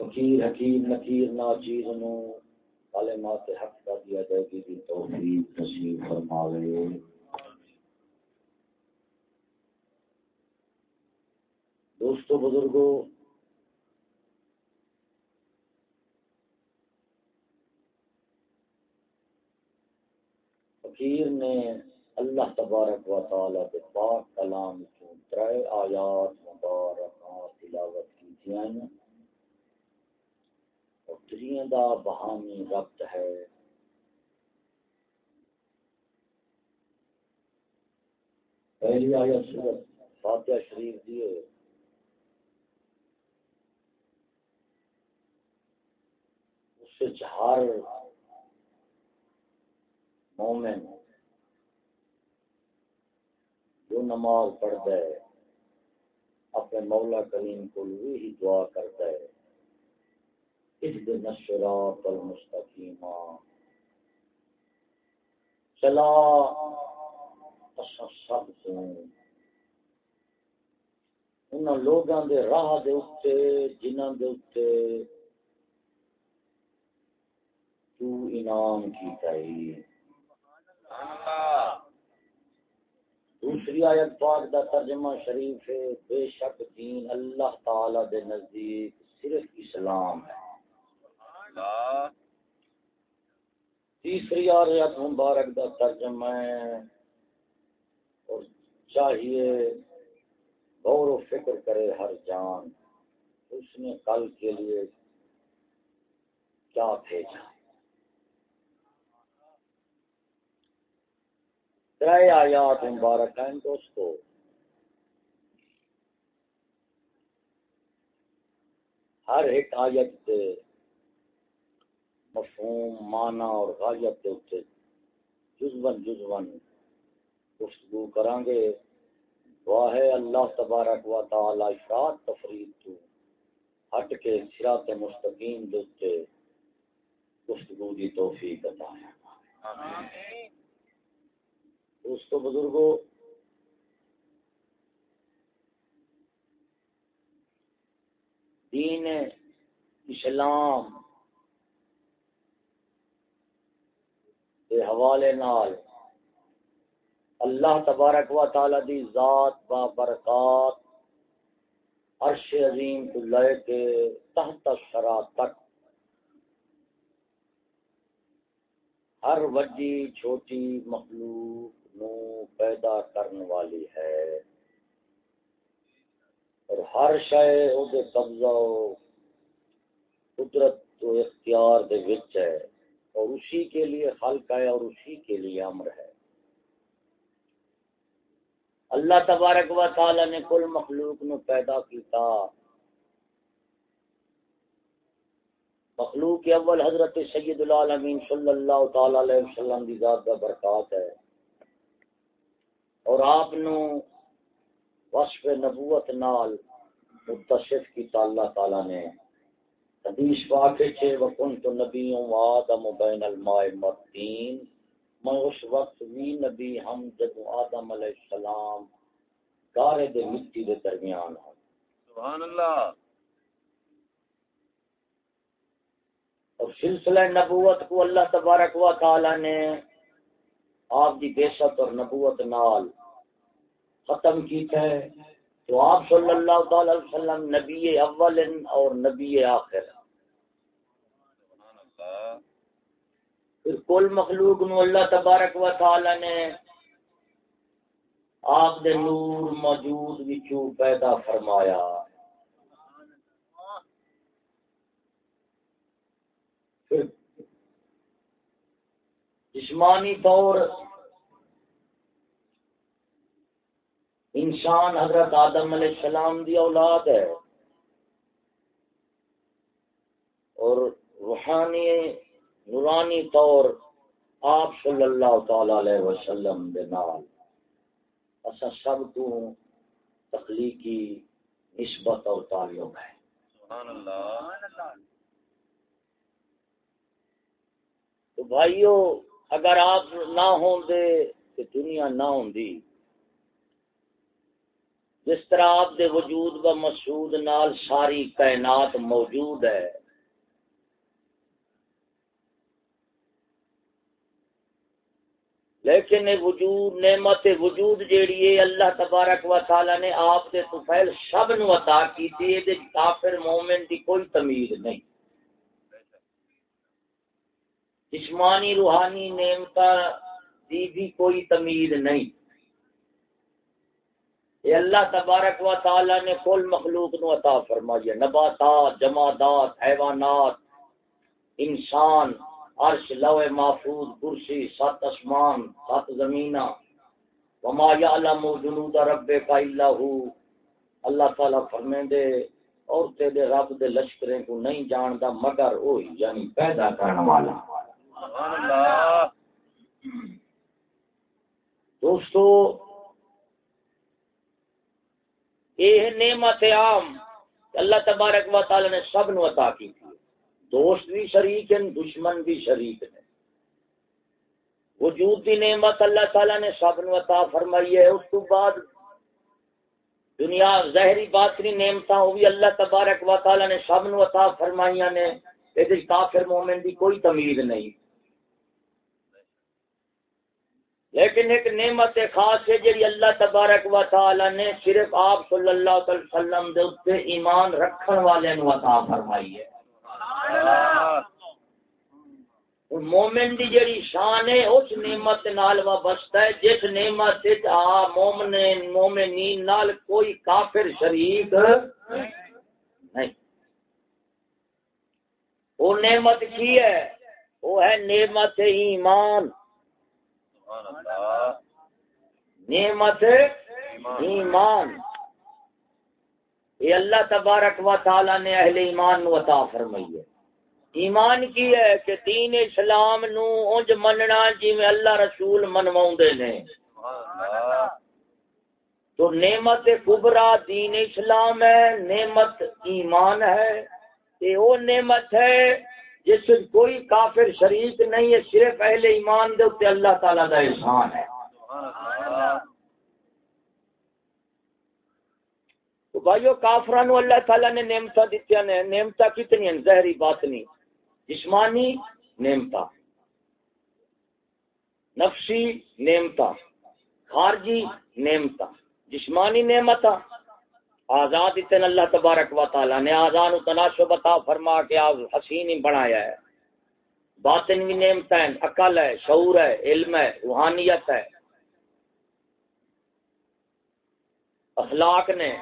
فقیر، حکیم، نکیر ناچیز نو کلمات حق کا دیا جائے گی، دی توفیق نصیب فرماوے دوستو بزرگوں فقیر نے اللہ تبارک و تعالی کے پاک کلام کو ترے آیات مبارکات تلاوت کی تھیں اور ترین دا بہامی ربط ہے۔ پہلی آیت سورت فاتحہ شریف دیے اس سے جہار مومن جو نماز پڑھتا ہے، اپنے مولا کریم کو وہی دعا کرتا ہے۔ اس دن الصراط المستقیم۔ چلا سب کو ان لوگوں دے راہ دے اتے جنہاں دے اتے تو انعام کی تائی دوسری آیت پاک دا ترجمہ شریف ہے بے شک دین اللہ تعالی دے نزدیک صرف اسلام ہے۔ تیسری آیت مبارک دا ترجمہ ہے اور چاہیے غور و فکر کرے ہر جان اس نے کل کے لیے کیا بھیجا؟ ترے آیات مبارک ہیں دوستو۔ ہر ایک آیت سے مفہوم مانا اور غایت کے اتنے جزون جزون گفتگو کریں گے۔ واہ اللہ تبارک و تعالی شاد تفرید تو ہٹ کے سرات مستقیم دوتے گفتگو دی توفیق عطا ہے آمین۔ دوستو بزرگوں دین اسلام کے حوالے نال اللہ تبارک و تعالی دی ذات با برکات عرش عظیم کو لے کے تحت شرا تک ہر وڈی چھوٹی مخلوق پیدا کرنے والی ہے۔ اور ہر شے او قبضہ قدرت و اختیار دے وچ ہے۔ اور اسی کے لیے خلق ہے اور اسی کے لیے امر ہے۔ اللہ تبارک و تعالی نے کل مخلوق نو پیدا کیتا۔ مخلوق اول حضرت سید العالمین صلی اللہ تعالی علیہ وسلم دی ذات کا برکات ہے۔ اور آپ نو وصف نبوت نال متصف کی اللہ تعالی نے۔ حدیث واقع چھے وکنت نبیوں و آدم بین الماء مدین میں اس وقت وی نبی ہم جد آدم علیہ السلام گارے دے مٹی دے درمیان ہوں۔ سبحان اللہ۔ اور سلسلہ نبوت کو اللہ تبارک و تعالی نے آپ دی بیست اور نبوت نال ختم کیتا ہے، تو آپ صلی اللہ تعالی وسلم نبی اول اور نبی آخر۔ پھر کل مخلوق نو اللہ تبارک و تعالی نے آپ دے نور موجود وچوں پیدا فرمایا۔ جسمانی طور انسان حضرت آدم علیہ السلام دی اولاد ہے۔ اور روحانی، نورانی طور آپ صلی اللہ تعالی علیہ وسلم دے نال اسا سب تو تخلیقی نسبت اور تعلق ہے۔ سبحان اللہ تو بھائیو، اگر آپ نہ ہوں دے، تو دنیا نہ ہوں دی۔ جس طرح آپ دے وجود و مسعود نال ساری کائنات موجود ہے۔ لیکن وجود، نعمت وجود جیڑی ہے، اللہ تبارک و تعالی نے آپ دے طفیل سب نو عطا کی تھی دے کافر مومن دی کوئی تمیز نہیں۔ جسمانی، روحانی نعمت دی بھی کوئی تمیز نہیں۔ یہ اللہ تبارک و تعالی نے کل مخلوق نو عطا فرمایا نباتات جمادات حیوانات انسان عرش لو محفوظ کرسی سات اسمان سات زمین وما یعلم جنود ربک الا هو۔ اللہ تعالی فرمائیں دے اور تیرے رب دے لشکریں کو نہیں جاندا مگر وہی یعنی پیدا کرنے والا۔ سبحان اللہ۔ دوستو یہ نعمت عام اللہ تبارک و تعالی نے سب نو عطا کی تھی۔ دوست بھی شریک ہیں، دشمن بھی شریک ہیں۔ وجود کی نعمت اللہ تعالیٰ نے سب نو عطا فرمائی ہے۔ اس کو بعد دنیا ظاہری باطنی نعمت وہ بھی اللہ تبارک و تعالیٰ نے سب نو عطا فرمائیاں نے۔ یہ کافر مومن کی کوئی تمیز نہیں۔ لیکن ایک نعمت خاص ہے جی اللہ تبارک و تعالی نے صرف آپ صلی اللہ علیہ وسلم دے اتنے ایمان رکھن والے نو عطا فرمائی ہے۔ مومن دی جڑی شان ہے، اس نعمت نال وابستہ ہے، جس نعمت آ مومن، مومنین نال کوئی کافر شریک نہیں۔ وہ نعمت کی ہے؟ وہ ہے نعمت ایمان۔ نعمت، ایمان۔ یہ اللہ تبارک و تعالی نے اہل ایمان نو عطا فرمائی ہے۔ ایمان کی ہے کہ دین اسلام نو انج مننا جی میں اللہ رسول منواؤں نے۔ تو نعمت کبرا دین اسلام ہے، نعمت ایمان ہے۔ یہ وہ نعمت ہے جس کوئی کافر شریک نہیں ہے، صرف اہل ایمان دے اللہ تعالیٰ کا احسان ہے۔ تو بھائیو کافران اللہ تعالیٰ نے نعمتہ دیتیا نے نعمتہ کتنی ہیں؟ زہری بات نہیں۔ جسمانی نعمتہ نفسی نعمتہ خارجی نعمتہ جسمانی نعمتہ آزاد اتن اللہ تبارک و تعالیٰ نے آزان تناسب عطا فرما کے آپ حسین ہی بنایا ہے۔ باطن بھی نعمت ہے عقل ہے، شعور ہے، علم ہے، روحانیت ہے۔ اخلاق نے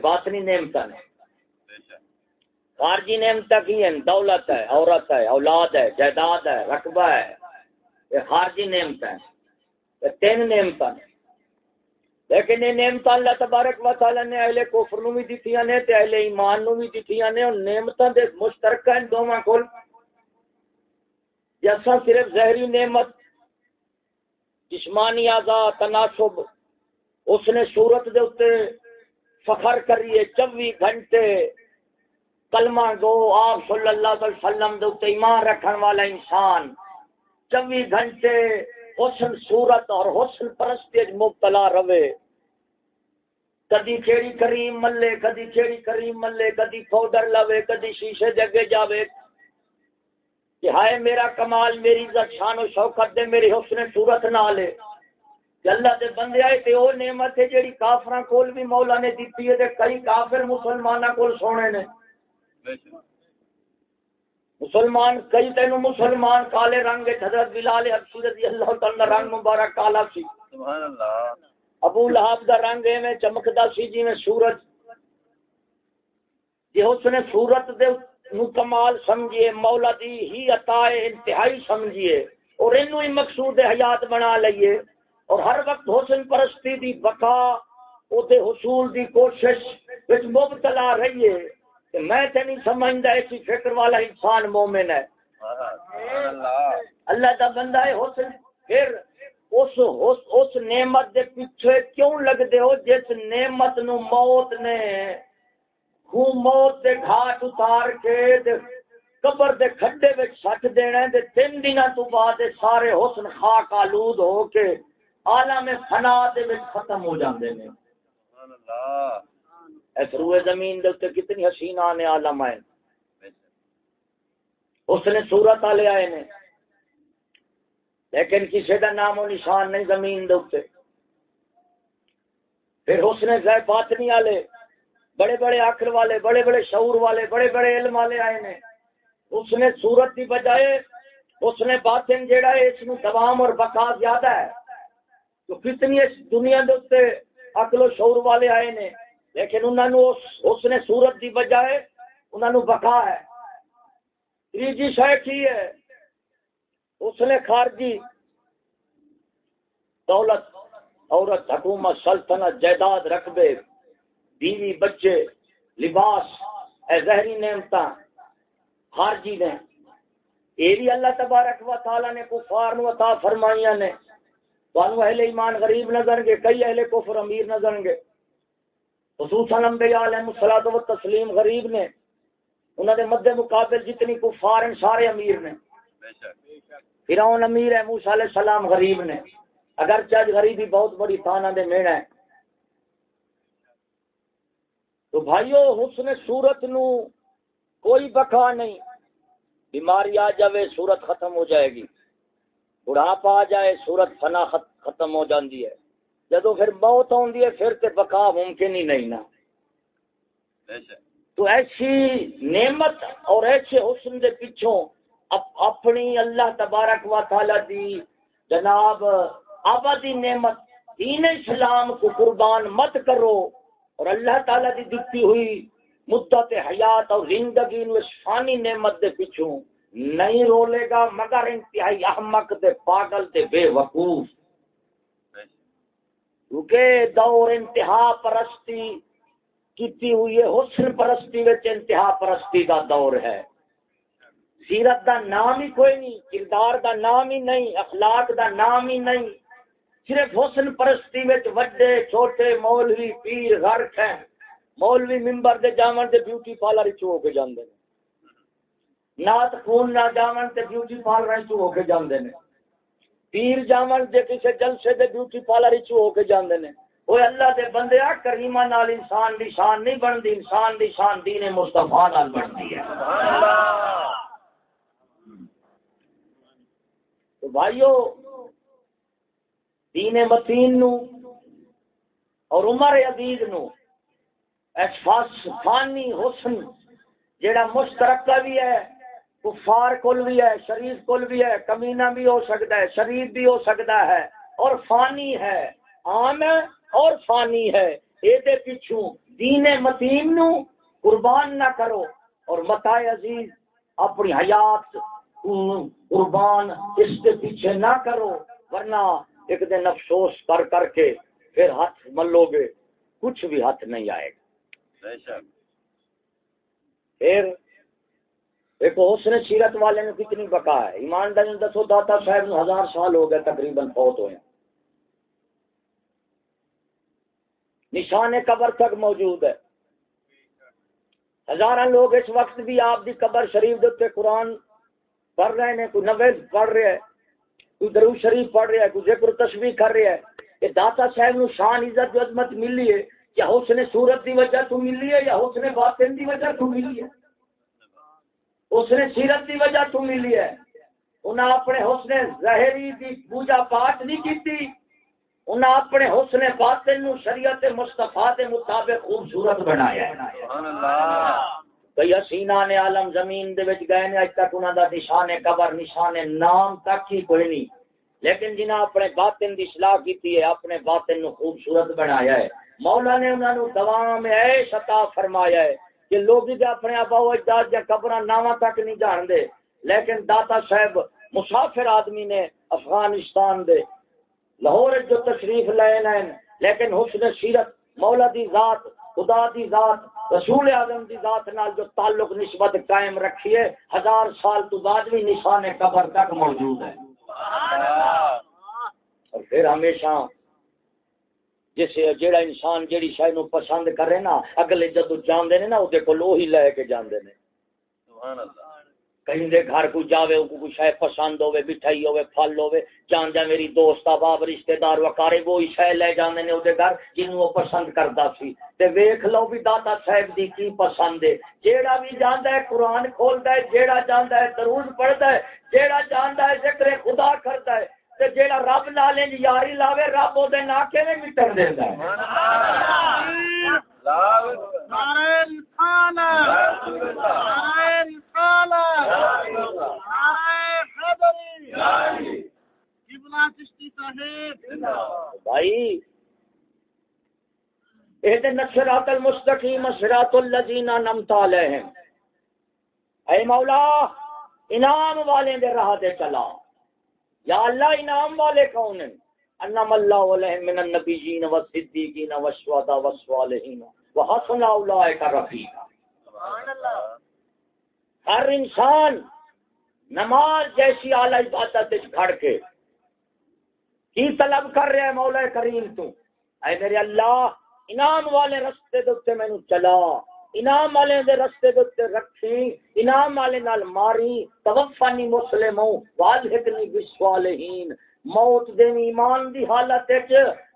باطنی نعمت نے۔ خارجی نعمت کی ہیں؟ دولت ہے، عورت ہے، اولاد ہے، جائیداد ہے، رقبہ ہے۔ یہ خارجی نعمت ہے تین نعمت نے۔ لیکن یہ نعمت اللہ تبارک و تعالی نے اہل کفر نو بھی دتیاں نے تے اہل ایمان نو بھی دتیاں نے، اور نعمتاں دے مشترکہ ہیں دوواں کول۔ جیسا صرف ظاہری نعمت، جسمانی آزاد، تناسب، اس نے صورت دے اوتے فخر کریے چوبی گھنٹے کلمہ گو آپ صلی اللہ علیہ وسلم دے ایمان رکھن والا انسان۔ چوبی گھنٹے حسن صورت اور حسن پرستی مبتلا رہے۔ کدی کیڑی کریم ملے، کدی کیڑی کریم ملے، کدی پاؤڈر لوے کدی شیشے جگے جاوے۔ کہ ہائے میرا کمال، میری عزت، شان و شوکت دے میری حسن صورت نہ لے اللہ دے بندے آئے تے او نعمت ہے جیڑی کافراں کول بھی مولا نے دتی ہے تے کئی کافر مسلماناں کول سونے نے۔ بے شک مسلمان کئی تینو مسلمان کالے رنگ حضرت بلال حبشی رضی اللہ تعالی رنگ مبارک کالا سی۔ سبحان اللہ۔ ابو لہب دا رنگ ایویں چمکدا سی جویں سورج۔ جے اس نے صورت دے نو کمال سمجھیے مولا دی ہی عطا انتہائی سمجھیے۔ اور اینو ہی مقصود حیات بنا لئیے۔ اور ہر وقت حسن پرستی دی بقا او دے حصول دی کوشش وچ مبتلا رہی ہے کہ میں تے نہیں سمجھدا ایسی فکر والا انسان مومن ہے۔ اللہ دا بندہ ہے حسن پھر اس اس, اس نعمت دے پیچھے کیوں لگ دے ہو؟ جس نعمت نو موت نے ہوں موت دے گھاٹ اتار کے دے قبر دے کھڈے وچ سٹ دینا تے تین دنوں تو بعد سارے حسن خاک آلود ہو کے عالم فنا دے وچ ختم ہو جاندے نے۔ روئے زمین دے کتنی حسین آنے عالم آئے اس نے صورت والے آئے نے۔ لیکن کسی کا نام و نشان نہیں زمین دے پھر اس نے غیر باطنی والے بڑے بڑے آخر والے، بڑے بڑے شعور والے، بڑے بڑے علم والے آئے نے۔ اس نے سورت کی بجائے اس نے باطن جیڑا ہے، اس میں دوام اور بقا زیادہ ہے۔ تو کتنی اس دنیا دے اکل و شعور والے آئے نے۔ لیکن انہوں نے اس نے سورت کی بجائے انہوں بقا ہے۔ تیجی شہ کی ہے۔ اس نے خارجی دولت، عورت، حکومت، سلطنت، جائیداد رقبے، بیوی، بچے، لباس، اے زہری نعمت خارجی نے۔ یہ بھی اللہ تبارک و تعالی نے کفار نو عطا فرمائیاں نے۔ تانوں اہل ایمان غریب نظر گے، کئی اہل کفر امیر نظر گے۔ خصوصا انبیاء علیہ الصلوۃ والتسلیم غریب نے، انہوں نے مد مقابل جتنی کفار ہیں، سارے امیر نے۔ فرعون امیر ہے، موسی علیہ السلام غریب نے۔ اگر چاہ غریبی بہت بڑی تانا دے میڑ ہے۔ تو بھائیو، حسن صورت نو کوئی بکا نہیں۔ بیماری آ جائے صورت ختم ہو جائے گی۔ بڑھاپا آ جائے صورت فنا ختم ہو جاندی ہے۔ جدو پھر موت آدھی ہے پھر تے بقا ممکن ہی نہیں نا۔ تو ایسی نعمت اور ایسے حسن دے پیچھوں اپنی اللہ تبارک و تعالی دی جناب آبادی نعمت دین اسلام کو قربان مت کرو اور اللہ تعالیٰ دی دکھتی ہوئی مدت حیات اور زندگی نو فانی نعمت دے پیچھوں نہیں رولے گا مگر انتہائی احمق دے پاگل دے بے وقوف۔ کیونکہ دور انتہا پرستی، کیتی ہوئی ہے حسن پرستی وچ انتہا پرستی دا دور ہے۔ سیرت دا نام ہی کوئی نہیں، کردار دا نام ہی نہیں، اخلاق دا نام ہی نہیں۔ صرف حسن پرستی وچ وڈے، چھوٹے، مولوی، پیر، غرق ہیں۔ مولوی ممبر دے جامن دے بیوٹی پارلر چ ہو کے جاندے نے۔ نات خون نہ جامن تے بیوٹی پارلر چ ہو کے جاندے نے۔ پیر جامن دے کسے جلسے دے بیوٹی پارلر چ ہو کے جاندے نے۔ او اللہ دے بندے آ، کریمہ نال انسان دی شان نہیں بندی انسان دی شان دین مصطفی نال بندی ہے۔ سبحان اللہ تو بھائیو، دین متین نو اور عمر عزیز نو فانی حسن جیڑا مشترکہ بھی ہے۔ کفار کل بھی ہے شریف کل بھی ہے کمینہ بھی ہو سکتا ہے شریف بھی ہو سکتا ہے اور فانی ہے عام ہے اور فانی ہے۔ یہ پیچھو دین متین نو قربان نہ کرو اور متا عزیز اپنی حیات قربان اس کے پیچھے نہ کرو ورنہ ایک دن افسوس کر کر کے پھر ہاتھ ملو گے کچھ بھی ہاتھ نہیں آئے گا۔ پھر ایک حسن سیرت والے نے کتنی بکا ہے۔ ایمانداری دسو، داتا صاحب ہزار سال ہو گئے تقریباً فوت ہوئے نشان قبر تک موجود ہے۔ ہزار لوگ اس وقت بھی آپ دی قبر شریف دیتے قرآن پڑھ رہے ہیں، کوئی نویز پڑھ رہے ہیں، کوئی درو شریف پڑھ رہا ہے کوئی ذکر تشبیح کر رہا ہے کہ داتا صاحب نو شان عزت عظمت ملی ہے، یا حسن صورت دی وجہ تو ملی ہے، یا حسن باطن دی وجہ تو ملی ہے۔ حسن سیرت دی وجہ تو ملی ہے۔ انہاں اپنے حسن ظاہری دی پوجا پاٹ نہیں کیتی۔ انہاں اپنے حسن باطن نو شریعت مصطفی دے مطابق خوبصورت بنایا ہے۔ کئی حسینہ نے عالم زمین دے وچ گئے نے اج تک انہاں دا نشان قبر نشان نام تک ہی کوئی نہیں۔ لیکن جنہاں اپنے باطن دی اصلاح کیتی ہے اپنے باطن نو خوبصورت بنایا ہے۔ مولا نے انہاں نو دوام عیش عطا فرمایا ہے۔ کہ لوگ جے اپنے ابا و اجداد یا قبراں ناواں تک نہیں جان دے، لیکن داتا صاحب مسافر آدمی نے افغانستان دے۔ لاہور جو تشریف لے لین لیکن حسن سیرت، مولا دی ذات، خدا دی ذات، رسول اعظم دی ذات نال جو تعلق نسبت قائم رکھیے ہزار سال تو بعد بھی نشان قبر تک موجود ہے۔ اور پھر ہمیشہ جسے جیڑا انسان جیڑی شاید نو پسند کرے نا اگلے جدو جاندے نے نا او دے کول وہی لے کے جاندے نے۔ سبحان اللہ۔ کہیں دے گھر کو جاوے کو کوئی شے پسند ہوے مٹھائی ہوے پھل ہوے جان جا میری دوست باب رشتہ دار وکارے وہی شے لے جاندے نے اودے گھر جنوں وہ پسند کردا سی۔ تے ویکھ لو بھی داتا صاحب دی کی پسند ہے۔ جیڑا بھی جاندا ہے قرآن کھولدا ہے جیڑا جاندا ہے درود پڑھدا ہے جیڑا جاندا ہے ذکر خدا کردا ہے۔ تے جیڑا رب نال یاری لاوے رب اودے ناکے میں مٹن دیندا ہے۔ سبحان اللہ بھائی نشرات المستقیم سرات الزین نمتا علیہم۔ اے مولا انعام والے دے راہ دے چلا۔ یا اللہ انعام والے کون ہیں؟ انم اللہ علیہ من النبیین والصدیقین والشہداء والصالحین وحسن اولئک رفیقا ہر انسان نماز جیسی اعلی عبادت وچ کھڑ کے کی طلب کر رہے ہیں مولا کریم تو۔ اے میرے اللہ انعام والے رستے دے تے مینوں چلا۔ انعام والے دے رستے دے رکھی، انعام والے نال ماری توفانی مسلموں واجھکنی بسوالہین موت دین ایمان دی حالت وچ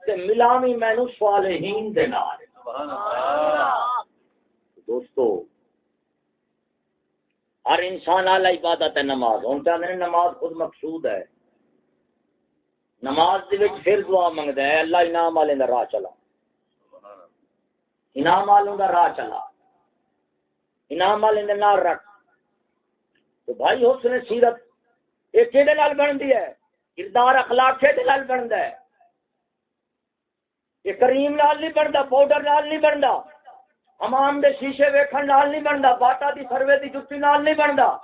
تے ملامی مینو صالحین دے نال۔ دوستو، ہر انسان اعلی عبادت ہے، نماز۔ ہن تے نے نماز خود مقصود ہے۔ نماز دے وچ پھر دعا منگدا ہے، اللہ انعام والے دا راہ چلا۔ انعام والوں دا راہ چلا۔ انعام والے دے نال رکھ۔ تو بھائی حسن سیرت یہ کیڑے نال بندی ہے؟ کردار اخلاق کے دل بنتا ہے۔ یہ کریم نال نہیں بنتا، پاؤڈر نال نہیں بنتا۔ امام دے شیشے ویکھن نال نہیں بنتا، باٹا دی سروے دی جتی نال نہیں بنتا۔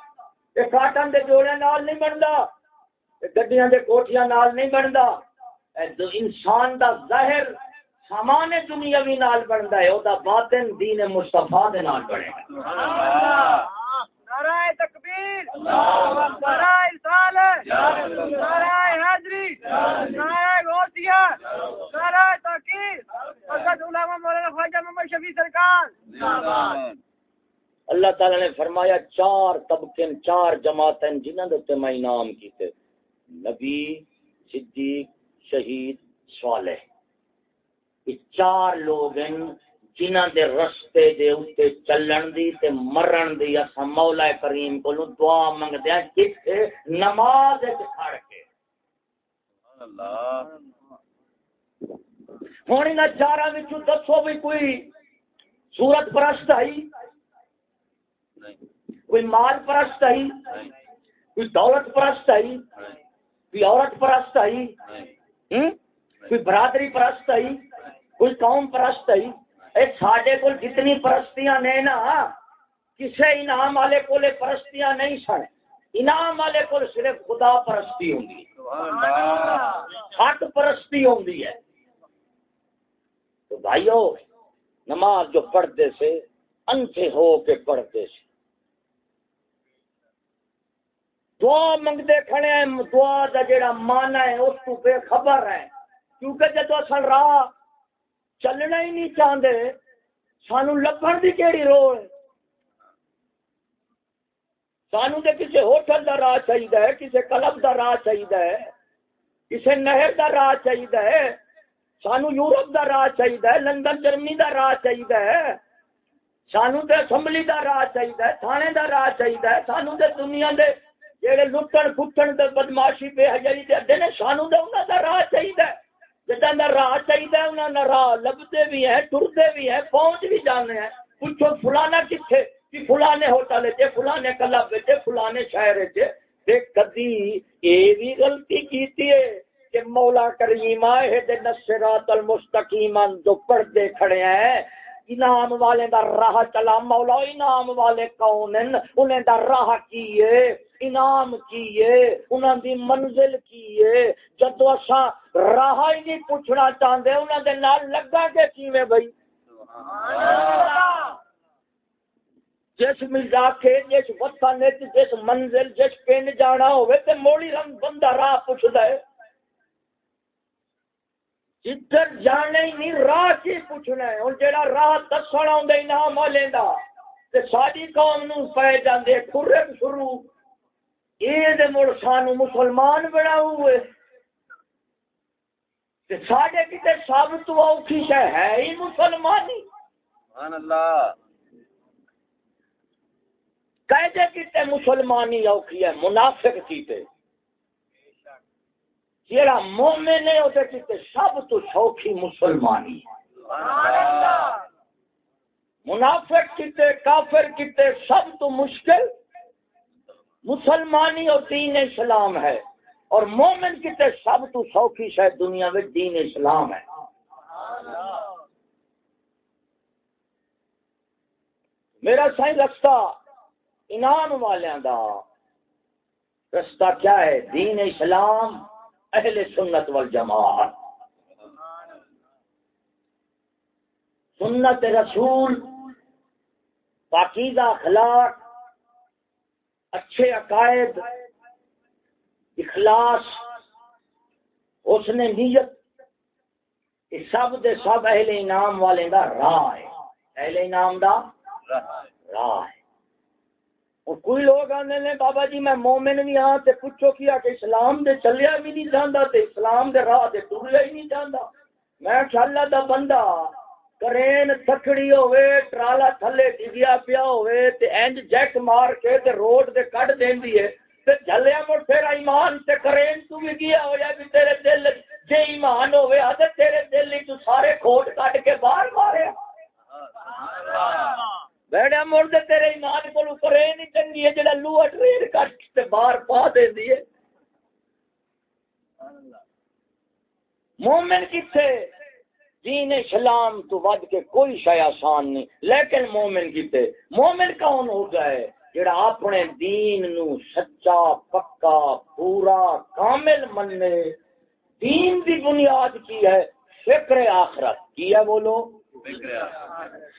یہ کاٹن دے جوڑے نال نہیں بنتا۔ گڈیاں دے کوٹیاں نال نہیں بنتا۔ انسان دا ظاہر سامان دنیاوی نال بنتا ہے او دا باطن دین مصطفیٰ دے نال بنے گا۔ نعرہ تکبیر۔ نعرہ رسالت۔ نعرہ حاضری۔ نعرہ غوثیہ۔ نعرہ تحقیر حضرت علامہ مولانا خواجہ محمد شفیع سرکار۔ اللہ تعالی نے فرمایا چار طبقے چار جماعتیں جنہاں دے تے میں انعام کیتے۔ نبی صدیق شہید صالح۔ چار لوگ ہیں جنہ دے رستے دے اتے چلن دی تے مرن دی اسا مولا کریم کو دعا منگدے ہیں کتے نماز کھڑ کے۔ انہاں چاراں وچوں دسو بھی کوئی صورت پرست ہے کوئی مال پرست ہے کوئی دولت پرست ہے کوئی عورت پرست ہے کوئی برادری پرست ہے کوئی قوم پرست ہے؟ سڈے کو جتنی پرستیاں نے نا کسی انعام والے کو پرستیاں نہیں سن۔ انعام والے کو صرف خدا پرستی ہوں ہٹ پرستی ہوں تو بھائیو، نماز جو پڑھتے سے انتھے ہو کے پڑھتے سے۔ دعا منگتے کھڑے ہیں، دعا کا جڑا مانا ہے، اس کو بے خبر ہے کیونکہ جدو اصل راہ چلنا ہی نہیں چاہتے سانو لبن کی کہڑی روڑ سانو تو کسی ہوٹل کا راہ چاہیے کسی کلب کا راہ چاہیے کسی نہر کا راہ چاہیے سانو یورپ کا راہ چاہیے لندن، جرمنی کا راہ چاہیے سانو تو اسمبلی کا راہ چاہیے تھانے کا راہ چاہیے سانو تو دنیا کے جہے لٹن فٹن بدماشی، بے حجری کے اڈے نے، سانو تو انہوں کا راہ چاہیے جہاں راہ چاہیے انہوں نے راہ لبتے بھی ہیں ٹرتے بھی ہیں پہنچ بھی جانے ہیں پوچھو فلانا کتنے کہ فلانے ہوٹل چ فلانے کلب چ فلانے شہر چ کدی یہ بھی غلطی کی کہ مولا کریم آئے نصرات المستقیم جو پڑھتے کھڑے ہیں انعام والے دا راہ چلا مولا انعام والے کون انہیں دا راہ کیے انعام کیے، انہاں دی منزل کیے۔ جدو اسا راہ ہی نہیں پوچھنا چاہندے، انہاں دے نال لگا کے کیویں بھائی؟ جس ملا کے جس وطن جس منزل جس پنڈ جانا ہوئے تے موڑی رنگ بندہ راہ پوچھدا ہے۔ جدھر جانے ہی نہیں، راہ کی پوچھنا ہے؟ ہوں جہاں راہ دسن آدھے انعام والے دا ساری قوم نو پے جاندے کھرے شروع یہ مڑ سانو مسلمان بنا ہوئے۔ ساڈے کتے سب تو اوکھی شے ہے ہی مسلمانی۔ سبحان اللہ کہتے کتے مسلمانی اوکھی ہے؟ منافق کیتے۔ جیڑا مومن ہے اسے کتے سب تو سوکھی مسلمانی۔ منافق کتے کافر کتے سب تو مشکل۔ مسلمانی اور دین اسلام ہے۔ اور مومن کتے سب تو سوکھی شاید دنیا میں دین اسلام ہے۔ میرا سائیں رستہ انعام والوں دا۔ رستہ کیا ہے؟ دین اسلام، اہل سنت والجماعت۔ سنت رسول، پاکیزہ اخلاق اچھے عقائد، اخلاص اس نے نیت سب دے سب اہل انعام والے دا راہ ہے۔ اہل انعام دا راہ ہے۔ اور کوئی لوگ آنے نے، بابا جی میں مومن بھی ہاں تے پوچھو کیا کہ اسلام دے چلیا بھی نہیں جاندا، تے اسلام دے راہ تے ٹریا ہی نہیں جاندا۔ میں کہ اللہ دا بندہ کرین تھکڑی ہوئے ٹرالا تھلے ڈگیا پیا ہوئے تے اینج جیک مار کے تے روڈ دے کٹ دیندی ہے۔ تے جھلیا مڑ تیرا ایمان تے کرین تو بھی گیا ہو یا بھی تیرے دل جے ایمان ہوئے آدھے تیرے دل تو سارے کھوٹ کٹ کے باہر مارے۔ بیڑا مڑ دے تیرے ایمان کو کرین ہی چنگی ہے، جڑا لوہ ٹرین کٹ تے باہر پا دیندی ہے۔ مومن کتھے؟ دین اسلام تو ود کے کوئی شے آسان نہیں۔ لیکن مومن کیتے مومن کون ہو گئے جڑا اپنے دین نو سچا، پکا، پورا، کامل مننے۔ دین دی بنیاد کی ہے فکر آخرت۔ کی ہے بولو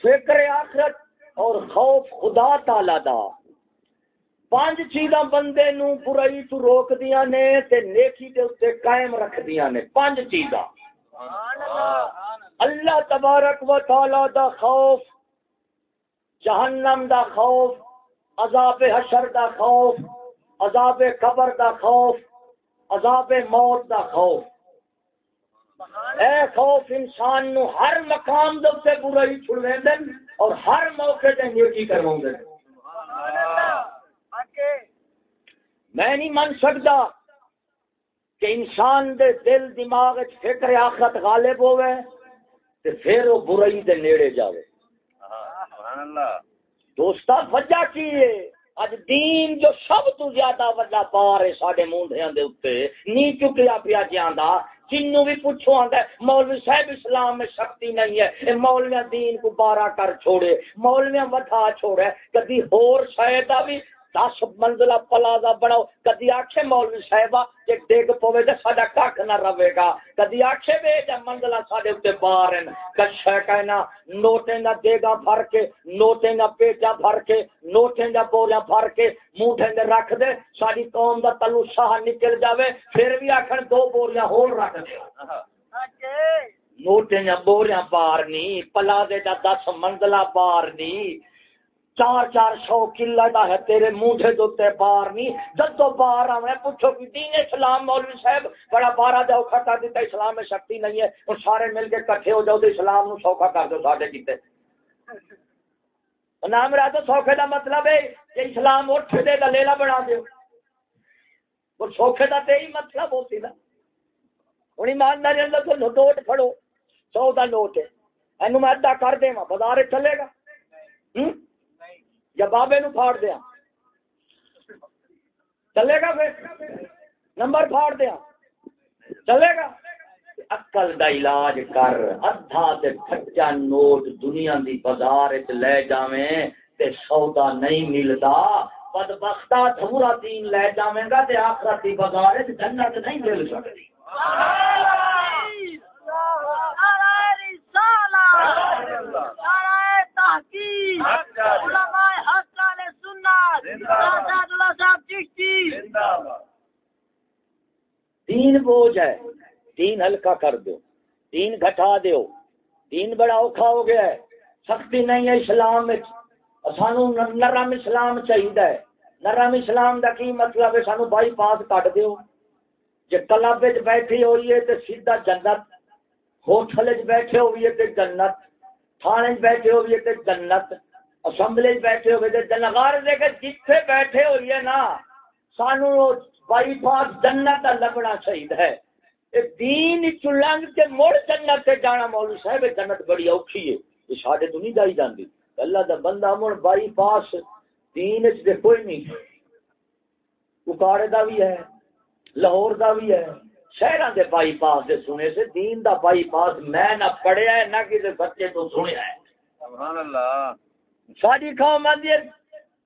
فکر آخرت اور خوف خدا تعالی دا۔ پانچ چیزاں بندے نو برائی تو روک دیا نے تے نیکی دے اوتے قائم رکھ دیا نے۔ پانچ چیزاں۔ اللہ۔ اللہ تبارک و تعالی دا خوف، جہنم دا خوف، عذاب حشر دا خوف، عذاب قبر دا خوف، عذاب موت دا خوف۔ اے خوف انسان نو ہر مقام دے تے برائی چھڑویں دن اور ہر موقع تے نیکی کرواؤں دن میں نہیں من سکتا کہ انسان دے دل دماغ فکر آخرت غالب ہوئے تے پھر وہ برائی دے نیڑے جاوے۔ دوستا وجہ کی ہے؟ اج دین جو سب تو زیادہ وجہ پار ہے ساڈے مونڈیاں دے اوتے نی چکیا پیا جاندا جنوں بھی پوچھو آندا ہے مولوی صاحب اسلام میں شکتی نہیں ہے اے مولوی دین کو بارا کر چھوڑے مولوی وٹھا چھوڑے کدی ہور شاید بھی دس منزلہ پلازا بناؤ۔ کدی آخے مولوی صاحبہ کہ ڈگ پوے تو ساڈا کھ نہ رہے گا۔ کدی آخے وے جا منزلہ ساڈے اتنے باہر کچھ کہنا نوٹیں دا دیگا بھر کے نوٹیں دا پیٹا بھر کے نوٹیں دا بوریاں بھر کے دے رکھ دے ساری قوم دا تلو ساہ نکل جاوے پھر بھی آخر دو بوریاں ہول رکھ دے۔ نوٹیں دا بوریاں باہر نہیں پلازے دا دس منزلہ باہر نہیں چار چار سو کلا دا ہے، تیرے منہ دوتے بار نہیں۔ جد تو بار آوے، پوچھو کہ دین اسلام، مولوی صاحب، بڑا بارا جاؤ کھٹا دیتا، اسلام میں شکتی نہیں ہے۔ اور سارے مل کے کٹھے ہو جاؤ، تو اسلام نو سوکھا کر دو ساڈے کیتے نام رہا تو سوکھے دا مطلب ہے کہ اسلام اٹھ دے دا لیلا بنا دے۔ اور سوکھے دا تے ہی مطلب ہوتی نا۔ ہوں ایمانداری اندر تو نوٹ پھڑو۔ سو دا نوٹ ہے۔ اینو میں ادا کر دے بازار چلے گا۔ ہوں یا بابے نو پھاڑ دیا چلے گا پھر نمبر پھاڑ دیا چلے گا اکل دا علاج کر ادھا تے کھچا نوٹ دنیا دی بازار وچ لے جاویں تے سودا نہیں ملدا بدبختہ دھورا دین لے جاویں گا تے آخرت دی بازار وچ جنت نہیں مل سکدی تین بوجھ ہے تین ہلکا کر دو تین گھٹا دو تین بڑا اوکھا ہو گیا ہے، سختی نہیں ہے اسلام سانو نرم اسلام چاہیے نرم اسلام دا کی مطلب ہے؟ سانو by pass cut Dev. G club بیٹھی ہوئی ہے تو سیدھا جنت، ہوٹل بیٹھے ہوئی ہے تو جنت، تھانے بیٹھے ہوئی ہے تو جنت۔ اسمبلی بیٹھے ہوئے تو جنت دے کے جتھے بیٹھے ہوئی ہے نا، سانو بائی پاس جنت لبنا چاہیے ہے۔ دین چلنگ کے مڑ جنت سے جانا مولو صاحب جنت بڑی اوکھی ہے۔ یہ سارے تو نہیں جائی جاندی۔ اللہ دا بندہ مڑ بائی پاس دین دے کوئی نہیں۔ اکاڑے دا بھی ہے، لاہور دا بھی ہے۔ شہر دے بائی پاس دے سنے سے دین دا بائی پاس میں نہ پڑھیا ہے، نہ کسی بچے تو سنیا ہے۔ سبحان اللہ۔ ساری قوم آدھی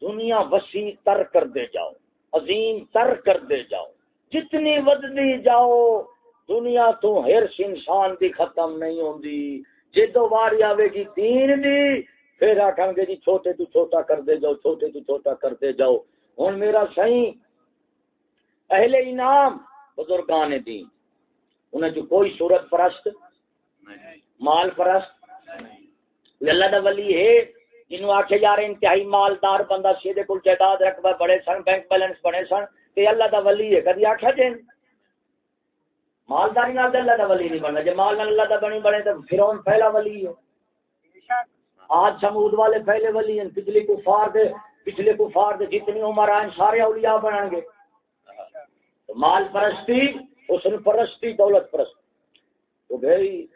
دنیا وسیع تر کر دے جاؤ عظیم تر کر دے جاؤ جتنی ودنی جاؤ دنیا تو ہرس انسان دی ختم نہیں ہوندی۔ جدو واری آوے گی دین دی پھر آخان گے جی چھوٹے تو چھوٹا کر دے جاؤ چھوٹے تو چھوٹا کرتے جاؤ۔ ہوں میرا صحیح اہل انعام بزرگان دین۔ انہیں جو کوئی صورت پرست؟ مال پرست؟ اللہ دا ولی ہے۔ جنہوں آخے جا رہے انتہائی مالدار بندہ، سیدھے کل جائیداد رقبہ بڑے سن بینک بیلنس بڑے سن، تے اللہ دا ولی ہے۔ کدی آخیا جی مالداری نال اللہ دا ولی نہیں بننا۔ جی مال نال اللہ دا بنی بنے تو فرعون پہلا ولی ہو آج سمود والے پہلے ولی ہیں۔ پچھلے کفار دے، پچھلے کفار دے جتنی عمر آئیں، سارے اولیاء بنیں گے۔ تو مال پرستی حسن پرستی، دولت پرستی۔ تو گئی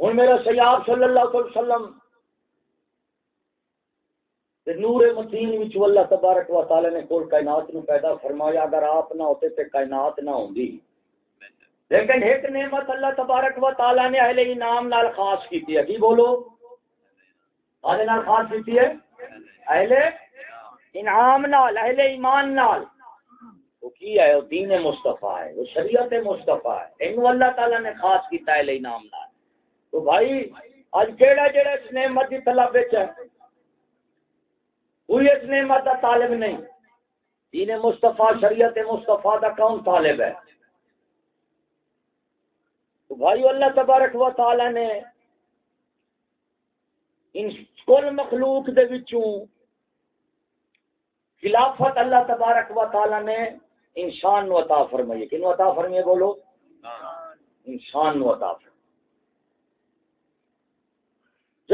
ہوں میرا سیاب صلی اللہ علیہ وسلم نور متین اللہ تبارک و تعالی نے کول کائنات نو پیدا فرمایا، اگر آپ نہ ہوتے تے کائنات نہ ہوندی۔ لیکن ایک نعمت اللہ تبارک و تعالی نے اہل انعام نال خاص کیتی ہے۔ کی بولو؟ آدھے نال خاص کیتی ہے؟ اہل انعام نال، اہل ایمان نال۔ وہ کی ہے؟ وہ دین مصطفیٰ ہے، وہ شریعت مصطفیٰ ہے۔ انو اللہ تعالی نے خاص کیتا ہے اہل انعام نال۔ تو بھائی اج کیڑا جڑا اس نعمت دی طلب وچ ہے کوئی اس نعمت دا طالب نہیں۔ دین مصطفیٰ شریعت مصطفیٰ دا کون طالب ہے؟ تو بھائی اللہ تبارک و تعالی نے ان کل مخلوق دے وچوں خلافت اللہ تبارک و تعالی نے انسان نو عطا فرمائی کنو عطا فرمائے بولو؟ انسان نو عطا فرمائی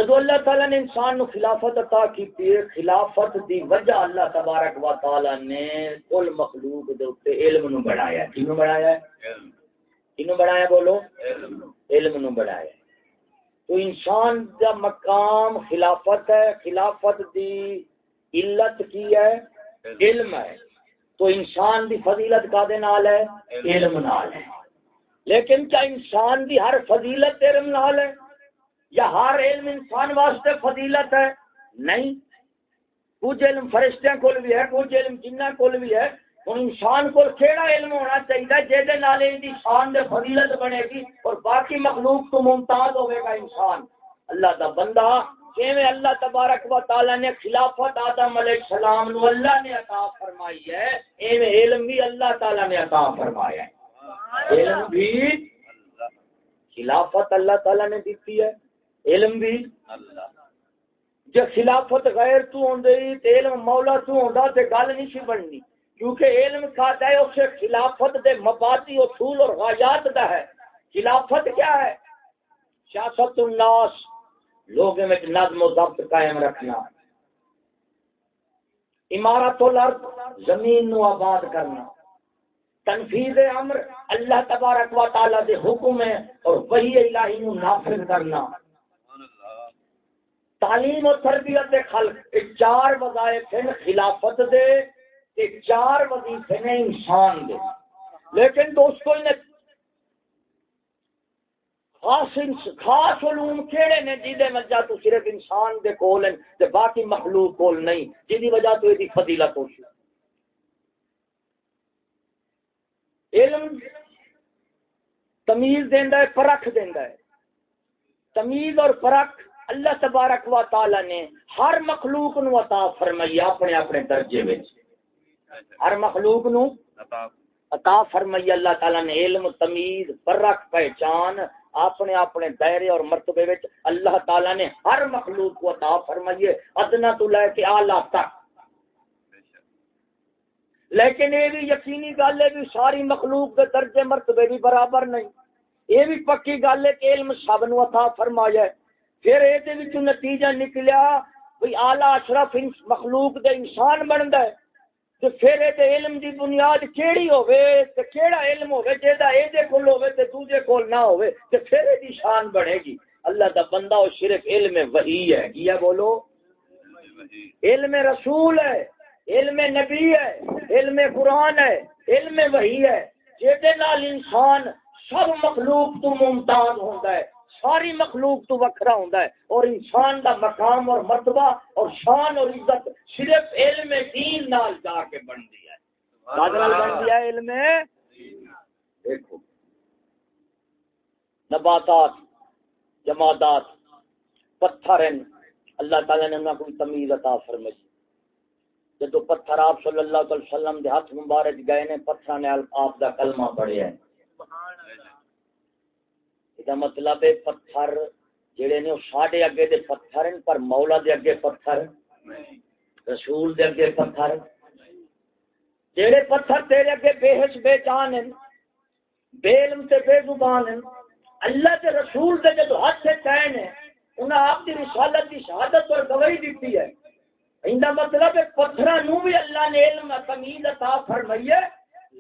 جدو اللہ تعالی نے انسان نو خلافت عطا کی خلافت دی وجہ اللہ تبارک و تعالی نے کل مخلوق دے اوپر علم نو بڑھایا۔ کینو بڑھایا؟ ہے کنو بڑھایا بولو؟ علم نو بڑھایا۔ تو انسان کا مقام خلافت ہے، خلافت دی علت کی ہے؟ علم ہے۔ تو انسان دی فضیلت کا دے نال ہے؟ علم نال ہے۔ لیکن کیا انسان دی ہر فضیلت علم نال ہے؟ یا ہر علم انسان واسطے فضیلت ہے؟ نہیں۔ کچھ علم فرشتوں کو بھی ہے، کچھ علم جنہ کو بھی ہے۔ ہوں انسان کو کہڑا علم ہونا چاہیے جہد شان دے فضیلت بنے گی اور باقی مخلوق تو ممتاز ہوئے گا انسان۔ اللہ دا بندہ جیویں اللہ تبارک و تعالی نے خلافت آدم علیہ السلام نو اللہ نے عطا فرمائی ہے، ایویں علم بھی اللہ تعالی نے عطا فرمایا ہے۔ علم بھی خلافت اللہ تعالی نے دیتی ہے۔ علم بھی۔ جب خلافت غیر تو ہوندی، تے علم مولا تو ہوندا تے گل نہیں سی بننی۔ کیونکہ علم کھاتا ہے اسے خلافت دے مبادی، اصول اور غایات دا ہے۔ خلافت کیا ہے؟ سیاست الناس۔ لوگوں میں نظم و ضبط قائم رکھنا۔ عمارت الارض زمین نو آباد کرنا۔ تنفیذ امر اللہ تبارک و تعالی دے حکم ہے اور وہی الہی نو نافذ کرنا۔ تعلیم و تربیت دے خلق چار وظائف ہیں خلافت دے چار وظیفے نے انسان دے۔ لیکن دوستو، انہیں خاص خاص علوم کیڑے نے جی وجہ تو صرف انسان دے کول ہیں، تے باقی مخلوق کول نہیں جی وجہ تو یہ فضیلت ہو علم تمیز دیندا ہے، پرکھ دیندا ہے۔ تمیز اور پرکھ اللہ تبارک و تعالی نے ہر مخلوق نو عطا فرمائی اپنے اپنے درجے وچ۔ ہر مخلوق نو عطا فرمائی اللہ تعالی نے علم، تمیز فرق پہچان اپنے اپنے دائرے اور مرتبے وچ اللہ تعالی نے ہر مخلوق کو عطا فرمائی ادنا تو لے کے اعلی تک۔ لیکن یہ بھی یقینی گل ہے بھی ساری مخلوق کے درجے مرتبے بھی برابر نہیں۔ یہ بھی پکی گل ہے کہ علم سب نو عطا فرمایا ہے۔ پھر یہ نتیجہ نکلیا بھئی آلہ اشرف مخلوق دے انسان بنتا ہے، تو پھر یہ علم دی بنیاد کیڑی ہوے تے کیڑا علم ہوے جیڑا اے دے کول ہوے تے دوجے کول نہ ہوے تے پھر دی شان بنے گی۔ اللہ دا بندہ او صرف علم وحی ہے۔ کیا بولو؟ علم رسول ہے، علم نبی ہے، علم قرآن ہے، علم وحی ہے۔ جیدے نال انسان سب مخلوق تو ممتاز ہوتا ہے۔ ساری مخلوق تو وکھرا ہوتا ہے اور انسان دا مقام اور مرتبہ اور شان اور عزت صرف علم دین نال جا کے بن دیا ہے بن دیا علم۔ دیکھو۔ نباتات جمادات پتھر ہیں اللہ تعالی نے نہ کوئی تمیز عطا فرمائی۔ جدو پتھر آپ صلی اللہ علیہ وسلم دے ہاتھ مبارک گئے نے پتھر نے آپ دا کلمہ پڑھیا ہے۔ یہ مطلب ہے پتھر جڑے نے ساڈے اگے دے پتھر ہیں پر مولا دے اگے پتھر رسول دے اگے پتھر جڑے پتھر تیرے اگے بے حس بے جان ہیں بے علم تے بے زبان ہیں اللہ کے رسول دے جدو ہاتھ سے چین ہے انہیں آپ کی رسالت کی شہادت اور گواہی دیتی ہے ان مطلب ہے پتھر نو بھی اللہ نے علم تمیز عطا فرمائی ہے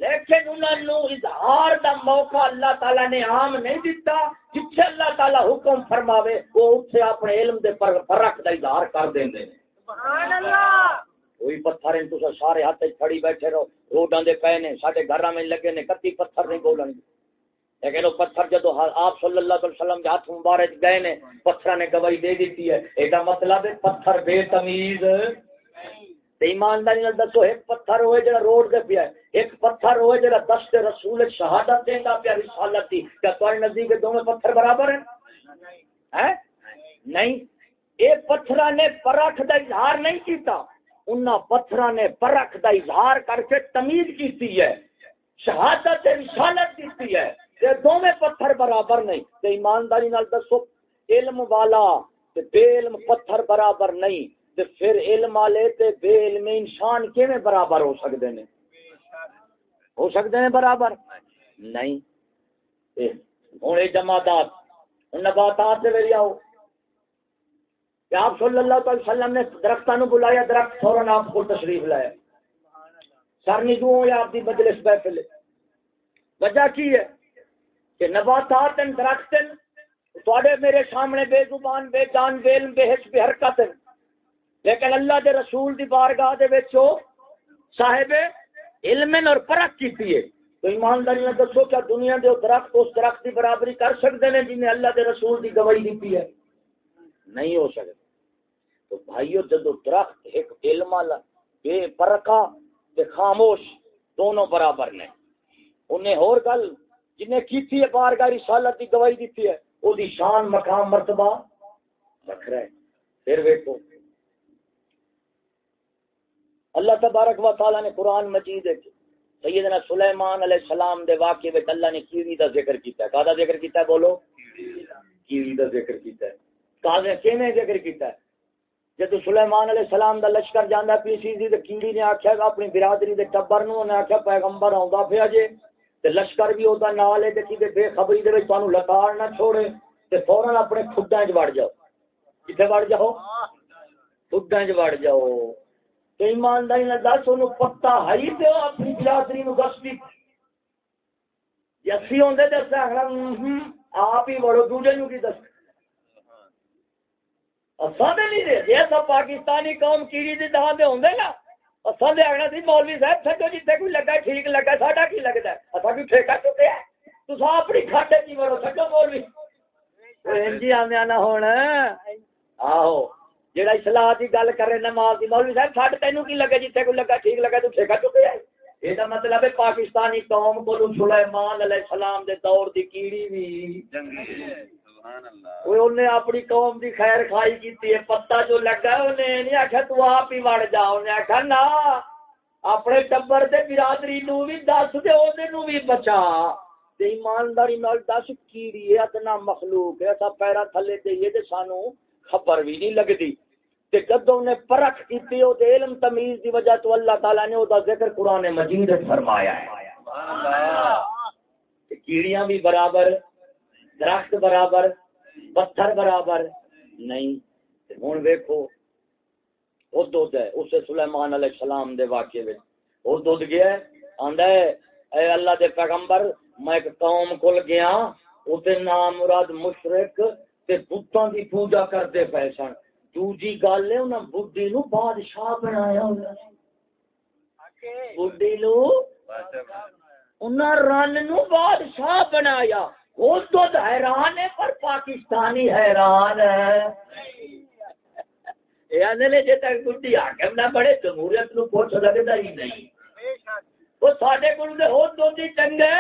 لیکن انہوں اظہار دا موقع اللہ تعالی نے عام نہیں دیتا جتھے اللہ تعالی حکم فرماوے وہ اتنے اپنے علم دے پر فرق دا اظہار کر دیں دے سبحان اللہ! کوئی پتھر ہیں تو سارے ہاتھ کھڑی بیٹھے رہو۔ روڈاں دے پے نے ساڈے گھراں میں لگے نے کتی پتھر نہیں بولن گے۔ لیکن وہ پتھر جدو آپ صلی اللہ علیہ وسلم کے ہاتھ مبارک گئے نے پتھر نے گواہی دے دیتی ہے۔ ایڈا مطلب ہے پتھر بے تمیز۔ ایمانداری دسو ایک پتھر ہوئے جڑا روڈ دے پیا ایک پتھر ہوئے جڑا دست رسول شہادت دیندا پیا رسالت دی، کیا تواڈے نزدیک دونوں پتھر برابر ہیں؟ نہیں۔ ایک پتھر نے پرکھ دا اظہار نہیں کیتا۔ انہاں پتھر نے پرکھ دا اظہار کر کے تمیز کیتی ہے۔ شہادت رسالت دیتی ہے۔ یہ دونوں پتھر برابر نہیں۔ تے ایمانداری نال دسو، علم والا تے بے علم پتھر برابر نہیں۔ تے پھر علم والے تے بے علم انسان کیویں برابر ہو سکتے ہیں ہو سکتے ہیں برابر؟ نہیں۔ ہوں یہ جماعتات نباتات سے میری آؤ۔ کہ آپ صلی اللہ علیہ وسلم نے درختوں نے بلایا، درخت فوراً آپ کو تشریف لایا سر نجو یا آپ کی مجلس بیٹھے وجہ کی ہے؟ کہ نباتات درخت تھوڑے میرے سامنے بے زبان، بے جان، بے علم، بے حس، بے حرکت لیکن اللہ دے رسول دی بارگاہ دے وچو صاحب علم اور پرکھ کیتی ہے تو ایمانداری نے دسو کیا دنیا دے درخت، اس درخت دی برابری کر سکتے ہیں جن اللہ دے رسول دی گواہی دیتی ہے؟ نہیں ہو سکتے تو بھائیو، جدو درخت ایک علم والا، بے پرکھا تے خاموش، دونوں برابر نے۔ انہیں اور گل، جنہیں کیتی ہے بارگاہ رسالت دی گواہی دیتی ہے، وہ دی شان، مقام، مرتبہ رکھ رہے پھر ویکو اللہ تبارک و تعالی نے قرآن مجید سیدنا سلیمان علیہ السلام دے واقعے وچ اللہ نے کیڑی دا ذکر کیتا ہے۔ کادا ذکر کیتا ہے؟ بولو۔ کیڑی دا ذکر کیتا ہے۔ کادا کیویں ذکر کیتا ہے؟ جدو سلیمان علیہ السلام دا لشکر جاندا پی سی جی سی تے کیڑی نے آکھیا اپنی برادری دے ٹبر نو نے آکھیا پیغمبر آوندا پیا جے۔ تے لشکر بھی ہوتا نال ہے تے کیتے بے خبری دے وچ تانوں لتاڑ نہ چھوڑے۔ تے فوراً اپنے کھڈاں وچ وڑ جاؤ۔ کتے وڑ جاؤ؟ کھڈاں وچ وڑ جاؤ۔ ایمانداری نے دس ان پتا ہی تو اپنی برادری نو دس بھی۔ جی ہوندے دس آپ ہی بڑو دوجے نو کی دس؟ پاکستانی قوم کیڑی دہاں دے ہوندے نا؟ اساں دے آگنا سی مولوی صاحب جتھے کوئی لگا ٹھیک لگا ساڈا کی لگدا؟ ہے اساں کوئی ٹھیکا چکے تساں اپنی کھاٹے کی بڑو مولوی۔ انجی آندے نہ ہن آہو۔ جہاں اسلح کی گل کرے نماز کی مولوی صاحب چھٹ تینوں کی لگے جیتے کوئی لگا ٹھیک لگا تو ٹھیکا چکے ہے یہ مطلب ہے پاکستانی قوم کو سلیمان علیہ السلام دے دور دی کیڑی بھی اپنی قوم دی خیر خائی کی پتا جو لگا انہیں نہیں آخیا تو آپ ہی وڑ جا۔ نا اپنے ٹبر دے برادری نو بھی دس دے بھی بچا۔ ایمانداری نال دس کیڑی اتنا مخلوق ہے پیرا تھلے دئیے تے سانو خبر بھی نہیں لگتی تے جدوں نے پرکھ کیتی او تے علم تمیز دی وجہ تو اللہ تعالی نے او دا ذکر قران مجید وچ فرمایا ہے۔ سبحان اللہ کیڑیاں بھی برابر، درخت برابر، پتھر برابر نہیں۔ ہوں ویکو وہ دھد ہے، اسے سلیمان علیہ السلام دے واقعے میں وہ دھد گیا آندا ہے، اے اللہ دے پیغمبر، میں ایک قوم کول گیا اسے نام مراد مشرک تے بتاں دی پوجا کرتے پے سن۔ دوجی گل ہے انہاں بڈھی نو بادشاہ بنایا بڈھی نو انہاں رن نو بادشاہ بنایا وہ تو حیران ہے پر پاکستانی حیران ہے جی تک بڈی حاکم نہ بڑے جمہوریت نو پوچھ لگتا ہی نہیں وہ سارے کو چنگے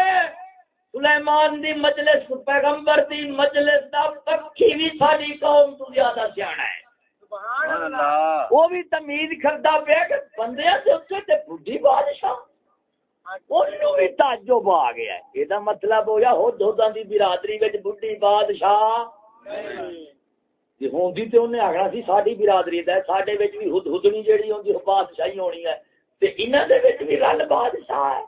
سلیمان دی مجلس پیغمبر دی مجلس دا پکھی بھی ساری قوم تو زیادہ سیاح ہے وہ بھی تمیز پیا کہ بندے بڈھی بادشاہ۔ بھی تعجب آ گیا مطلب ہوا ہو دی برادری بڈھی بادشاہ۔ ہوندی تے انہیں آخنا سی ساری برادری دا ساڈے وچ بھی ہد ہدنی جیڑی ہوندی بادشاہی ہونی ہے۔ تے انہاں دے وچ بھی رل بادشاہ ہے۔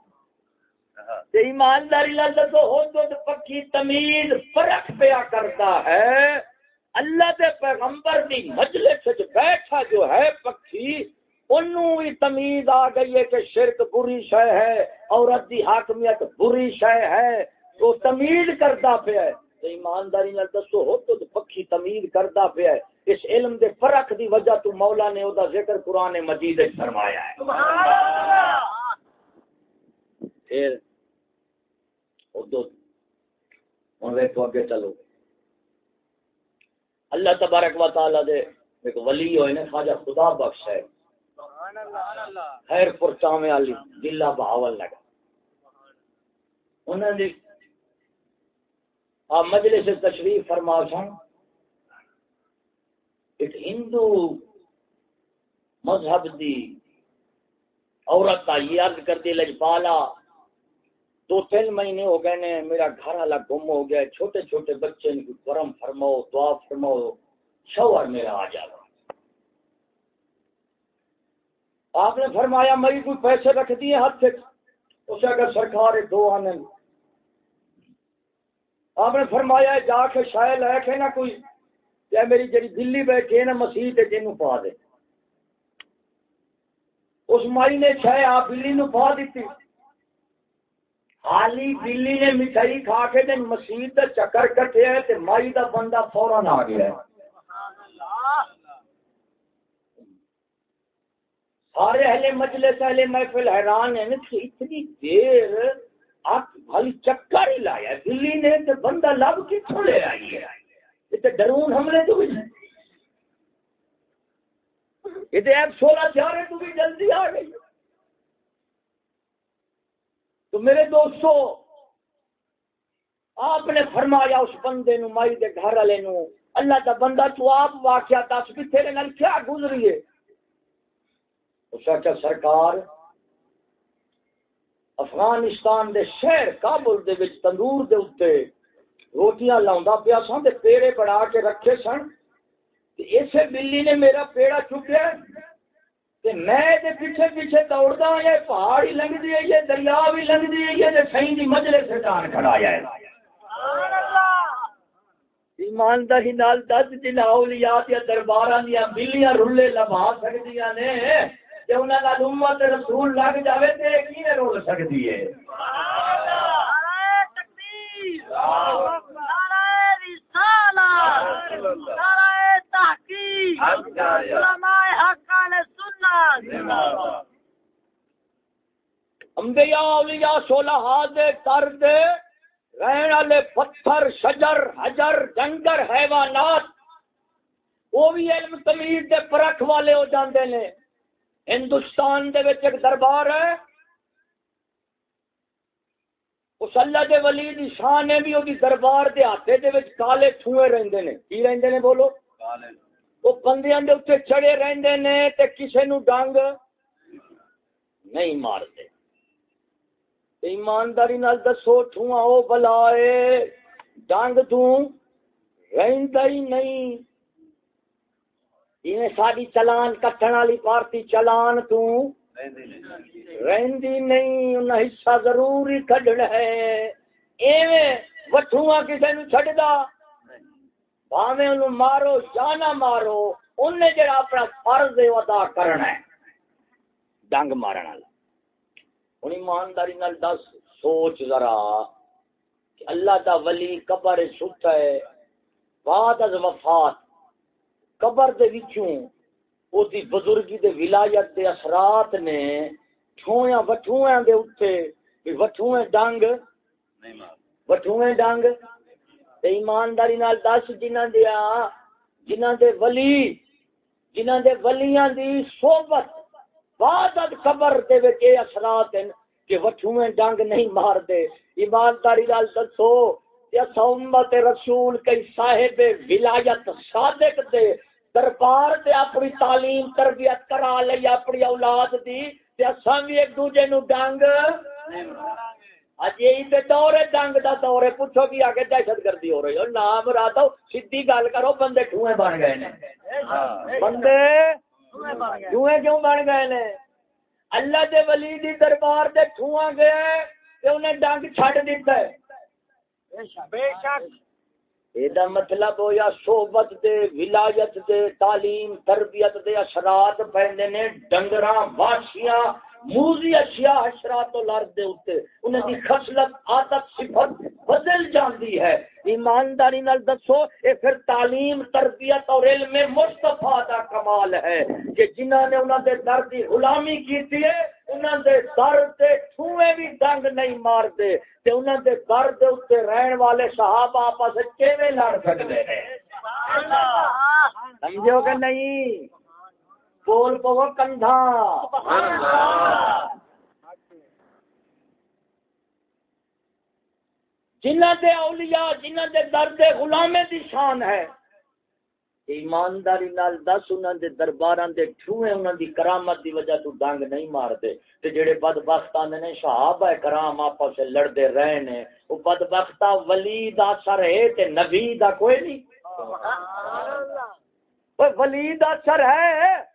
تے ایمانداری لال دسو ہو تو پکی تمیز فرق پیا کرتا ہے۔ اللہ دے پیغمبر دی مجلس وچ بیٹھا جو ہے پکی انہوں بھی تمیز آ گئی ہے کہ شرک بری شے ہے، عورت دی حاکمیت بری شے ہے۔ تو تمیز کرتا پیا ہے۔ ایمانداری نال دسو، ہو تو پکی تمیز کرتا پیا ہے۔ اس علم دے فرق دی وجہ تو مولا نے او دا ذکر قرآن مجید فرمایا ہے۔ سبحان اللہ پھر ہوں ویکو اگے چلو۔ اللہ تبارک و تعالی دے ایک ولی ہوئے نے، خواجہ خدا بخش ہے۔ خیر پور چاوے والی دلا بہاول لگا۔ انہوں نے آپ مجلس تشریف فرما سن، ایک ہندو مذہب دی عورت کا یہ عرض کر دی لجپالا دو تین مہینے ہو گئے نے، میرا گھر والا گم ہو گیا چھوٹے چھوٹے بچے گرم فرماؤ، دعا فرماؤ، شوہر میرا آ جائے آپ نے فرمایا، مری کوئی پیسے رکھ دیے ہاتھ سے۔ اسے اگر سرکار دو آنے آپ نے فرمایا، جا کے شاید لے کے نہ کوئی۔ یا میری جی بلی بیٹھی ہے نا، مسیح جن پا دے۔ اس مائی نے چھ آپ بلی نو پا دیتی۔ حالی بلی نے مٹھائی کھا کے دن مسیح چکر کٹے مائی دا بندہ فوراً آ گیا ہے۔ سارے اہل مجلس اہل محفل حیران ہیں کہ اتنی دیر آپ بھائی چکر ہی لایا دلی نے تو بندہ لب کتوں لے آئی ہے۔ یہ ڈرون حملے تو بھی یہ تو ایپ سولہ چارے تو بھی جلدی آ گئی۔ تو میرے دوستو، آپ نے فرمایا اس بندے نو، مائی دے گھر والے نو، اللہ کا بندہ تو آپ واقعہ دس بھی تیرے نال کیا گزری ہے؟ اس کا سرکار، افغانستان دے شہر کابل دے وچ تندور دے اوتے روٹیاں لاوندا پیا سن تے پیڑے بڑا کے رکھے سن۔ تے اسے بلی نے میرا پیڑا چکیا تے میں دے پیچھے پیچھے دوڑدا یہ پہاڑ ہی ہے یہ دریا بھی ہے یہ تے سائیں دی مجلس سے جان کھڑایا ہے۔ سبحان اللہ ایمانداری نال دس دن اولیاء تے درباراں دی بلیاں رلے لبا سکدیاں نے امت رسول لگ جائے کی رول سکتی ہے؟ انبیاء اولیاء صلحاء دے کر دے رہن والے پتھر شجر حجر جنگر حیوانات وہ بھی علم تمیز دے پرکھ والے ہو جاندے نے ہندوستان دے وچ ایک دربار ہے اس اللہ دے ولی دی شان ہے بھی وہ دربار دے ہاتھے دے وچ کالے چھوئے رہندے نے کی رہندے نے بولو؟ کالے وہ بندیاں دے اوتے چڑے رہندے نے تے کسے نو ڈنگ نہیں مارتے۔ ایمانداری نال دسو ٹھواں او بلائے ڈنگ تو رہندا ہی نہیں۔ ایویں ساری چلان کٹن والی پارٹی چلان تو رہندی نہیں، انہاں حصہ ضرور ہی کڈنا ہے۔ ایویں وٹھواں کسے نو چھڈدا۔ بھاویں انہوں مارو یا نہ مارو انہیں جڑا اپنا فرض ادا کرنا ہے۔ ڈنگ مارن والا۔ ہوں ایمانداری نال دس سوچ ذرا کہ اللہ دا ولی قبر ستا ہے بعد از وفات۔ قبر دے وچوں او دی بزرگی دے ولایت دے اثرات نے ٹھویاں وٹھویاں دے اوتے وٹھویں ڈنگ وٹھویں ڈنگ۔ ایمانداری نال دس جنہاں دیا جنہاں دے ولی، جنہاں دے ولیاں دی صحبت بعد قبر دے وچ اثرات ہیں کہ وٹھویں ڈنگ نہیں مار دے ایمانداری نال دسو یا امت رسول کئی صاحب ولایت صادق دے دربار تے اپنی تعلیم، تربیت کرا لئی اپنی اولاد دی، تے اساں بھی ایک دوجے نو ڈنگ نہیں مارا اج یہی تے دور ہے ڈنگ دا دور ہے پوچھو کہ آگے دہشت گردی ہو رہی ہے نام راتو سیدھی گل کرو بندے ٹھوئے بن گئے نے بندے ٹھوئے کیوں بن گئے نے اللہ دے ولی دی دربار دے ٹھواں گئے تے انہیں ڈنگ چھڈ دیتا ہے بے شک یہ مطلب ہو یا صحبت دے ولایت دے تعلیم تربیت دے اثرات پہنے نے ڈنگراں واشیاں موزی اشیاء حشرات الارض دے انہاں دی خصلت عادت صفت بدل جاندی ہے۔ ایمانداری نال دسو اے پھر تعلیم تربیت اور علم مصطفی دا کمال ہے کہ جنہاں نے انہاں دے در دی غلامی کیتی ہے انہاں دے در تے ٹھوئے بھی ڈنگ نہیں مار دے تے انہاں دے در دے اوتے رہن والے صحابہ آپس کیویں لڑ سکدے ہیں؟ سمجھو کہ نہیں؟ بول پو کندھا۔ جنہ دے اولیاء جنہ دے درد غلامے دی شان ہے۔ ایمانداری نال دس انہاں دے درباراں دے ٹھوئے انہاں دی کرامت دی وجہ تو ڈنگ نہیں مار دے تے جڑے بدبخت آندے نے صحابہ کرام آپس سے لڑدے رہے نے او بدبختہ ولی دا سر ہے تے نبی دا کوئی نہیں۔ سبحان اللہ۔ ولی دا سر ہے۔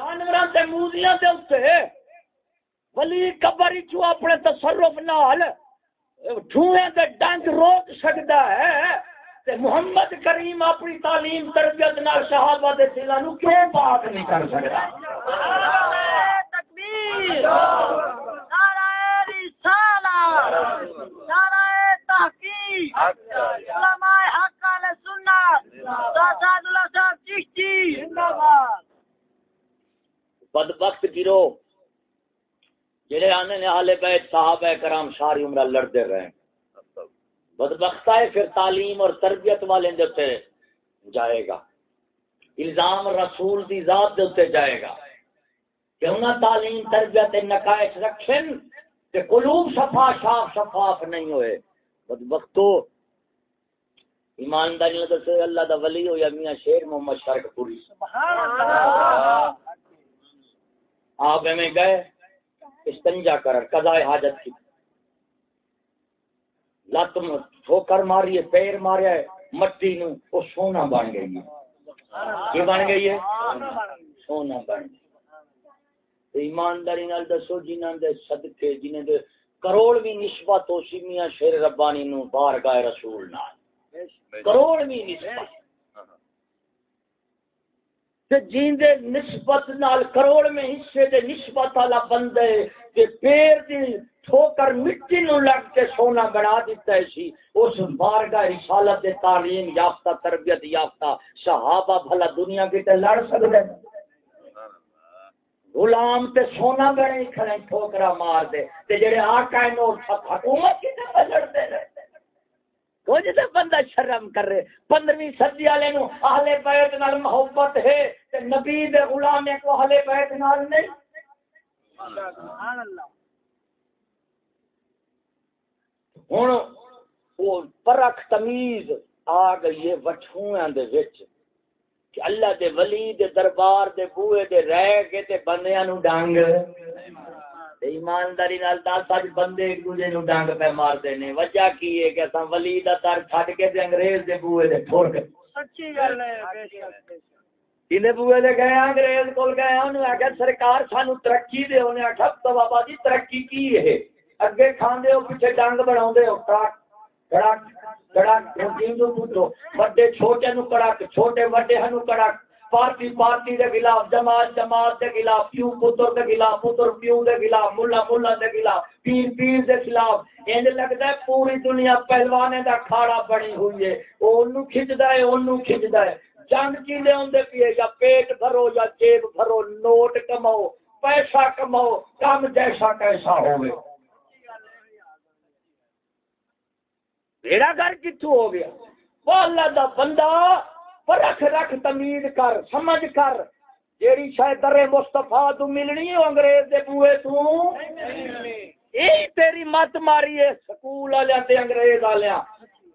جانوراں تے موزیاں دے اوتے ولی قبر چو اپنے تصرف نال ٹھوئے تے ڈنگ روک سکدا ہے۔ تے محمد کریم اپنی تعلیم تربیت نال صحابہ دے دلاں نو کیوں پاک نہیں کر سکدا؟ تکبیر! نعرہ رسالہ! نعرہ تحقیق! علماء حق علیہ سنت! سعد اللہ صاحب چشتی! زندہ باد! بدبخت گرو جڑے آنے نے آلے بیت، صحابہ کرام ساری عمرہ لڑتے رہے۔ بدبخت ہے پھر تعلیم اور تربیت والے دیتے جائے گا۔ الزام رسول دی ذات دیتے جائے گا۔ کہ انہیں تعلیم، تربیت نقائش رکھیں کہ قلوب صفا، شاف شفاف نہیں ہوئے۔ بدبختو، ایمانداری دسے اللہ دا ولی ہو یا میاں شیر محمد شرک پوری۔ سبحان اللہ! آپ میں گئے استنجا کر قضاء حاجت کی۔ لت ٹھوکر ماری ہے پیر ماریا ہے مٹی نو وہ سونا بن گئی ہے۔ یہ بن گئی ہے؟ سونا بن گئی۔ ایمانداری نال دسو جنہاں دے صدقے جنہاں دے کروڑ بھی نسبت ہو سی میاں شیر ربانی نو بار گائے رسول نال۔ کروڑ بھی نسبت۔ جیندے نسبت نال کروڑ میں حصے دے نسبت والا بندے کہ پیر دی ٹھوکر مٹی نو لگ کے سونا بنا دیتا ہے سی۔ اس بارگاہ رسالت دے تعلیم یافتہ، تربیت یافتہ صحابہ بھلا دنیا کی تے لڑ سکدے۔ غلام تے سونا بنے کھڑے ٹھوکرا مار دے۔ تے جڑے آقا نو حکومت کی تے لڑتے رہے۔ کچھ تو بندہ شرم کر رہے پندرہویں سدی والے نو اہل بیت نال محبت ہے تے نبی دے غلام کو اہل بیت نال نہیں۔ سبحان اللہ۔ ہن وہ پرکھ تمیز آ گئی ہے وٹھویاں دے وچ کہ اللہ دے ولی دے دربار دے بوئے دے رہ کے تے بندیاں نو ڈانگ۔ ایمانداری نال دس اج بندے ایک دوسرے نو ڈانگ پہ مار دینے وجہ کی ہے کہ اساں ولی دا تر چھڈ کے تے انگریز دے بوئے دے ٹھور گئے سچی گل ہے بے شک انہیں بوئے دے گئے انگریز کول گئے انہوں نے سرکار سانو ترقی دے انہیں آخیا تو بابا جی ترقی کی ہے اگے کھاندے ہو پیچھے ڈنگ بناوندے ہو کڑک کڑک کڑک پوچھو بڑے چھوٹے نو کڑک چھوٹے بڑے ہنو کڑک پارٹی پارٹی دے خلاف، جماعت جماعت دے خلاف، پیو پتر دے خلاف، پتر پیو دے خلاف، ملا ملا دے خلاف، پیر پیر دے خلاف۔ انج لگدا ہے پوری دنیا پہلوانے دا کھاڑا بنی ہوئی ہے۔ اونوں کھچدا ہے، اونوں کھچدا ہے۔ جنگ کی لے اوندے پیے، یا پیٹ بھرو یا جیب بھرو، نوٹ کماؤ، پیسہ کماؤ، کم جیسا کیسا ہوئے میرا گھر کتوں ہو گیا؟ وہ اللہ دا بندہ رکھ رکھ تمیز کر، سمجھ کر۔ جیڑی شاید در مستفا تو ملنی ہے انگریز دے بوئے تو۔ یہی تیری مت ماری ہے سکول والے انگریز والے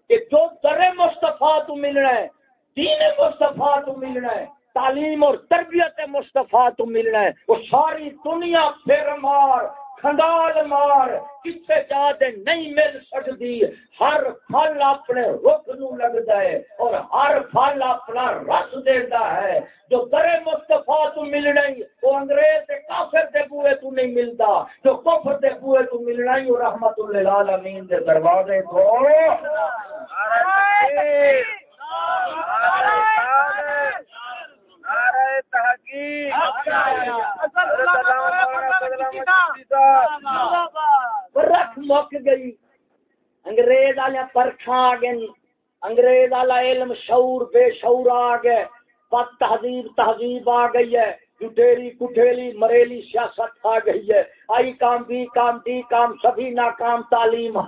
کہ جو در مستفا تو ملنا ہے، دین مستفا تو ملنا ہے، تعلیم اور تربیت مستفا تو ملنا ہے، وہ ساری دنیا پھر مار۔ کھنڈال مار کسے جا دے نہیں مل سکتی ہر پھل اپنے رخ نو لگتا ہے اور ہر پھل اپنا رس دیتا ہے جو در مستفا تو ملنا ہی وہ انگریز دے کافر دے بوئے تو نہیں ملتا جو کفر دے بوئے تو ملنا ہی وہ رحمت اللہ العالمین دے دروازے کو رکھ مک گئی۔ انگریز والے پرکھا آ گئے انگریز والا علم شعور بے شعور آ گئے۔ پت تہذیب تہذیب آ گئی ہے۔ جٹیری کٹھیلی مریلی سیاست آ گئی ہے۔ آئی کام بی کام ڈی کام سبھی ناکام تعلیم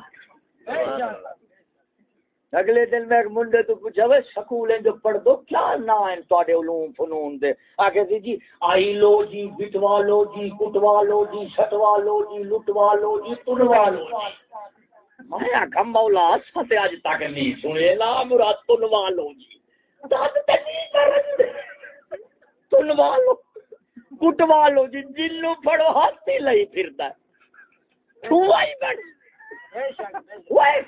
اگلے دن میں ایک منڈے تو پوچھا وہ سکول جو پڑھ دو کیا نام ہے تواڈے علوم فنون دے؟ آگے دی جی آئی لو جی بٹوا لو جی کٹوا لو جی شٹوا لو جی لٹوا لو جی تنوا لو۔ میں آخا مولا ستے اج تک نہیں سنے، لا مراد تنوا لو جی۔ تنوا لو، کٹوا لو جی جنوں پڑھو ہاتھ ہی لئی پھردا تو آئی بڑھ۔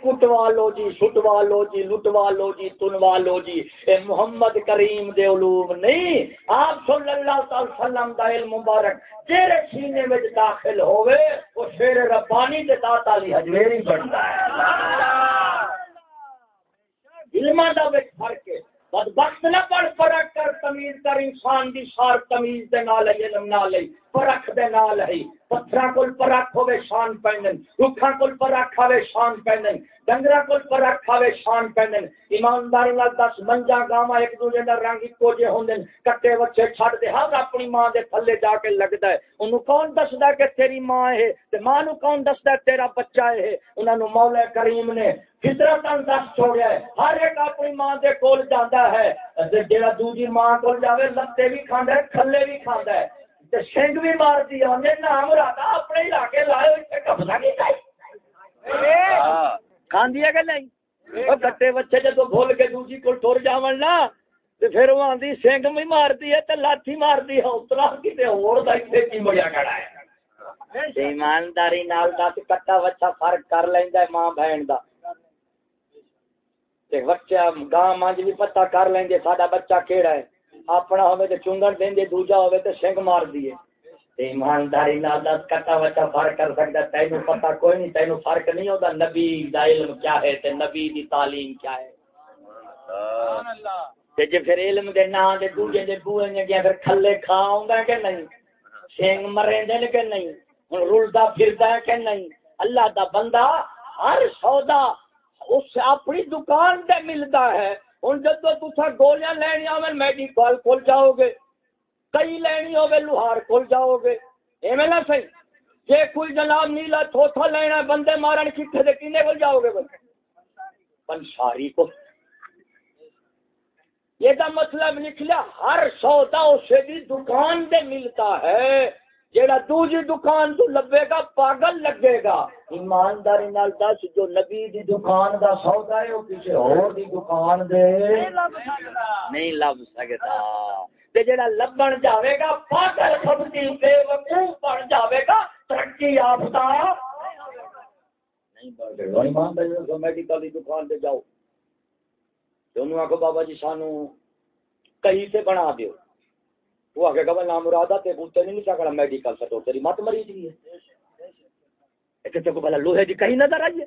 کٹوا لو جی سٹوا لو جی لٹوا لو جی تنوا لو جی۔ اے محمد کریم دے علوم نہیں، آپ صلی اللہ تعالی وسلم دا علم مبارک تیرے سینے وچ داخل ہوئے وہ شیر ربانی دے داتا علی حجویری بنتا ہے۔ علماء دا وچ فرق ہے۔ بدبخت نہ پڑھ، فرق کر، تمیز کر، انسان دی سار تمیز دے نال، علم نال۔ دے نال پتھراں کول پرکھ ہوے شان پہنن، رکھاں کول پرکھ شان ڈنگراں کول پرکھ شان ایماندار نال دس منجا گاواں ایک دوجے دا رنگ اکو جے ہوندن کٹے چھڈ دے، ہر اپنی ماں دے تھلے جا کے لگدا ہے۔ اونوں کون دسدا کہ تیری ماں ہے؟ تے ماں نو کون دسدا تیرا بچہ ہے؟ انہاں نو مولا کریم نے فطرت دس چھوڑیا ہے۔ ہر ایک اپنی ماں دے کول جاندا ہے۔ جڑا دوجی ماں کول جاوے، لتے بھی کھاندا ہے، کھلے بھی کھاندا ہے۔ سنگ بھی مار دیا نام راتا، اپنے علاقے لائے قبضہ نہیں کھاندی کہ نہیں؟ کٹے بچے جب بھول کے دوجی کو ٹر جا نا پھر وہ آدھی سنگ بھی مارتی ہے تو لاٹھی مارتی ہے۔ اترا کسی ہوتی بڑا کڑا ہے۔ ایمانداری نال دس کٹا بچہ فرق کر لینا ماں بہن کا بچہ گاں مجھ بھی پتا کر لیں گے سا بچہ کہڑا ہے؟ اپنا ہوے تے چنگن دین دے دوجا ہوے تے سنگ مار دیے تے ایمانداری نال دس کٹا وچا فرق کر سکدا تینو پتہ کوئی نہیں تینو فرق نہیں ہوندا نبی دا علم کیا ہے تے نبی دی تعلیم کیا ہے۔ سبحان اللہ تے جے پھر علم دے نا دے دوجے دے بوئے نے گیا پھر کھلے کھاوندا کہ نہیں؟ سنگ مرے دے کہ نہیں؟ ہن رلدا پھردا ہے کہ نہیں؟ اللہ دا بندہ ہر سودا اس اپنی دکان تے ملتا ہے۔ ہوں جب تصا گولیاں لینیا میں میڈیکل کھول جاؤ گے۔ کئی لینی ہوگی لوہار کھول جاؤ گے۔ ایویں نہ صحیح جی کوئی جناب نیلا تھوتھا لینا بندے مارن کتنے دے کنے کول جاؤ گے پنساری کو۔ یہ مطلب نکلا ہر سودا اسے بھی دکان دے ملتا ہے۔ جیڑا دوجی دکان تو لبے گا پاگل لگے گا۔ ایمانداری نال دس جو نبی دی دکان دا سودا ہے وہ کسی اور دی دکان دے۔ نہیں لب سکتا۔ تے جیڑا لبن جاوے گا پاگل دی بے وقوف بن جاوے گا۔ ترقی یافتہ۔ میڈیکل کی دکان پہ جاؤ۔ آخو بابا جی سانو کہیں سے بنا دیو۔ وہ آگے کہ نام مرادہ تے بوتے نہیں لکھا میڈیکل سٹور تیری مت مری جی ہے۔ کو لوہے جی کہیں نظر آئیے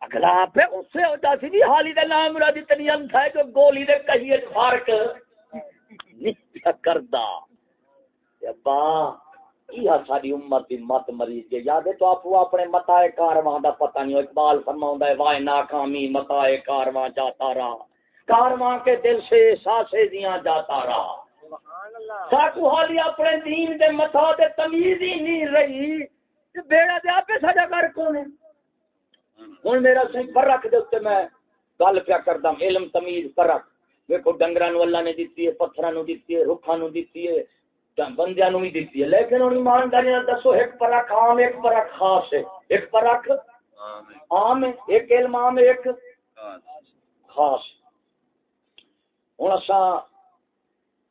اگلا آپ اس سے ہوتا سی جی حالی دے نام مرادی تنی انت ہے جو گولی دے کہیں فرق نہیں کردا ابا یہ ساری امت دی مت مری کے یاد ہے تو آپ وہ اپنے متائے کارواں دا پتہ نہیں اقبال فرماوندا ہے، وائے ناکامی متائے کارواں جاتا رہا۔ کارواں کے دل سے ساسے دیاں جاتا رہا۔ ساکو حالی اپنے دین دے متا دے تمیز ہی نہیں رہی۔ بیڑا دے آپ سجا کر کون ہوں میرا سی پر رکھ دے میں گل پیا کردا علم تمیز پر رکھ دیکھو ڈنگرا نو اللہ نے دیتی ہے پتھر نو دیتی ہے رکھا نو دیتی ہے بندیا نو بھی دیتی ہے۔ لیکن ہوں ایمانداری دسو، ایک پرکھ عام، ایک پرکھ خاص ہے۔ ایک پرکھ عام ہے، ایک علم عام، ایک خاص ہوں اصا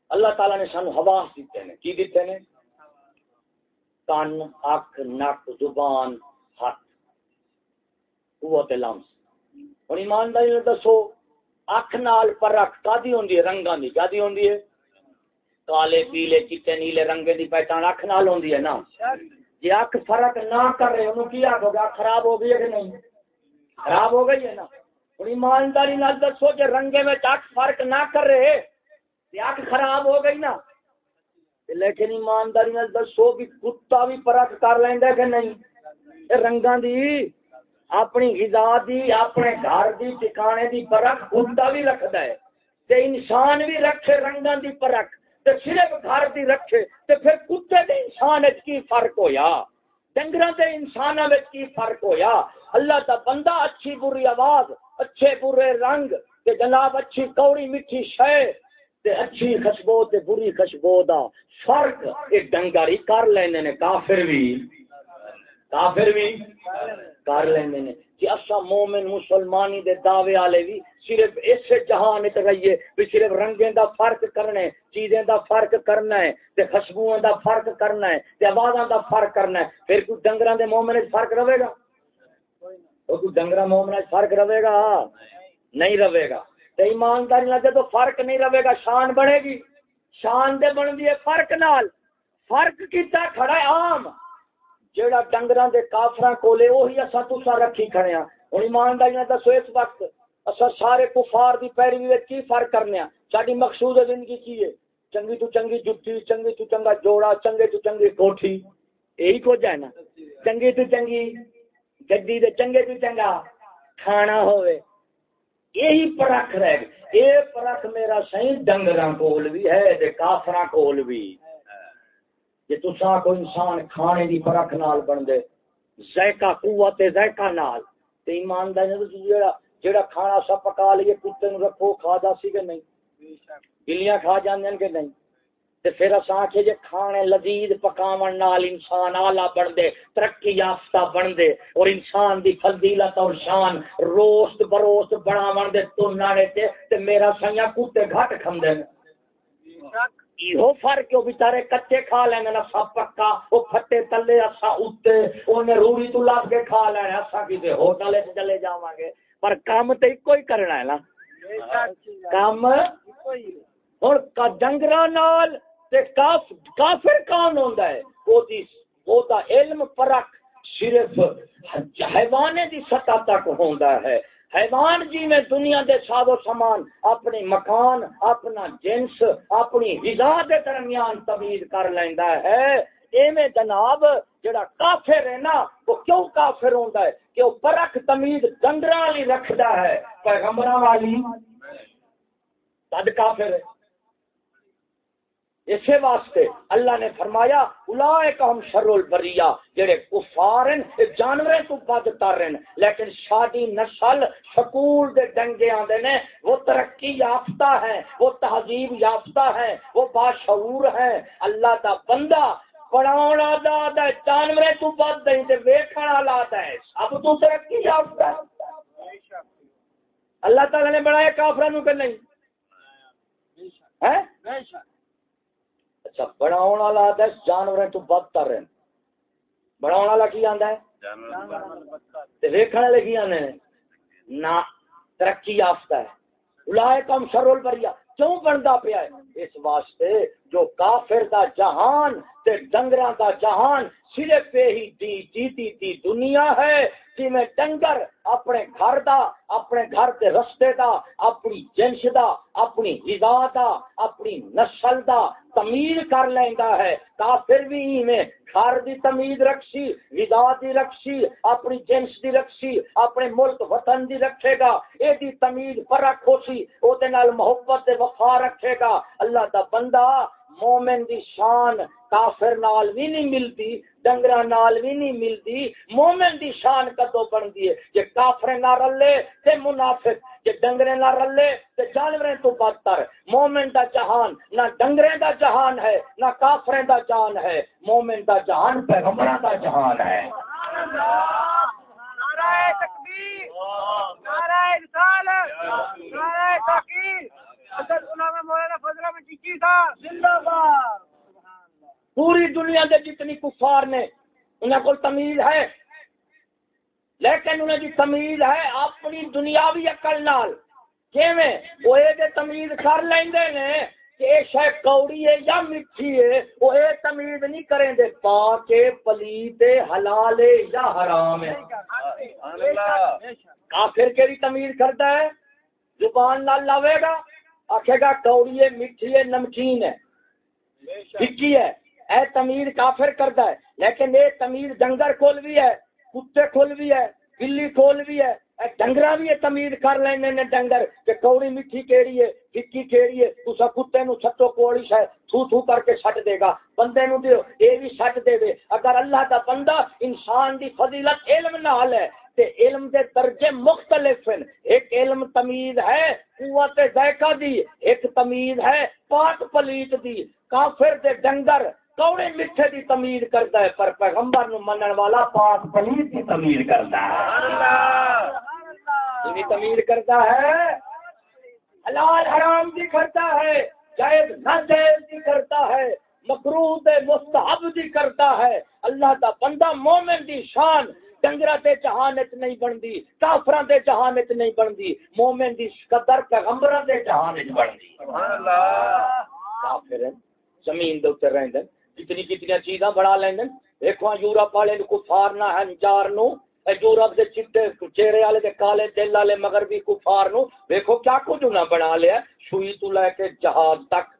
اللہ تعالی نے سانو حواس دیتے ہیں۔ کی دیتے ہیں؟ کن اک نک، زبان، ہاتھ۔ قوت لمس۔ ہوں ایمانداری نے دسو اک نال پرکھ کدی ہوں رنگا کی کدی ہوں کالے، پیلے، چیٹے، نیلے رنگے دی پہچان اک نال ہوں نا؟ جی اک فرق نہ کر رہے، انہوں کی آخو گا خراب ہو گئی ہے کہ نہیں؟ خراب ہو گئی ہے نا؟ ہوں ایمانداری نال دسو جی رنگے میں اک فرق نہ کر رہے اک خراب ہو گئی نا لیکن ایمانداری نال دسو بھی کتا بھی فرق کر لینا کہ نہیں۔ رنگاں دی، اپنی غذا دی، اپنے گھر دی ٹکانے دی پرکھ کتا بھی رکھتا ہے۔ تے انسان بھی رکھے رنگاں دی پرکھ۔ تے صرف گھر دی رکھے، تے پھر کتے دے انسان وچ کی فرق ہویا؟ ڈنگراں دے انساناں وچ کی فرق ہویا؟ اللہ دا بندہ اچھی بری آواز، اچھے برے رنگ، تے جناب اچھی کوڑی میٹھی شے تے اچھی خوشبو تے بری خوشبو دا فرق ایک ڈنگاری کر لینے نے، کافر بھی کافر بھی کر لینے نے۔ جی کہ اصا مومن، مسلمانی دے دعوے والے بھی صرف اس جہان وچ رہیے بھی صرف رنگیں دا فرق کرنا ہے، چیزیں دا فرق کرنا ہے، تے خوشبوؤں دا فرق کرنا ہے، تے آوازاں دا فرق کرنا ہے۔ پھر کوئی ڈنگراں دے مومن وچ فرق رہے گا؟ تو کوئی ڈنگراں مومن وچ فرق رہے گا؟ نہیں رہے گا۔ ایمانداری نال جدوں فرق نہیں رہے گا، شان بنے گی۔ شان دے بندی ہے فرق نال۔ فرق کیتا کھڑا ہے عام۔ جیڑا ڈنگراں دے کافراں کولے وہی اسا تسا رکھی کھڑے ہاں۔ ہن ایمانداری نال دسو، اس وقت اسا سارے کفار دی پیروی وچ کی فرق کرنے ہاں؟ ساڈی مقصود زندگی کی ہے؟ چنگی تو چنگی جُتی، چنگی تو چنگا جوڑا، چنگے تو چنگی کوٹھی۔ یہی کچھ ہے نا؟ چنگی تو چنگی، گڈی دے چنگے تو چنگا، کھانا ہوئے یہی پرکھ رہ گئی۔ یہ پرکھ میرا سہی ڈنگراں کول بھی ہے تے کافراں کول بھی جی تسا کو انسان کھانے دی پرکھ نال بن دے ذائقہ قوت ذائقہ نال۔ تے ایمانداری جیڑا جیڑا کھانا سب پکا لیے، کتے نو رکھو کھا دا سی کہ نہیں؟ بلیاں کھا جاندے کہ نہیں؟ تے پھر اساں کہ جے کھانے لذیذ پکاون نال انسان اعلی بن دے ترقی یافتہ بن دے اور انسان دی فضیلت اور شان روست بروست بناون دے تو نانے تے تے میرا سیاں کتے گھٹ کھندے نے۔ یہ فرق؟ ہے بیچارے کچے کھا لینا نا سب پکا وہ پھٹے تلے اسا اتے انہیں روڑی تو لاگ کے کھا لینا اسا کسی ہوٹل چلے جاواں گے۔ پر کام تو ایک ہی کرنا ہے نا۔ کام اور ڈنگر نال کافر کون ہوندا ہے؟ وہ وہ علم پرک صرف حیوانے دی سطح تک ہوندا ہے۔ حیوان جی میں دنیا دے ساد و سامان، اپنی مکان، اپنا جنس، اپنی غذا دے درمیان تمیز کر لیندا ہے۔ ایویں جناب جڑا کافر ہے نا، وہ کیوں کافر ہوندا ہے؟ کہ وہ پرکھ تمیز ڈنگراں والی رکھدا ہے۔ پیغمبراں والی تد کافر ہے۔ اسی واسطے اللہ نے فرمایا اولائک ہم شر البریہ جڑے کفار ہیں جانوریں تو بد تر ہیں۔ لیکن شادی نسل سکول دے ڈنگے آندے نے وہ ترقی یافتہ ہیں وہ تہذیب یافتہ ہیں وہ باشعور ہیں۔ اللہ دا بندہ پڑھاونا دا دا جانوریں تو بد نہیں تے ویکھن والا دا ہے سب تو ترقی یافتہ ہے اللہ تعالی نے بنایا کافروں کو نہیں۔ ہے اچھا بناؤ والا دس جانور تو بدتر ہیں۔ بنا والا کی آدھا ہے؟ ویکن والے کی آنے نہ ترقی یافتہ ہے۔ لائے کم شرول بریا کیوں بنتا پیا ہے؟ اس واسطے جو کافر دا جہان تے ڈنگراں دا جہان صرف پہ ہی دی جیتی دی دنیا ہے۔ جی میں ڈنگر اپنے گھر دا، اپنے گھر دے رستے دا، اپنی جنس دا، اپنی غذا دا، اپنی نسل دا تمیز کر لیندا ہے۔ کافر بھی میں گھر دی تمیز رکھسی غذا دی رکھسی اپنی جنس دی رکھسی اپنے ملک وطن دی رکھے گا۔ اے دی تمیز فرق ہوسی او دے نال محبت دے وفا رکھے گا۔ اللہ دا بندہ مومن دی شان کافر نال بھی نہیں ملتی ڈنگر نال بھی نہیں ملتی۔ مومن دی شان کدو بنتی ہے؟ جی کافر نہ رلے تے منافق جی ڈنگرے نہ رلے تے جانوریں تو بدتر۔ مومن دا جہان نہ ڈنگرے دا جہان ہے، نہ کافریں دا جہان ہے۔ مومن دا جہان پیغمبر دا جہان ہے۔ نعرہ تکبیر، نعرہ رسالت، نعرہ پوری دنیا دے جتنی کفار نے انہیں کو تمیز ہے لیکن انہیں جی تمیز ہے اپنی دنیاوی عقل نال۔ کیویں؟ وہ یہ تمیز کر لیندے نے کہ یہ شاید کوڑی ہے یا میٹھی ہے وہ یہ تمیز نہیں کریں دے پاک پلیت حلال یا حرام ہے کافر کے بھی تمیز کرتا ہے؟ زبان نال لاوے گا۔ آخے گا کوڑی ہے میٹھی ہے نمکین ہے۔ فکی ہے۔ اے تمیر کافر کرتا ہے۔ لیکن یہ تمیر ڈنگر کھول بھی ہے، کتے کھول بھی ہے، بلی کھول بھی ہے۔ ڈنگر بھی تمیر کر لینے نے ڈنگر کہ کوڑی میٹھی کیڑی ہے فکی کیڑی ہے۔ تسا کتے نو چھٹو کوڑی ہے تھو تھو کر کے چھٹ دے گا۔ بندے نو دیو، اے بھی چھٹ دے دے۔ اگر اللہ دا بندہ انسان دی فضیلت علم نال ہے تے علم دے درجے مختلف ہیں۔ ایک علم تمیز ہے، قوت ذائقہ دی، ایک تمیز ہے، پاک پلیت دی۔ کافر دے ڈنگر کوڑے میٹھے دی تمیز کرتا ہے، پر پیغمبر نو منن والا پاک پلیت دی تمیز کرتا ہے۔ اللہ۔ تمیز کرتا ہے، حلال حرام دی کرتا ہے، جائز نہ جائز دی کرتا ہے مکروہ دے مستحب دی کرتا ہے۔ اللہ دا بندہ مومن دی شان ڈنگر دے جہان وچ نہیں بندی کافراں دے جہان وچ نہیں بندی مومن دی قدر پیغمبراں دے جہان وچ بندی سبحان اللہ۔ کافر زمین دے اوپر رہندے کتنی کتنی چیزاں بڑا لیندے دیکھو یورپ والے کفار نہ ہیں جار نو یورپ دے چٹے چہرے والے کالے دل والے مغربی کفار نو دیکھو کیا کچھ نہ بنا لیا سوئی تو لے کے جہاز تک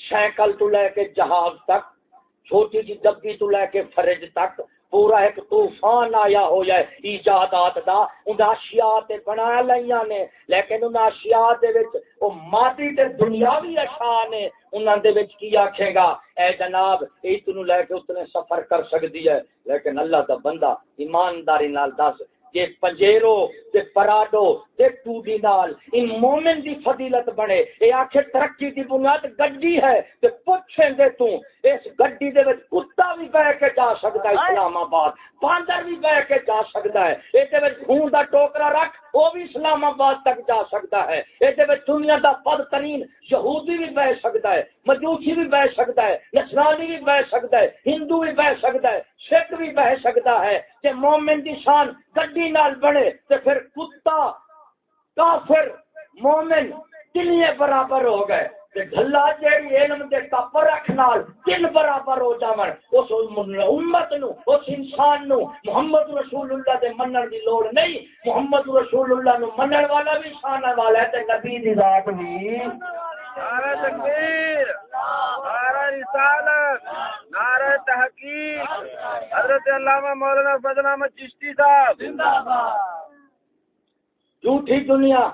سائیکل تو لے کے جہاز تک چھوٹی جی ڈبی تو لے کے فرج تک پورا ایک طوفان آیا ہو جائے، ایجادات دا ان اشیاء تے بنا لئیاں نے۔ لیکن ان اشیاء دے وچ، او مادی تے دنیاوی اشیاء نے انہاں دے وچ کی آکھے گا؟ اے جناب ایتنو لے کے اتنے سفر کر سکدی ہے، لیکن اللہ دا بندہ ایمانداری نال دس۔ کہ پنجیرو تے پراڈو تے ٹوڈی نال۔ ان مومن دی فضیلت بنے۔ اے آکھے ترقی دی بنیاد گڈی ہے۔ تے پوچھیں دے تو، اس گڈی دے وچ کتا بھی بیٹھ کے جا سکدا ہے اسلام آباد؟ باندر بھی بیٹھ کے جا سکدا ہے۔ اے دے وچ خون دا ٹوکرا رکھ۔ وہ بھی اسلام آباد تک جا سکتا ہے۔ یہ دنیا دا بدترین یہودی بھی بہ سکتا ہے، مجوسی بھی بہ سکتا ہے، نصرانی بھی بہ سکتا ہے، ہندو بھی بہ سکتا ہے، سکھ بھی بہ سکتا ہے۔ کہ مومن کی شان گڈی نال بنے تو پھر کتا، کافر، مومن کنیے برابر ہو گئے۔ گلا جیڑی علم دے کپ رکھ نال تین برابر ہو جاون اس امت نو اس انسان نو محمد رسول اللہ دے منن دی لوڑ نہیں محمد رسول اللہ نو منن والا بھی شان والا ہے تے نبی دی ذات بھی۔ نعرہ تکبیر نعرہ رسالت نعرہ تحقیق۔ حضرت علامہ مولانا فضل احمد چشتی صاحب۔ زندہ باد جھوٹی دنیا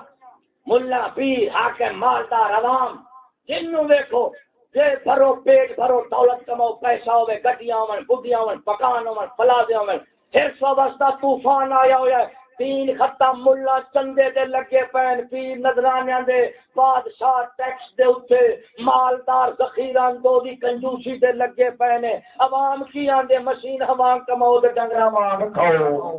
ملا پیر حاکم مالدار عوام۔ جنوں ویکھو جے بھرو پیٹ بھرو دولت کماؤ پیسہ ہوے گڈیاں ہون بڈیاں ہون پکان ہون فلادے ہون پھر سو واسطہ طوفان آیا ہویا ہے تین ختم ملا چندے دے لگے پین پیر نظرانیاں دے بادشاہ ٹیکس دے اوتے مالدار ذخیران دو دی کنجوسی دے لگے پینے عوام کی آندے مشین ہوا کماؤ دے ڈنگرا وانگ کھاؤ۔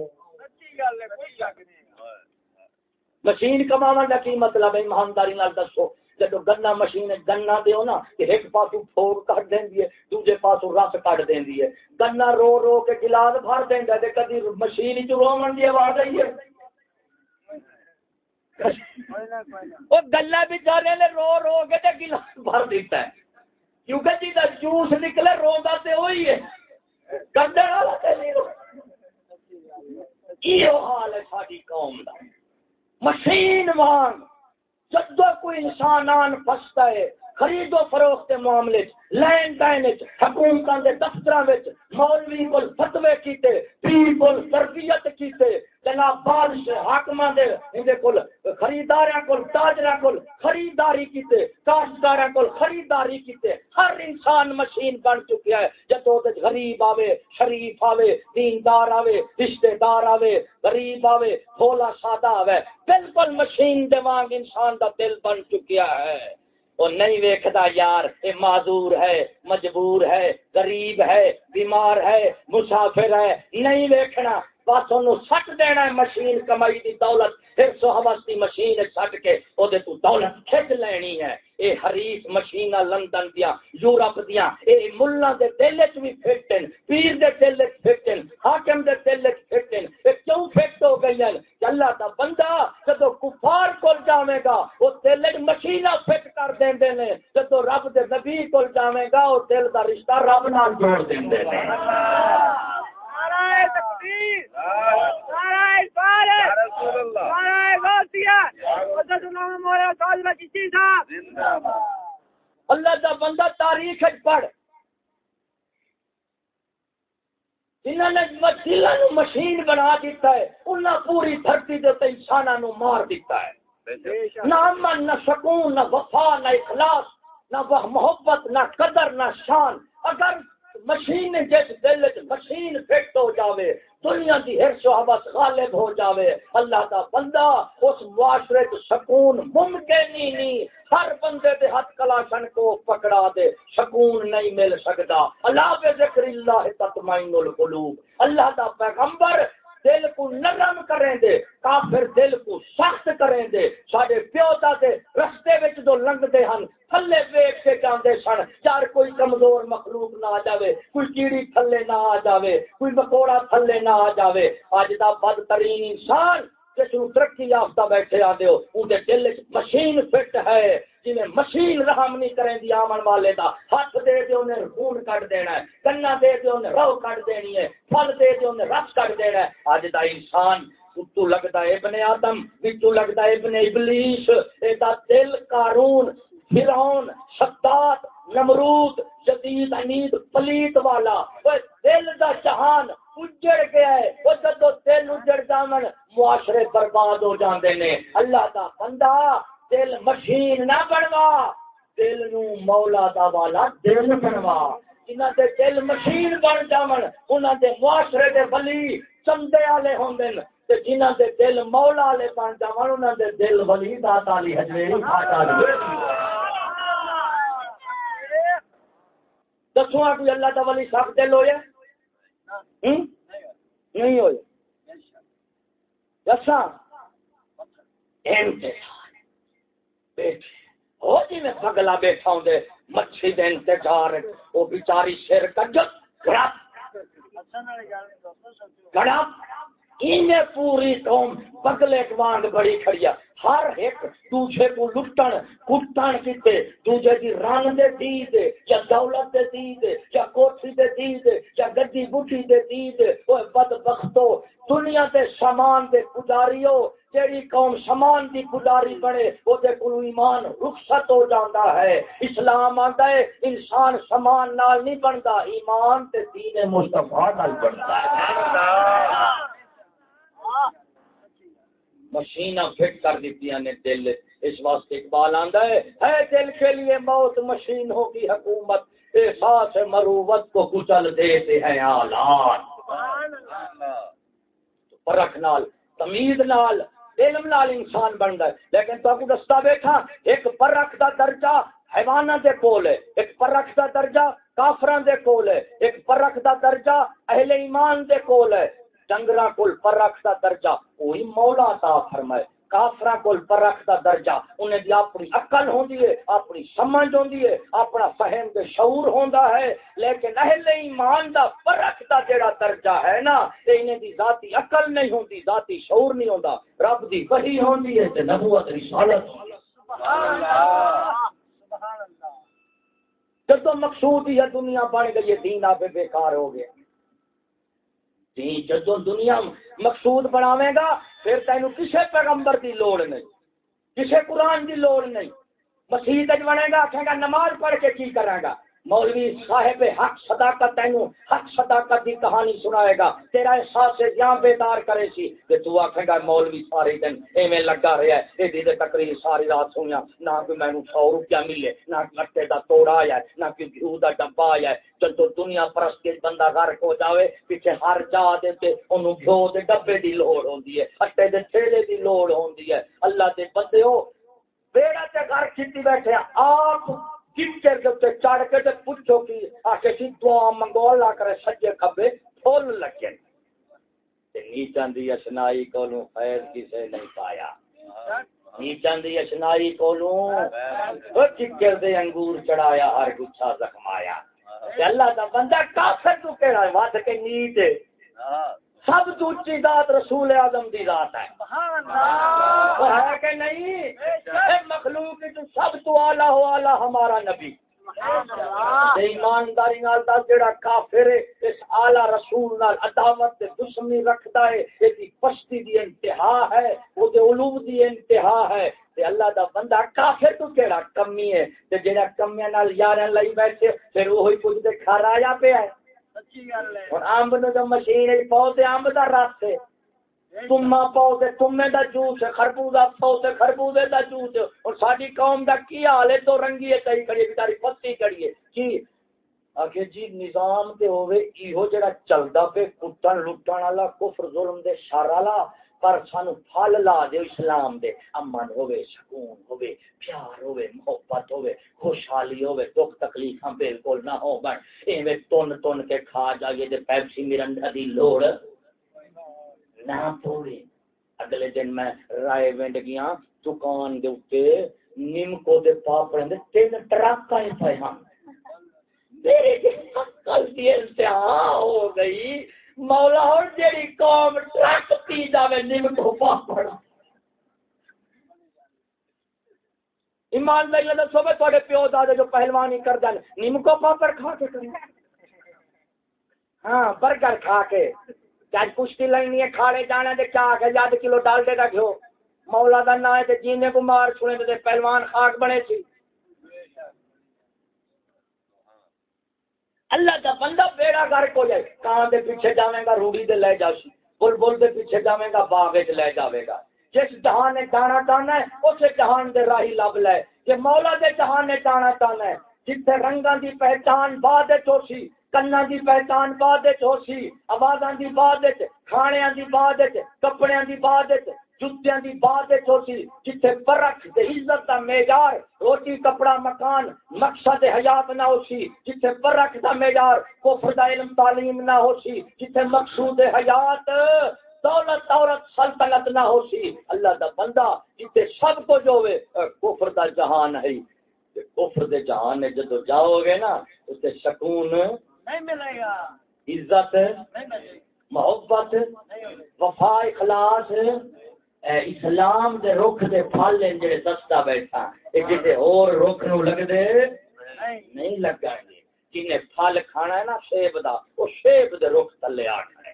مشین کما کا کی مطلب ہے؟ ایمانداری نال دسو۔ جب گنا مشین گنا دیو نا کہ ایک پاسو پھوڑ کٹ دینی ہے، دوجے پاسو رس کٹ دینی ہے۔ گنا رو رو کے گلاس بھر دینا تے کدی مشین چ رومن دی آواز آئی ہے؟ وہ گلا بچارے نے رو رو کے تے گلاس بھر دیتا ہے۔ کیونکہ جی دا جوس نکلے روندا تے وہی ہے۔ گندے والا تے نہیں رو یہ حال ہے ساری قوم کا مشین وانگ۔ جب کوئی انسان آن پستا ہے خرید و فروخت معاملے لین دین حکومتوں کے دفتر مولوی کو فتوے کیتے، پیر کو تربیت کیتے، جناب دے، اندے کول خریداراں کول، تاجراں کول خریداری کیتے، کاشتکاراں کول خریداری کیتے، ہر انسان مشین بن چکیا ہے جدو تے غریب آوے، شریف آوے، دیندار آوے، رشتہ دار آوے، غریب آوے، بھولا سادہ آوے، بالکل مشین دے وانگ انسان دا دل بن چکیا ہے۔ وہ نہیں ویکھدا یار یہ معذور ہے، مجبور ہے، غریب ہے، بیمار ہے، مسافر ہے، نہیں ویکھنا۔ بس انہوں سٹ دینا ہے مشین کمائی دی دولت۔ پھر سو حوث دی مشین سٹ کے او دے تو دولت کھچ لینی ہے۔ اے حریف مشینہ لندن دیا یورپ دیا اے ملہ دے دل وچ بھی پھٹن، پیر دے دل وچ پھٹن، حاکم دے دل وچ پھٹن۔ اے کیوں پھٹ ہو گئی ہیں؟ اللہ دا بندہ جدو کفار کول جاوے گا او دل وچ مشینہ پھٹ کر دیندے نے۔ جدو رب دے نبی کول جاوے گا او دل دا رشتہ رب نال جوڑ دیندے نے۔ نعرہ تکبیر نعرہ فارغ نعرہ غوثیہ قدس اللہ دا بندہ تاریخ پڑھ۔ جنہوں نے دلوں نو مشین بنا دیتا ہے انہاں پوری دھرتی دے تے انساناں نو مار دیتا ہے۔ نہ امن نہ سکون نہ وفا نہ اخلاص نہ محبت نہ قدر نہ شان۔ اگر مشین جس دل مشین فٹ ہو جاوے، دنیا کی ہرس و حوث غالب ہو جاوے۔ اللہ کا بندہ اس معاشرے کو سکون ممکن ہی نہیں۔ ہر بندے دے ہاتھ کلاشن کو پکڑا دے، سکون نہیں مل سکتا اللہ بے ذکر اللہ تطمئن القلوب۔ اللہ دا پیغمبر دل کو نرم کریں دے، کافر دل کو سخت کریں دے۔ سارے پیو دے رستے وچ جو لنگ دے ہن، تھلے ویک کے جاندے سن۔ چار کوئی کمزور مخلوق نہ آ جاوے، کوئی کیڑی تھلے نہ آ جاوے، کوئی مکوڑا تھلے نہ آ جاوے۔ اج دا بدترین انسان جس نو ترقی یافتہ بیٹھے آدھے ہو ان دے دل مشین فٹ ہے۔ جی مشین رحم نہیں کریں دی آمن والے دا، ہاتھ دے دے انہیں خون کٹ دینا ہے، کنا دے دے انہیں رو کٹ دینی ہے، پھل دے دے انہیں رس کٹ دینا ہے۔ آج دا انسان تو لگتا ہے ابن آدم تو لگتا ہے ابن ابلیس۔ اے دا دل قارون، فرعون، شداد، نمرود، جدید انید پلیت والا۔ دل دا جہان اجڑ گیا ہے۔ وہ جدو دل اجڑ جامن معاشرے برباد ہو جاندے نے۔ اللہ دا بندہ دل مشین نہ بنوا، دل نو مولا دا والا دل بنوا۔ جنہ دے دل مشین بن جاون، انہاں دے معاشرے دے ولی چندے والے ہوندے تے جنہ دے دل مولا والے بن جاون، انہاں دے دل ولی دات علی حجویری کھاٹا دسو کوئی اللہ دا ولی سب دل ہویا؟ نہیں ہوئے دسا جی میں پگلا بیٹھا ہوں دے مچھی دے انتظار وہ بیچاری سر گڑا گڑپ پوری قوم پگلے وانگ بڑی کھڑیا۔ ہر ایک دوسرے کو لٹن، کٹن کیتے، دوسرے دی رن دے دی دے یا دولت دے دی دے یا کوٹھی دے دی دے یا گڈی بوٹی دے دی دے او بدبختو، دنیا دے سامان دے پجاریو، جیڑی قوم سامان دی پجاری بنے او دے کول ایمان رخصت ہو جاندا ہے۔ اسلام آندا ہے، انسان سامان نال نہیں بندا، ایمان تے دین مصطفی نال بندا ہے۔ مشین فٹ کر دیتی نے دل۔ اس واسطے اقبال آندا ہے ہے دل کے لیے موت مشین ہوگی حکومت۔ احساس مروت کو کچل دیتے ہیں آلات۔ پرکھ نال، تمیز نال، علم نال انسان بن گئے لیکن تو کو دستا بیٹھا، ایک پرکھ دا درجہ حیوانہ دے کول ہے۔ ایک پرکھ دا درجہ کافران دے کول ہے۔ ایک پرکھ دا درجہ اہل ایمان دے کول ہے۔ کول پر رکھتا درجہ، وہی مولا تا فرمائے۔ کافرا کول پر رکھتا درجہ۔ انہیں دی اپنی عقل ہوندی ہے، اپنی سمجھ ہوندی ہے، اپنا فہم دے شعور ہوندا ہے۔ لیکن اہل ایمان دا فرق دا جڑا درجہ ہے نا تے انہیں دی ذاتی عقل نہیں ہوندی، ذاتی شعور نہیں ہوندا۔ رب دی وحی ہوندی ہے تے نبوت رسالت۔ سبحان اللہ سبحان اللہ جب تو مقصود ہی ہے، دنیا بن گئی ہے، دین آپ بیکار ہو گیا۔ جی، جدو دنیا مقصود بناوے گا، پھر تینوں کسے پیغمبر کی لوڑ نہیں، کسے قرآن کی لوڑ نہیں۔ مسیح بنے گا آخے گا نماز پڑھ کے کی کرے گا؟ مولوی صاحب حق صداقت تینو، حق صداقت دی کہانی سنائے گا۔ تیرا احساس سے جہاں بیدار کرے سی کہ تو آکھے گا مولوی سارے دن ایویں لگا رہا ہے اے دی تقریر ساری رات سنیا نہ کوئی مینوں 100 روپیہ ملے، نہ کٹے دا توڑا آیا ہے، نہ کوئی گھیو دا ڈبا آیا ہے۔ جب دنیا پرست کے بندہ گھر کو جاوے، پیچھے ہر جا دے تے اونوں گھیو دے ڈبے دی لوڑ ہوندی ہے اٹے دے تھیلے دی لوڑ ہوندی ہے۔ اللہ دے بندے ہو، بیڑا تے گھر کھٹی بیٹھے آپ کچر کے چڑھ کے تے پوچھو کی آکے سی دعا منگو اللہ کرے سجے کھبے پھول لگے نیچن دی اشنائی کولوں خیر کسے نہیں پایا نیچن دی اشنائی کولوں او چکر دے انگور چڑھایا ہر گچھا زخمایا اللہ دا بندہ کافر تو کہڑا ہے واسطے نیت سب تو اچھی ذات رسول اعظم دی ذات ہے۔ ہے کہ نہیں؟ مخلوق سب تو آلہ ہو آلہ ہمارا نبی۔ ایمانداری نال دا جڑا کافر ہے اس اعلی رسول نال عداوت تے دشمنی رکھدا ہے اے دی پشتی دی انتہا ہے او دے علوم دی انتہا ہے۔ تے اللہ دا بندہ کافر تو کیڑا کمی ہے؟ تے جڑا کمیاں نال یاراں لئی بیٹھے پھر وہی کچھ دے کھارایا پیا ہے۔ امب نو مشین پاؤ تے امب دا رس ہے۔ تما پاؤ تے تمے دا جوس ہے، خربوزہ پاؤ تے خربوزے دا جوس اور ساری قوم دا کی حال ہے؟ تو رنگی ہے کئی کڑی بیچاری پتی کڑی ہے۔ جی آگے جی نظام تے ہوئے ایہو جڑا چلدا پہ کٹن لٹن والا، کفر ظلم دے شر والا۔ پر سانو پھل لا دے اسلام دے۔ امن ہوے سکون ہوے پیار ہوے محبت ہوے خوشحالی ہوے دکھ تکلیفاں بالکل نہ ہو بن۔ ایویں تن تن کے کھا جائیے تے پیپسی مرنڈا دی لوڑ نہ پوے اگلے دن میں رائے ونڈ گیا، دکان دے اوتے نمکو دے پاپڑ دے تین ٹرک آئے پے ہن۔ میرے کل دی انتہا ہو گئی۔ مولا ہوں جیڑی قوم ٹرک پی جاوے نم کو پاپڑ ایمان لائیے دسو میں تھوڑے پیو دادے جو پہلوانی کر دیں نم کو پاپڑ کھا کے کریں ہاں برگر کھا کے۔ جج کشتی لینی ہے، کھاڑے جانے دے کیا آگے یاد کلو ڈال دے گا گھو مولا دا نہ ہے تے جینے کو مار چھوڑے دے پہلوان خاک بنے سی۔ اللہ کا بندہ بیڑا گھر کو جائے کان دے پیچھے جاوے گا، روڑی دے لے جاسی بل بل دے پیچھے جاوے گا باغ لے جاوے گا۔ جس جہان نے دانا ٹانا ہے، اسے جہان دے راہی لب لے۔ کہ مولا دے جہان نے دانا ٹانا ہے جتنے رنگاں دی پہچان بعد چوسی کنا دی پہچان بعد چوسی آوازاں دی بعد کھانے دی بعد کپڑے دی بعد جتیاں دی بات چھوٹی جتھے برک دے عزت دا معیار روٹی کپڑا مکان مقصد حیات نہ ہوسی جتھے برک دا معیار کفر دا علم تعلیم نہ ہوسی جتھے مقصود حیات دولت عورت سلطنت نہ ہوسی اللہ دا بندہ جتھے سب کو جو ہوئے کفر دا جہان ہے۔ کفر دے جہان نے جدو جاؤ گے نا اسے سکون نہیں ملے گا۔ عزت محبت وفا اخلاص اسلام دے رخ دے پھل ہیں جڑے دستا بیٹھا۔ اے کسے اور رخ نو لگ دے نہیں لگا گے جنہیں پھل کھانا ہے نا سیب دا وہ سیب دے رخ تھلے آ کھڑے۔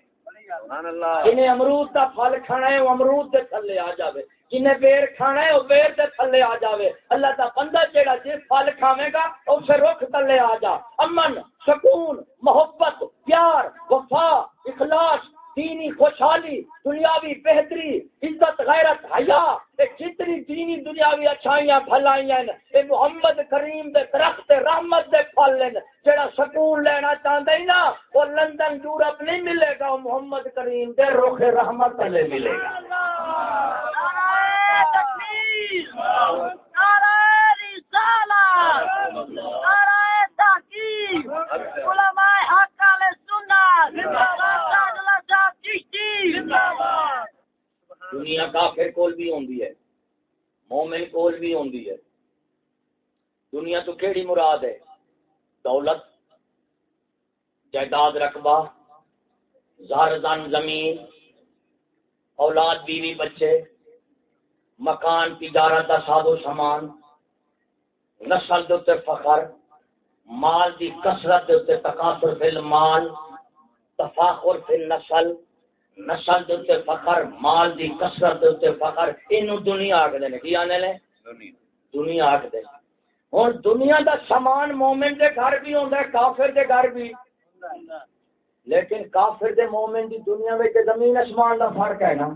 جنہیں امرود دا پھل کھانا ہے وہ امرود دے تھلے آ جاوے۔ جنہیں بیر کھانا ہے وہ بیر دے تھلے آ جاوے۔ اللہ دا بندہ جیڑا جس پھل کھاوے گا اسے رخ تھلے آ جا۔ امن سکون محبت پیار وفا اخلاص دینی خوشحالی، دنیاوی بہتری، عزت، غیرت، حیا جتنی دینی دنیاوی اچھائیاں، بھلائیاں اے محمد کریم دے درخت رحمت دے پھل لین جڑا سکون لینا چاہندا ہی نا، وہ لندن یورپ نہیں ملے گا محمد کریم دے رخ رحمت لے ملے گا۔ نعرہ رسالت نعرہ تحقیق، علماء حق علیہ سنت دنیا کافر کول بھی ہوندی ہے۔ مومن کول بھی ہوندی ہے۔ دنیا تو کیڑی مراد ہے؟ دولت، جائیداد رقبہ زار زن زمین، اولاد، بیوی، بچے، مکان، تجارت کا سادو سامان، نسل دے فخر، مال دی کثرت دے تقاصر فی المال، تفاخر فی النسل۔ نسل دے فخر مال دی کثرت دے فخر اینو دنیا آکھدے نے کی آنے نے؟ دنیا۔ آکھدے۔ ہن دنیا دا سامان مومن دے گھر بھی ہوندا ہے کافر دے گھر بھی لیکن کافر دے مومن دی دنیا وچ زمین اسمان دا فرق ہے نا۔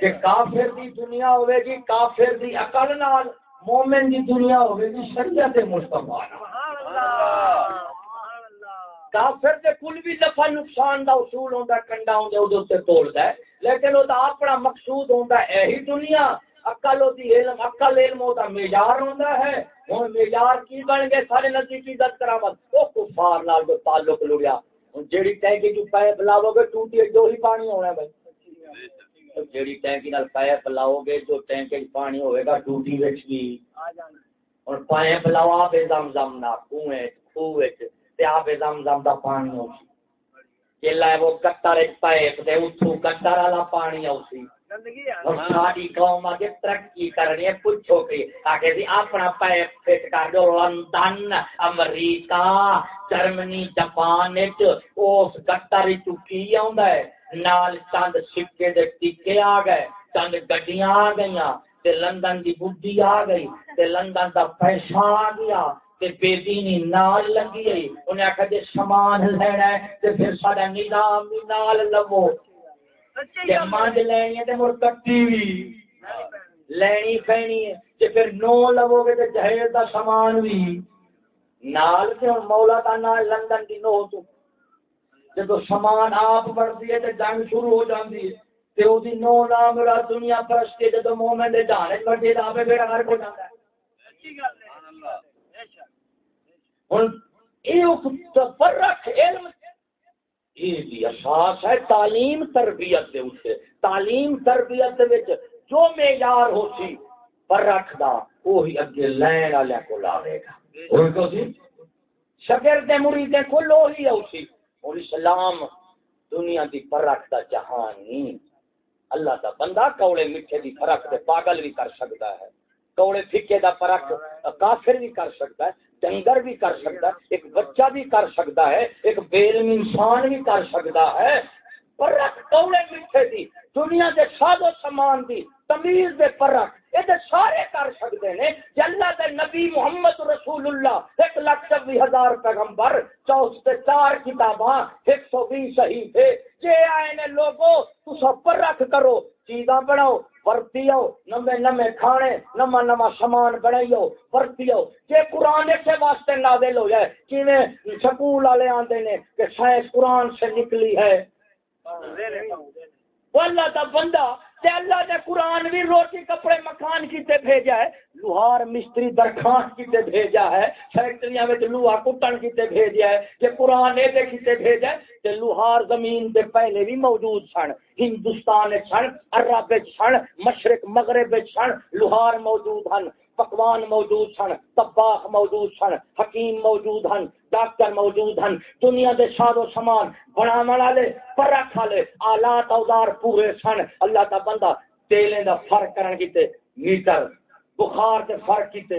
کہ کافر دی دنیا ہوے گی کافر دی عقل نال مومن دی دنیا ہوے گی شریعت مصطفی۔ کافر دے کل بھی دفعہ نقصان دا اصول ہوندا کنڈا ہوندا اودے تے توڑدا ہے۔ لیکن او دا اپنا مقصود ہوندا ہے ایہی دنیا۔ عقل او دی علم عقل علم او دا معیار ہوندا ہے۔ ہن معیار کی بن گئے سارے نزدیک عزت کرامت او کفار نال جو تعلق لڑیا۔ ہن جیڑی ٹینکی جو پائپ لاو گے ٹوٹی جو ہی پانی ہونا ہے بھائی۔ جیڑی ٹینکی نال پائپ لاو گے جو ٹینکی پانی ہوئے گا ٹوٹی وچ بھی۔ اور پائپ لاوا بے زم زم نہ کنویں کھوہ وچ۔ تے زم زم دا پانی ہو سی کیلا ہے وہ کٹر ایک پائپ دے اتھو کٹر والا پانی ہو سی اور ساری قوم آگے ترقی کرنی ہے پوچھو کہ آگے دی اپنا پائپ فٹ کر دو لندن امریکہ جرمنی جاپان وچ اس کٹر چکی آوندا ہے؟ نال چند سکے دے ٹکے آ گئے چند گڈیاں آ گئیاں تے لندن دی بڈھی آ گئی تے لندن دا پیسہ آ گیا تے بے نال لگی ہے انہیں آخر جی سامان لینا ہے تے پھر سارا نظام بھی نال لو لینی ہے تے مڑ کٹی بھی لینی پینی ہے۔ پھر نو لو گے تے جہیز دا سامان بھی نال تے ہن مولا دا نال لندن دی نو تو۔ جب سامان آپ بڑھتی ہے تے جنگ شروع ہو جاندی ہے۔ تے او دی نو نام دنیا پرست کے جدو مومن دے جانے بڑھتی ہے تے بیڑا گھر کو جاندا ہے۔ اچھی گل ہے۔ اساس ہے تعلیم تربیت دے اتنے تعلیم تربیت دے جو معیار ہو سی پر رکھدا وہی اگے لین والے کو لاوے گا۔ شگر دے مرید کو لو ہی اسی اور اسلام دنیا دی فرق دا جہان نہیں اللہ دا بندہ کوڑے میٹھے دی فرق دے پاگل بھی کر سکتا ہے۔ کوڑے پھکے دا فرق کافر بھی کر سکتا ہے۔ ڈنگر بھی کر سکتا ہے، ایک بچہ بھی کر سکتا ہے، ایک بیلم انسان بھی کر سکتا ہے۔ فرق کوڑے میٹھے دی؟ دنیا دے ساد و سامان دی، تمیز دے فرق یہ سارے کر سکتے ہیں۔ اللہ دے نبی محمد رسول اللہ، ایک لاکھ چوبی ہزار پیغمبر چوس چار کتاباں، ایک سو بیس صحیح تھے جے آئے نے لوگوں تو سب پر رکھ کرو، چیزاں بناؤ۔ ورتی آؤ نمے نمے کھانے نما نما سامان بنائی آؤ ورتی آؤ جے قرآن سے واسطے نازل ہو جائے کیویں سکول والے آتے نے کہ سائنس قرآن سے نکلی ہے۔ اللہ دا بندہ تے اللہ نے قرآن بھی روٹی کپڑے مکان کیتے بھیجا ہے، لوہار مستری درخواست کیتے بھیجا ہے، فیکٹریاں میں لوہا کٹن کیتے بھیجا ہے کہ قرآن اے کیتے بھیجا ہے، تے لوہار زمین دے پہلے بھی موجود سن، ہندوستان سن، عرب سن، مشرق مغرب سن، لوہار موجود ہن۔ پکوان موجود سن تباخ موجود سن، حکیم موجود ہن، ڈاکٹر موجود ہن، دنیا دے سارو سامان بنا والے، پرکھ والے آلات اوزار پورے سن۔ اللہ کا بندہ تیلے دا فرق کرن کیتے، میٹر، بخار دے فرق کیتے،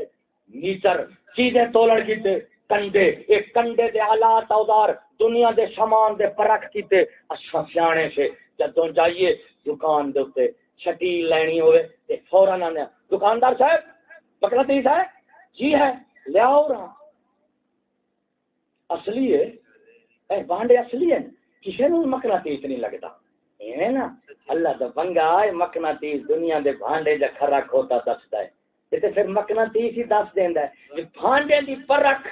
میٹر، چیزیں تولن کیتے، کنڈے، ایک کنڈے دے آلات اوزار دنیا دے سامان دے پرکھ کیتے۔ اچھا سیانے سے جدوں جائیے دکان دے اوتے شٹیل لینی ہوئے، تے فوراً آنے دکاندار صاحب پکڑا مقناطیس ہے جی ہے، لے آؤ رہا۔ اصلی ہے، اے بانڈے اصلی ہے کسی نے مقناطیس نہیں لگتا۔ ہے نا، اللہ دا بنگا ہے مقناطیس دنیا دے بانڈے جا کھرا کھوتا دستا ہے۔ یہ تے پھر مقناطیس ہی دس دیندا ہے۔ بانڈے دی پرکھ،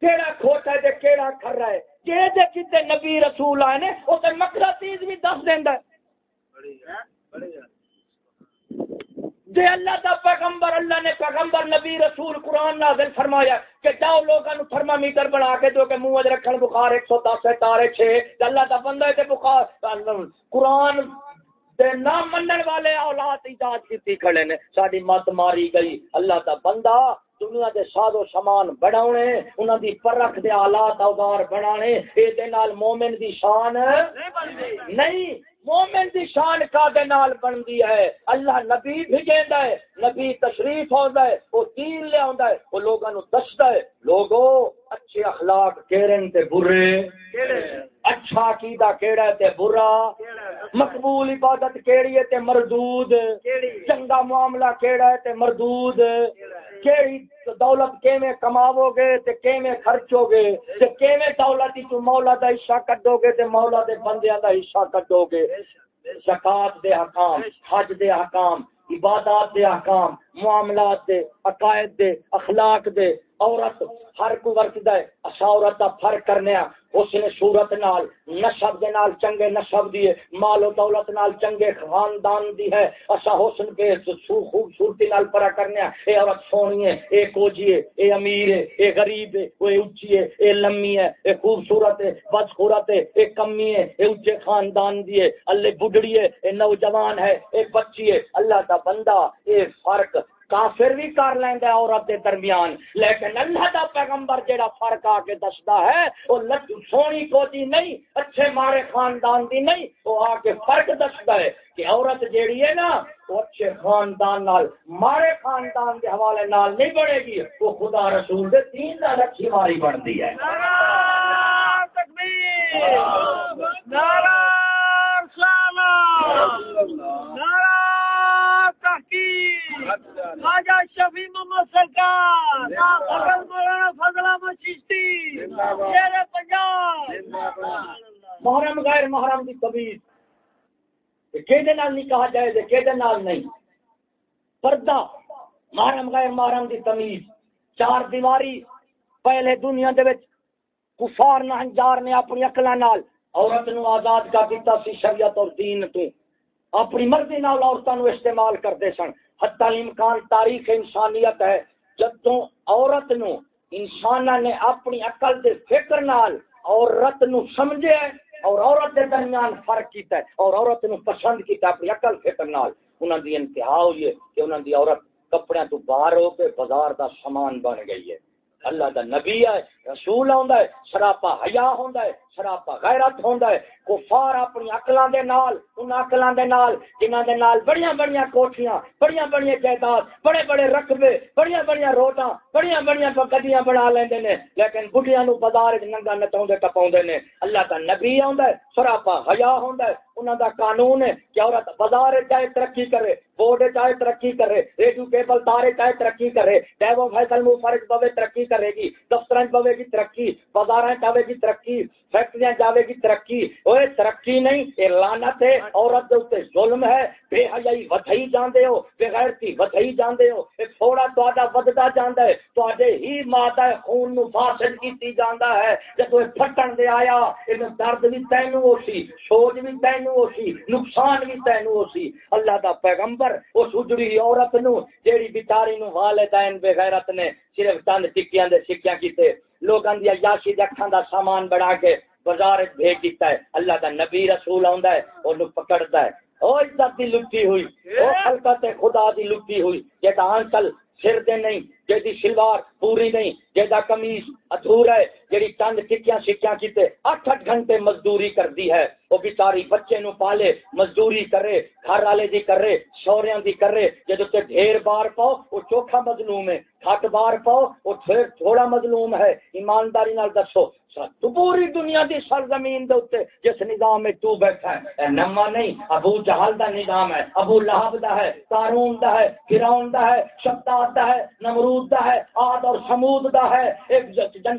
کیڑا کھوتا ہے تے کیڑا کھرا ہے۔ جے دے کتے نبی رسول آئے نے، او تے مقناطیس بھی دس دیندا ہے۔ بڑی ہے بڑی ہے دے اللہ دا پیغمبر اللہ نے پیغمبر نبی رسول قرآن نازل فرمایا کہ جاؤ لوگوں تھرما میٹر بنا کے دو کہ منہ رکھن بخار ایک سو دس تارے چھ اللہ دا بندہ ہے بخار۔ قرآن تے نہ منن والے اولاد ایجاد کیتی کھڑے نے ساڈی مت ماری گئی۔ اللہ دا بندہ دنیا دے ساز و سامان بناونے انہاں دی پرکھ دے آلات اوزار بنانے اے دے نال مومن دی شان نہیں مومن دی شان کا دے نال بندی ہے۔ اللہ نبی بھیجیندا ہے نبی تشریف ہوندا ہے او دین لے آندا ہے او لوگاں نو دسدا ہے لوگو اچھے اخلاق کیڑن تے برے؟ اچھا عقیدہ کیڑا تے برا؟ مقبول عبادت کیڑی ہے تے مردود؟ چنگا معاملہ کیڑا ہے تے مردود؟ کیڑی دولت کیویں کماو گے تے کیویں خرچو گے؟ تے کیویں دولت تو مولا دا حصہ کڈو گے تے مولا دے بندیاں دا حصہ کڈو گے؟ زکات دے حکام، حج دے حکام، عبادات دے احکام معاملات دے، عقائد دے، اخلاق دے عورت ہر کو ورت ہے اسا عورت دا فرق کرنے اس نے صورت نال نسب دے نال چنگے نسب دیے مال و دولت نال چنگے خاندان دی ہے اسا حسن کے خوبصورتی نال پرا کرنے اے عورت سونی ہے اے کوجی ہے اے امیر ہے اے غریب ہے اے اونچی ہے اے لمبی ہے اے خوبصورت ہے بدخورت ہے اے کمی ہے اے اونچے خاندان دی ہے اللہ بڈڑی ہے اے نوجوان ہے اے بچی ہے اللہ دا بندہ اے فرق کافر بھی کر لینا عورت دے درمیان، لیکن اللہ دا پیغمبر جیڑا فرق آ کے دستا ہے، وہ سونی کوتی نہیں، اچھے مارے خاندان دی نہیں، وہ آ کے فرق دستا ہے کہ عورت جیڑی ہے نا، وہ اچھے خاندان نال، مارے خاندان کے حوالے نال نہیں بڑھے گی، وہ خدا رسول دے تین نال اچھی ماری بنتی ہے۔ نارا شفی محمد سرکار محرم غیر محرم کی طبیعت۔ کہ نہیں کہا جائے کہ نہیں۔ پردہ محرم غیر محرم کی تمیز۔ چار دیواری پہلے دنیا دے وچ کفار نہ انجار نے اپنی اکلا نال۔ عورت نو آزاد کر دیتا سی شریعت اور دین تو۔ اپنی مرضی نال عورتوں استعمال کرتے سن۔ حتی امکان تاریخ انسانیت ہے جب تو عورت نو انسان نے اپنی عقل دے فکر نال عورت نو سمجھے اور عورت دے درمیان فرق کیتا ہے اور عورت نو پسند کیتا اپنی عقل فکر نال۔ انہاں دی انتہا ہوئی ہے کہ انہاں دی عورت کپڑے تو باہر ہو کے بازار دا سامان بن گئی ہے۔ اللہ دا نبی ہے رسول آندا ہے، سراپا حیا ہوندا ہے، سراپا غیرت ہوندا ہے۔ کفار اپنی عقلاں دے نال، ان عقلاں دے نال، جنہاں دے نال بڑیاں بڑیاں کوٹھیاں، بڑیاں بڑیاں جائیداد، بڑے بڑے رقبے، بڑیاں بڑیاں روٹاں، بڑیاں بڑیاں گڈیاں بنا لیندے نے۔ لیکن بڈیاں نو بازار وچ ننگا نچاوندے ٹپاوندے نے۔ اللہ دا نبی آندا ہے، سراپا حیا ہوندا ہے۔ انہاں دا قانون ہے کہ عورت بازار چاہے ترقی کرے، بورڈ چاہے ترقی کرے، ریڈیو کیبل تارے چاہے ترقی کرے ڈیو فیصل مفرج پوے ترقی کرے گی دفتر پوے گی ترقی بازار چاہے گی ترقی، فیکٹریاں جاوے گی جی ترقی اوے ترقی نہیں، اے لعنت ہے، عورت دے اوتے ظلم ہے، بے حیائی ودھئی جاندے ہو، بے غیرتی ودھئی جاندے ہو، اے تھوڑا تہاڈا وددا جاندا ہے تواڈے ہی مادہ خون نو فاسد کیتی جاندا ہے، جدوں اے پھٹن دے آیا، اے درد وی تینو ہو سی سوج وی تینو ہو سی نقصان وی تینو ہو سی اللہ دا پیغمبر اس اجڑی عورت نو جیڑی بیچاری نو والدین بے غیرت نے صرف چند ٹکیاں دے سکیاں کیتے لوگاں دی عیاشی دے دا سامان بڑھا کے بازار بھیج دیتا ہے۔ اللہ دا نبی رسول آندا ہے اور پکڑتا ہے۔ او عزت دی لٹی ہوئی، او خلقت خدا دی لٹی ہوئی یہ تا انکل سر دے نہیں جیدی شلوار پوری نہیں جیدا کمیز ادھور ہے، جیڑی چند ٹکیاں شکیاں کیتے اٹھ اٹھ گھنٹے مزدوری کرتی ہے۔ وہ بیچاری بچے نو پالے، مزدوری کرے، گھر والے دی کرے شوریاں دی کرے۔ جدو تے ڈھیر بار پاؤ وہ چوکھا مظلوم ہے۔ کھٹ بار پاؤ وہ تھوڑا مظلوم ہے۔ ایمانداری نال دسو تو پوری دنیا دی سرزمین دے اوتے جس نظام میں تو بیٹھا ہے، اے نما نہیں، ابو جہل دا نظام ہے، ابو لہب دا ہے، قارون دا ہے، فرعون دا ہے، شداد دا ہے، نمرود دا ہے عاد اور سمود دا ہے، ایک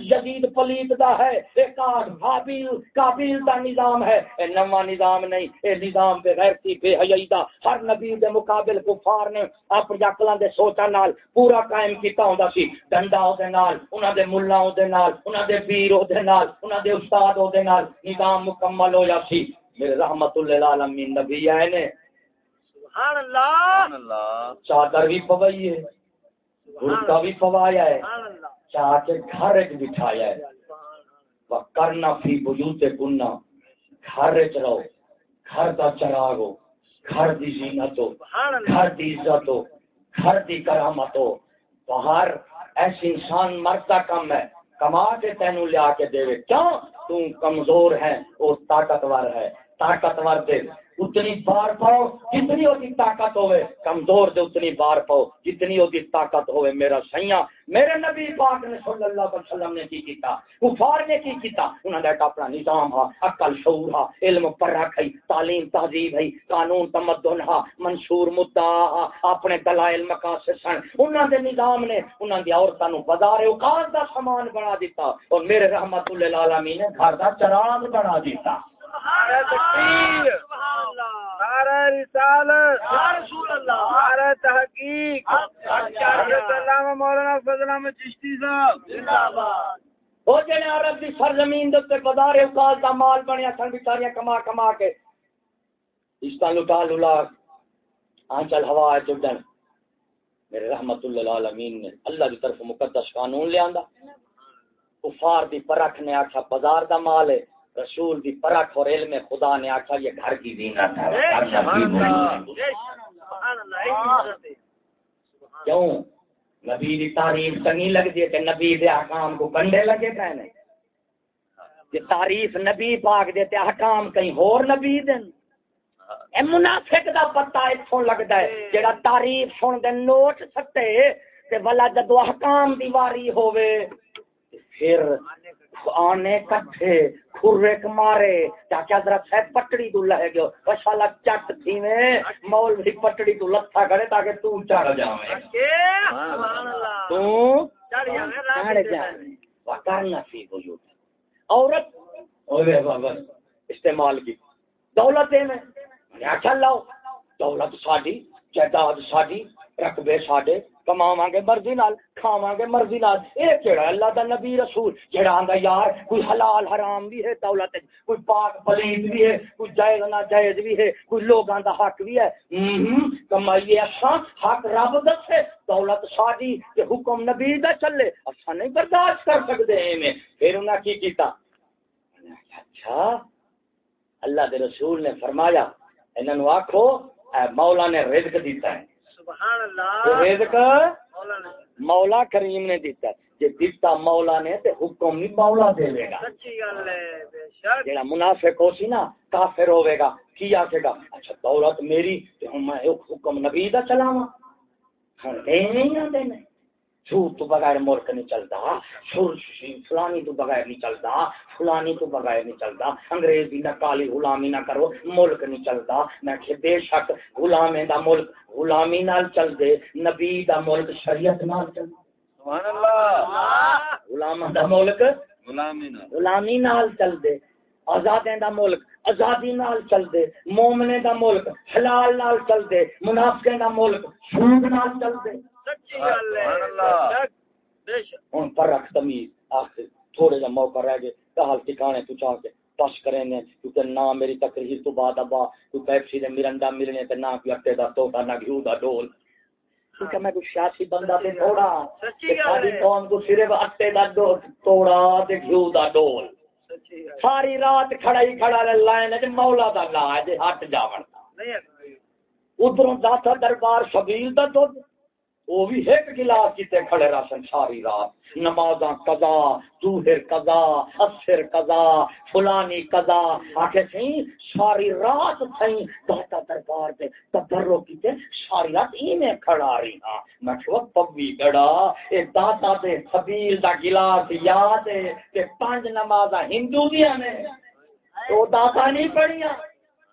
جدید پلیت دا ہے، ایک حابیل، قابیل دا نظام ہے۔ اے نما نظام نہیں، اے نظام بے غیرتی، بے حیائی دا۔ ہر نبی دے مقابل کفار نے اپنی عقلاں دے سوچا نال پورا قائم کیتا ہوندا سی۔ ڈنڈا او دے نال، انہاں دے مولا دے نال، انہاں دے پیر او دے نال انہاں دے استاد او دے نال نظام مکمل سی۔ میرے رحمت للعالمین نبی آئے نے۔ سبحان اللہ چادر بھی پوائی ہے۔ گھرکا بھی پوایا ہے۔ چاہ کے گھر ایک بٹھایا ہے۔ کرنا فی کننا۔ گھر رہو۔ گھر کا چراغ ہو۔ گھر دی زینت ہو۔ گھر دی عزت ہو۔ گھر دی کرامت ہو۔ باہر ایسی انسان مرتا کم ہے۔ کما کے تینوں لیا کے دے کیوں؟ تم کمزور ہے وہ طاقتور ہے۔ طاقتور دے اتنی بار پاؤ، جتنی ہوتی طاقت ہوئے، کمزور دے اتنی بار پاؤ، جتنی ہوتی طاقت ہوئے، میرا سیاں میرے نبی پاک نے صلی اللہ علیہ وسلم نے کی کیتا، کفار نے کی کیتا انہوں نے اپنا نظام ہا، عقل شعور ہا، علم پر رکھ تعلیم تہذیب ہے قانون تمدن ہا، منشور مدعا ہا، اپنے دلائل مقاصد سن انہوں نے نظام نے انہوں نے عورتوں نو بازار اوقات دا سامان بنا دیتا اور میرے رحمت اللہ العالمین نے گھر دا چراغ بنا دیتا۔ تحقیق مولانا فضل احمد چشتی صاحب۔ وہ جنے عرب دی سرزمین دے تے بازار اوقات دا مال بنیا سن بیچاریاں کما کما کے۔ اس تا لٹا للا آنچل ہوا ہے چڈن میرے رحمت اللہ العالمین نے اللہ دی طرف مقدس قانون لے آندا کفار دی پرکھ نے آکھا بازار دا مال ہے۔ رسول دی پرکھ اور علم خدا نے آکھا یہ گھر کی زینت ہے۔ کیوں؟ نبی دی تعریف چنگی لگ دی کہ نبی دے احکام کو کنڈے لگے کہنے کہ تعریف نبی پاک دے تے احکام کہیں اور نبی دن۔ اے منافق دا پتہ اتھوں لگدا ہے جڑا تعریف سن دے نوٹ سٹے تے ولا جدو احکام دی واری ہووے پھر آنے کٹھے کھرے مارے۔ چاچا ذرا صاحب پٹڑی تو لے گئے وشالا چٹ تھی میں۔ مول بھی پٹڑی تو لتھا کرے تاکہ تو چڑھ جاویں تو چڑھ جاویں وکرنا فی بیوت عورت۔ اوے بابا استعمال کی۔ دولت میں۔ کیا چل لاؤ۔ دولت ساڈی جائیداد ساڈی رقبے ساڈے۔ کماواں گے مرضی نال، کھاواں گے مرضی نال۔ اے کیڑا اللہ دا نبی رسول جڑا آندا یار، کوئی حلال حرام بھی ہے دولت کوئی پاک پلید بھی ہے، کوئی جائز نہ جائز بھی ہے، کوئی لوگاں دا حق بھی ہے۔ کمائیے اساں، حق رب دسے، دولت ساڈی تے حکم نبی دا چلے۔ اساں نہیں برداشت کر سکدے ایویں۔ پھر انہاں کی کیتا؟ اچھا اللہ دے رسول نے فرمایا، انہاں نو آکھو مولا نے رزق دیتا ہے۔ رزق مولا کریم نے دیتا جی دیتا مولا نے تے حکم نہیں مولا دے گا۔ جڑا منافق ہو سی نا کافر ہوے گا۔ کی آکھے گا؟ اچھا دولت میری تے ہن میں حکم نبی دا چلاواں۔ ہن نہیں آندے نے۔ جھوٹ تو بغیر ملک نہیں چلتا۔ فلانی تو بغیر نہیں چلتا فلانی تو بغیر نہیں چلتا۔ انگریزی نہ کالی غلامی نہ کرو ملک نہیں چلتا۔ میں کہ بے شک غلامے دا ملک غلامی نال چل دے نبی دا ملک شریعت نال چل سبحان اللہ۔ دا ملک غلامی نال۔ چل دے آزادیں دا ملک آزادی نال چل دے مومنے دا ملک حلال نال چل دے منافقے دا ملک سود نال چل دے ہوں پر رکھ تمیز آخر تھوڑے جا موقع رہ گئے کہال ٹکانے تو چاہ کے پش کریں گے کیونکہ نہ میری تقریر تو بعد ابا کوئی پیپسی دے مرنڈا ملنے تے نہ کوئی اٹے دا توڑا نہ گھیو دا ڈول۔ کیونکہ میں کوئی سیاسی بندہ تے تھوڑا ساری قوم کو صرف اٹے دا توڑا تے گھیو دا ڈول۔ ساری رات کھڑا ہی کھڑا لائن ہے مولا دا لا ہے ہٹ جاون ادھروں داتا دربار شبیل دا دودھ وہ بھی ایک گلاس کیتے کھڑے راسن ساری رات۔ نمازاں قضا ظہر قضا اثر قضا فلانی قضا۔ آکھے سہیں ساری رات سہیں داتا دربار تے تبرو کیتے ساری رات ہی میں کھڑا رہی ہاں میں کہ پوی گڑا اے داتا دے خبیل دا گلاس یاد ہے کہ پانچ نمازاں ہندو دیاں نے۔ تو داتا نہیں پڑھیاں۔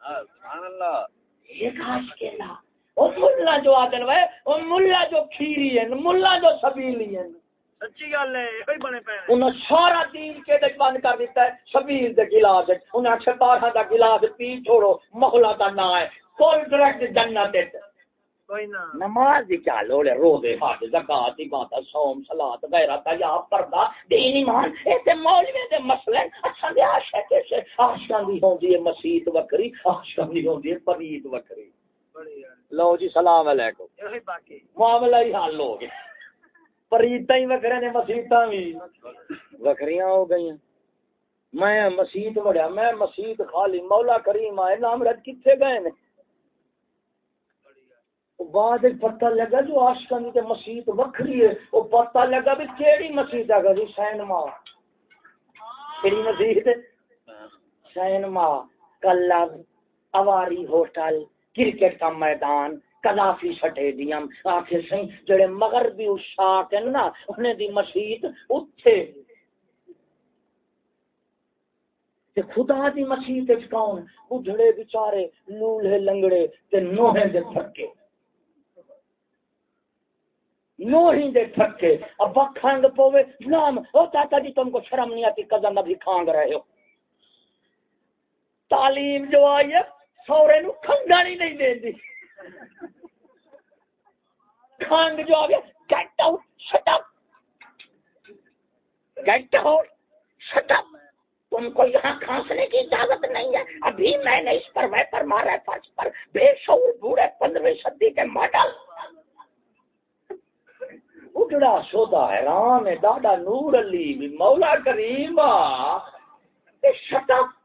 سبحان اللہ۔ ایک آج کے ملا جو آدن وے وہ ملا جو کھیری ہے ملا جو سبیلی ہے سچی گل ہے یہ بنے پے انہاں سارا دین کے دے بند کر دیتا ہے سبیل دے گلاس انہاں اکثر بارہ دا گلاس پی چھوڑو محلہ دا نا ہے۔ کوئی ڈائریکٹ جنت ہے کوئی نہ۔ نماز دی کیا لوڑے روزے حج زکات عبادت صوم صلات غیرت یا پردہ دین ایمان۔ اے تے مولوی دے مسئلے اچھا دے عاشق سے عاشقاں دی ہوندی ہے مسیت وکری عاشقاں دی ہوندی ہے پرید وکری۔ لو جی سلام علیکم معاملہ ہی حل ہو گیا پریتا ہی وکرے نے مسیحت بھی وکریاں ہو گئی میں مسیت بڑھیا میں مسیت خالی مولا کریم آئے نام رد کتنے گئے نے بعد پتہ لگا جو تے مسیت وکھری ہے وہ پتہ لگا بھی کیڑی مسیت ہے جی سینما کیڑی مسیت cinema club Avari hotel cricket کا میدان کلافی سٹیڈیم، آخر سی جڑے مغربی اشاق ہیں نا انہیں دی مسیت اتھے۔ تے خدا دی مسیت کون؟ اجڑے بیچارے لولے لنگڑے تے نوہے دے تھکے۔ نو دے تھکے۔ اب کھانگ پوے، نام، او چاچا جی تم کو شرم نہیں آتی کزن ابھی کھانگ رہے ہو۔ تعلیم جو آئی ہے سورے نو کھنگانی نہیں دے دی۔ کھانگ جو آگے get out shut up get out shut up تم کو یہاں کھانسنے کی اجازت نہیں ہے۔ ابھی میں نے اس پر ویپر مارا فرش پر۔ بے شعور بوڑھے پندرہویں صدی کے ماڈل۔ اٹھڑا سودا حیران ہے، دادا نور علی بھی مولا کریم شٹا گٹا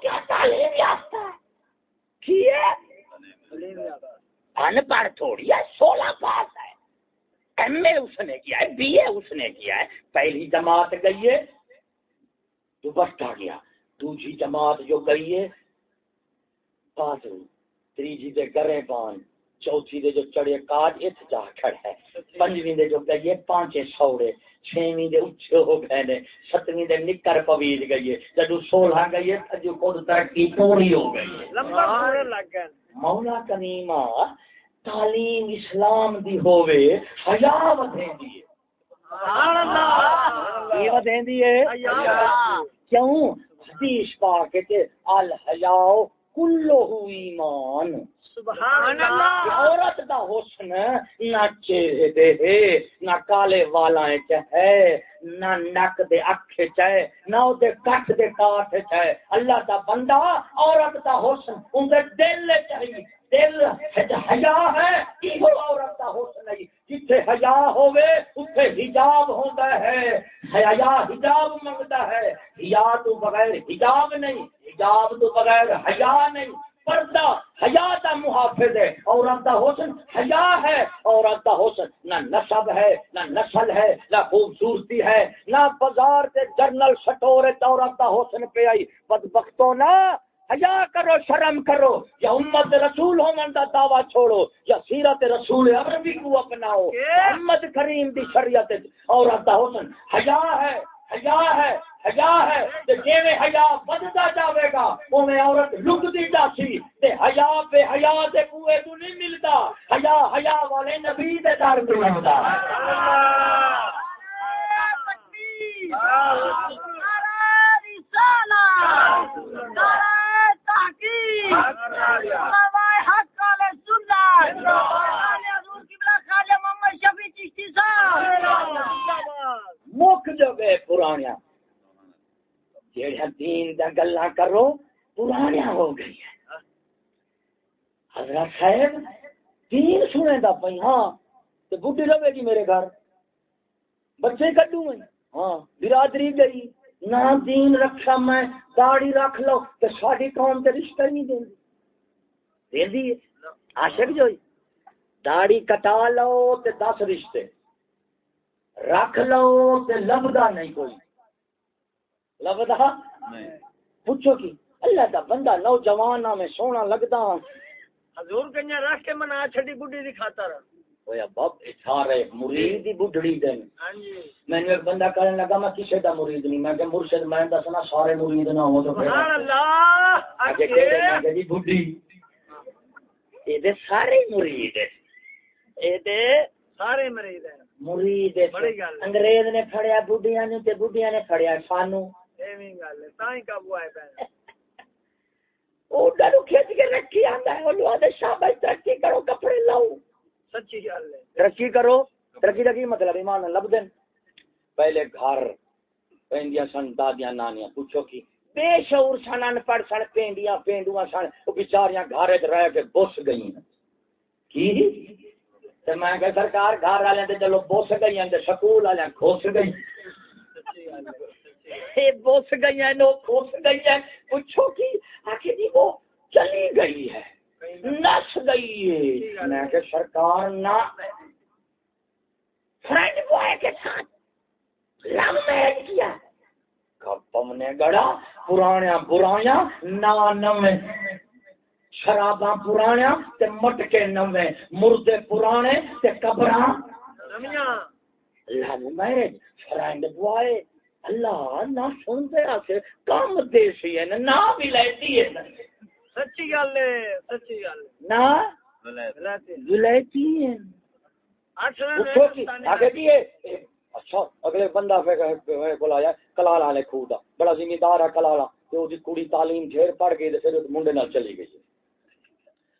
کیا تعلیم یافتہ ان پڑھ تھوڑی ہے سولہ پاس ہے۔ ایم اے اس نے کیا ہے بی اے اس نے کیا ہے۔ پہلی جماعت گئی ہے بس آ گیا۔ دوسری جماعت جو گئی ہے پانچویں تیجی دے گرے پان چوتھی دے جو چڑے کاج ات جا کھڑ ہے۔ پنجویں دے جو گئی ہے پانچے سوڑے چھویں دے اچھے ہو گئے نے ستویں دے نکر پویج گئی ہے۔ جدو سولہ گئی ہے جو خود ترقی پوری ہو گئی مولا کریمہ تعلیم اسلام دی ہووے حیا ودھیں دی سبحان اللہ۔ یہ ودھیں دی ہے۔ کیوں؟ حدیث پاک کہ الحیاء کلو ایمان۔ سبحان اللہ۔ عورت دا حسن نہ چہرے ہے نہ کالے والا ہے نہ نک دے اکھے چاہے نہ او دے کٹ دے کاٹ چاہے اللہ دا بندہ عورت دا حسن ان دے دل چاہیے دل حیا ہے، ایہو عورت دا حسن نہیں۔ جتھے حیا ہوے اوتھے حجاب ہوندا ہے۔ حیا حجاب منگدا ہے۔ حیا تو بغیر حجاب نہیں، حجاب تو بغیر حیا نہیں۔ پردہ حیا کا محافظ ہے۔ عورت کا حسن حیا ہے۔ عورت کا حسن نہ نصب ہے، نہ نسل ہے، نہ خوبصورتی ہے، نہ بازار سے جرنل سٹور عورت کا حسن پہ آئی۔ بدبختوں نہ حیا کرو شرم کرو یا امت رسول ہومن دا دعویٰ چھوڑو یا سیرت رسول عربی کو اپناؤ امت کریم دی شریعت عورت دا حسن حیا ہے حیا ہے حیا ہے تے جویں حیا بددا جاوے گا اوویں عورت لکدی جاسی تے حیا بے حیا دے کوئے تو نہیں ملدا حیا حیا والے نبی دے در تے لگدا اللہ تکبیر رسالہ پرانیا دین دا گلا کرو پرانیا ہو گئی ہے حضرت صاحب دین سنے دا پئی ہاں تو بڈی رہے گی میرے گھر۔ بچے کڈوں ہاں برادری گئی۔ نہ دین رکھا میں داڑی رکھ لو تو ساری قوم تے رشتہ نہیں دیں دے دی عاشق جو داڑی کٹا لو تے دس رشتے۔ رکھ لو تے لبدا نہیں کوئی۔ لبدا؟ پوچھو کی اللہ دا بندہ نوجوان میں سونا لگدا۔ حضور کنیا رکھ کے منا چھڈی بڈھی دی خاطر سارے مرید بڈڑی۔ میں ایک بندہ کہنے لگا میں کا مرید نہیں میں کہ مرشد میں دسنا سارے مرید نہ ہو تو جی بڈھی یہ سارے مرید سارے مرید مرید انگریز نے پھڑیا نے تے نے پھڑیا سانو ایویں گل ہے قابو آئے پے او ڈرو کھچ کے رکھی آندا ہے او لو دے شاباش ترقی کرو کپڑے لاؤ ترقی کرو۔ ترقی کا کی مطلب؟ ایمان لب دین پہلے گھر پہندیاں سن دادیاں نانیاں پوچھو کی؟ بے شعور سن ان پڑھ سن پینڈیاں پینڈواں سن وہ بیچاریاں گھر رہ کے بس گئی ہیں کی؟ تے میں کہ سرکار گھر والے تے چلو بس گئی تے سکول والے کھوس گئی بوس گئی ہے۔ نو کھوس گئی پوچھو کی؟ آخر جی وہ چلی گئی ہے۔ نس گئی ہے۔ میں کہ سرکار نہ فرینڈ بوائے کے ساتھ لو میرج کیا۔ کپم نے گڑا نا نویں شراباں تے مٹکے نویں مردے پرانے تے قبراں۔ Love marriage friend boy. اللہ نہ سن دے آسے کم دیسی ہے نا بھی لیتی ہے۔ سچی گل ہے سچی گل نا ولایتی ہے۔ اچھا اگلے بندہ بلایا کلال والے خو کا بڑا زمیندار ہے کلالا کڑی تعلیم ڈھیر پڑھ گئی پھر منڈے نال چلی گئی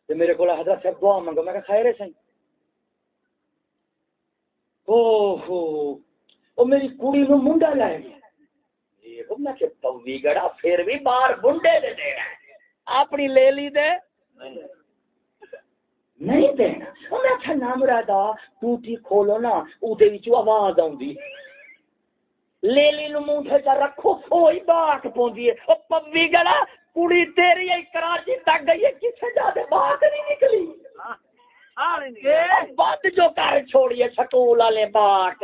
میرے کو حضرت صاحب دعا منگو۔ میں خیر ہے سی او میری کڑی نو منڈا لے گیا۔ میں کہ پوی گڑا پھر بھی باہر منڈے دے دے اپنی لے لی دے۔ نہیں دینا۔ میں اچھا نام رادا ٹوٹی کھولو نا اودے وچ آواز آوندی۔ لیلی نو منہ تے رکھو کوئی بات پوندی ہے۔ او پوی گڑا کڑی تیری ہے کراچی تک گئی ہے کسے جا دے بات نہیں نکلی۔ بات جو کر چھوڑیے سکول والے بات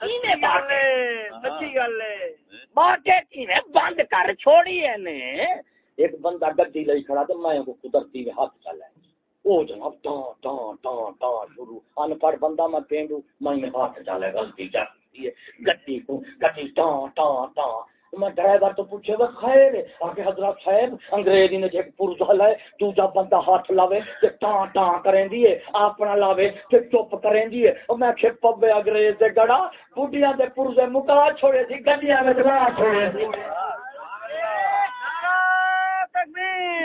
کینے بات سچی گل ہے۔ بات کینے بند کر چھوڑی ہے نے؟ ایک بندہ گڈی لئی کھڑا تے میں کو قدرتی میں ہاتھ چلا ہے او جناب، ٹاں ٹاں ٹاں ٹاں، شروع۔ ان پڑھ بندہ میں پینڈو، میں ہاتھ چلے غلطی جاتی ہے۔ گڈی کو، گڈی، ٹاں ٹاں ٹاں۔ میں ڈرائیور تو پوچھے وہ خیر ہے؟ آگے حضرت صاحب، انگریزی نے جے پرزل ہے تو جب بندہ ہاتھ لاوے تے ٹاں ٹاں کریں دیے اپنا لاوے تے چپ کریں دیے او میں کہ پبے انگریز دے گڑا بڈیاں دے پرزے مکا چھوڑے سی، گڈیاں میں چلا چھوڑے سی۔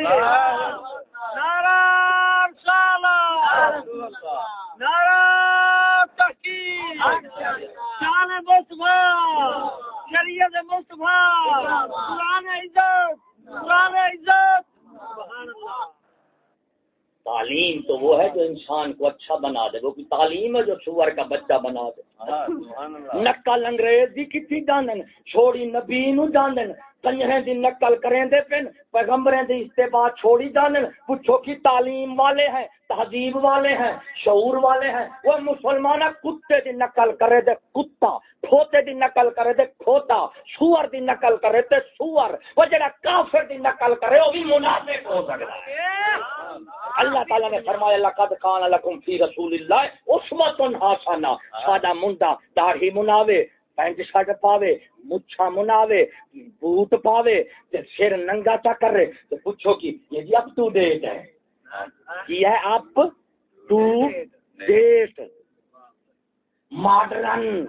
نارا نارا تحقیق شان مصطفیٰ شریعت مصطفیٰ قرآن عزت قرآن عزت تعلیم تو وہ ہے جو انسان کو اچھا بنا دے وہ کی تعلیم ہے جو سور کا بچہ بنا دے۔ نقل انگریز دی کتنی جانن چھوڑی نبی نو جانن۔ کنجریں دی نقل کریں دے پن، پیغمبریں دی استباع چھوڑی جانن۔ پوچھو کی تعلیم والے ہیں، تہذیب والے ہیں، شعور والے ہیں۔ وہ مسلمان کتے دی نقل کرے دے، کتا۔ کھوتے دی نقل کرے دے، کھوتا۔ سور دی نقل کرے تے سور۔ وہ جڑا کافر دی نقل کرے، وہ بھی منافق ہو سکتا ہے۔ اللہ تعالی نے فرمایا، لقد کان لکم فی رسول اللہ اسوۃ حسنہ۔ ساڈا منڈا، داڑھی مناوے۔ پینٹ شرٹ پاوے مچھا مناوے بوٹ پاوے تے سر ننگا چا کرے تو پوچھو کی یہ جی اپ ٹو ڈیٹ ہے؟ یہ ہے اپ ٹو ڈیٹ ماڈرن۔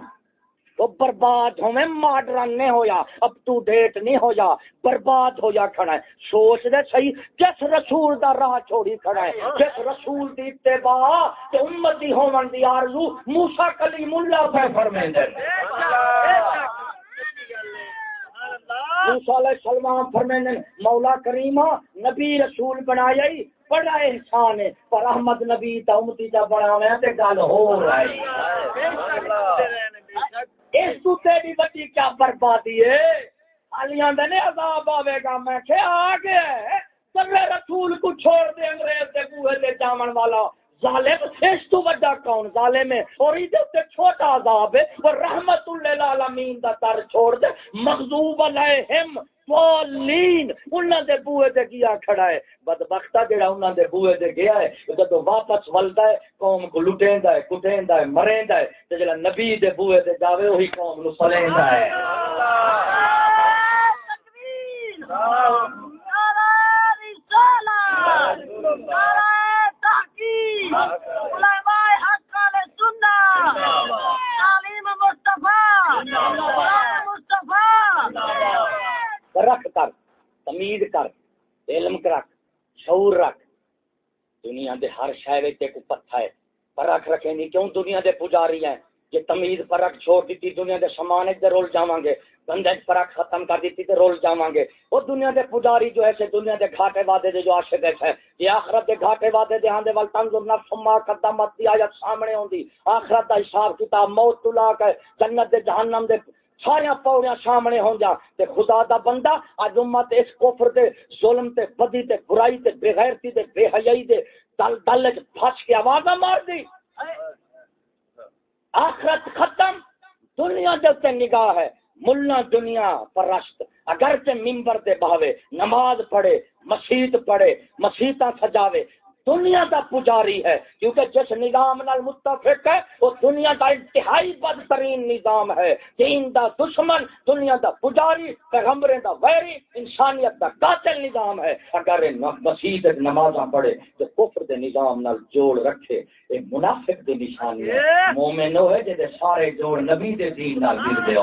وہ برباد ہو میں ماڈرن نہیں ہویا اپ ٹو ڈیٹ نہیں ہویا، برباد ہو جا کھڑا ہے۔ سوچ دے صحیح، جس رسول دا راہ چھوڑی کھڑا ہے، جس رسول دی اتباع تے امتی ہون دی آرزو، موسی کلیم اللہ پہ فرمیندے موسیٰ علیہ السلام فرمیندے مولا کریمہ نبی رسول بنائی بڑا احسان ہے۔ پر احمد نبی تا امتی جا بڑا بناوے تے گل ہو رہی اس تو تیری بچی کیا بربادی ہے؟ آلیاں دے نے عذاب آوے گا میں کہ آ گیا ہے رسول کو چھوڑ دے، انگریز دے بوہے دے جامن والا۔ ظالم اس تو بڑا کون ظالم ہے اور یہ تے چھوٹا عذاب ہے اور رحمت للعالمین دا تر چھوڑ دے مغضوب علیہم فالین انہاں دے بوئے دے گیا کھڑا ہے بدبختہ جڑا انہاں دے بوئے دے گیا ہے جدوں واپس ولدا ہے قوم کو لٹیندا ہے کٹیندا ہے مریندا ہے تے جڑا نبی دے بوئے دے جاوے وہی قوم نو سلیندا ہے تکبیر نعرہ رسالت نعرہ تحقیق علماء حق علیہ سنت تعلیم مصطفیٰ قرآن مصطفیٰ رکھ کر تمید کر علم رکھ شعور رکھ دنیا دے ہر شہر ایک پتھا ہے پر رکھ رکھیں گی کیوں دنیا دے پجاری ہیں کہ تمید پر رکھ چھوڑ دیتی دنیا دے سامان دے رول جاواں گے بندے پر ختم کر دیتی تے رول جاواں گے۔ وہ دنیا دے پجاری جو ہے سے دنیا دے گھاٹے وعدے دے جو عاشق ہے یہ آخرت دے گھاٹے وعدے دے ہاں دے ول تنظر نفس ما قدمت دی آیت سامنے ہوندی۔ آخرت دا حساب کتاب موت تلا کے جنت دے جہنم دے سارے پوڑیاں سامنے ہو جا تے خدا دا بندہ اج امت اس کفر تے ظلم تے بدی تے برائی تے بے غیرتی تے بے حیائی دے دل دل وچ پھس کے آواز مار دی۔ آخرت ختم۔ دنیا دے تے نگاہ ہے۔ ملنا دنیا پرست۔ اگر تے ممبر تے بہوے نماز پڑھے مسیت پڑھے مسیتاں سجاوے دنیا کا پجاری ہے، کیونکہ جس نظام نال متفق ہے، وہ دنیا کا انتہائی بدترین نظام ہے۔ دین دا دشمن، دنیا دا پجاری پیغمبر دا ویری، انسانیت دا قاتل نظام ہے۔ اگر مسیح نماز پڑھے، تو کفر دے نظام نال جوڑ رکھے، یہ منافق دی نشانی ہے۔ مومن ہے جے سارے جوڑ نبی دے دین نال گر دے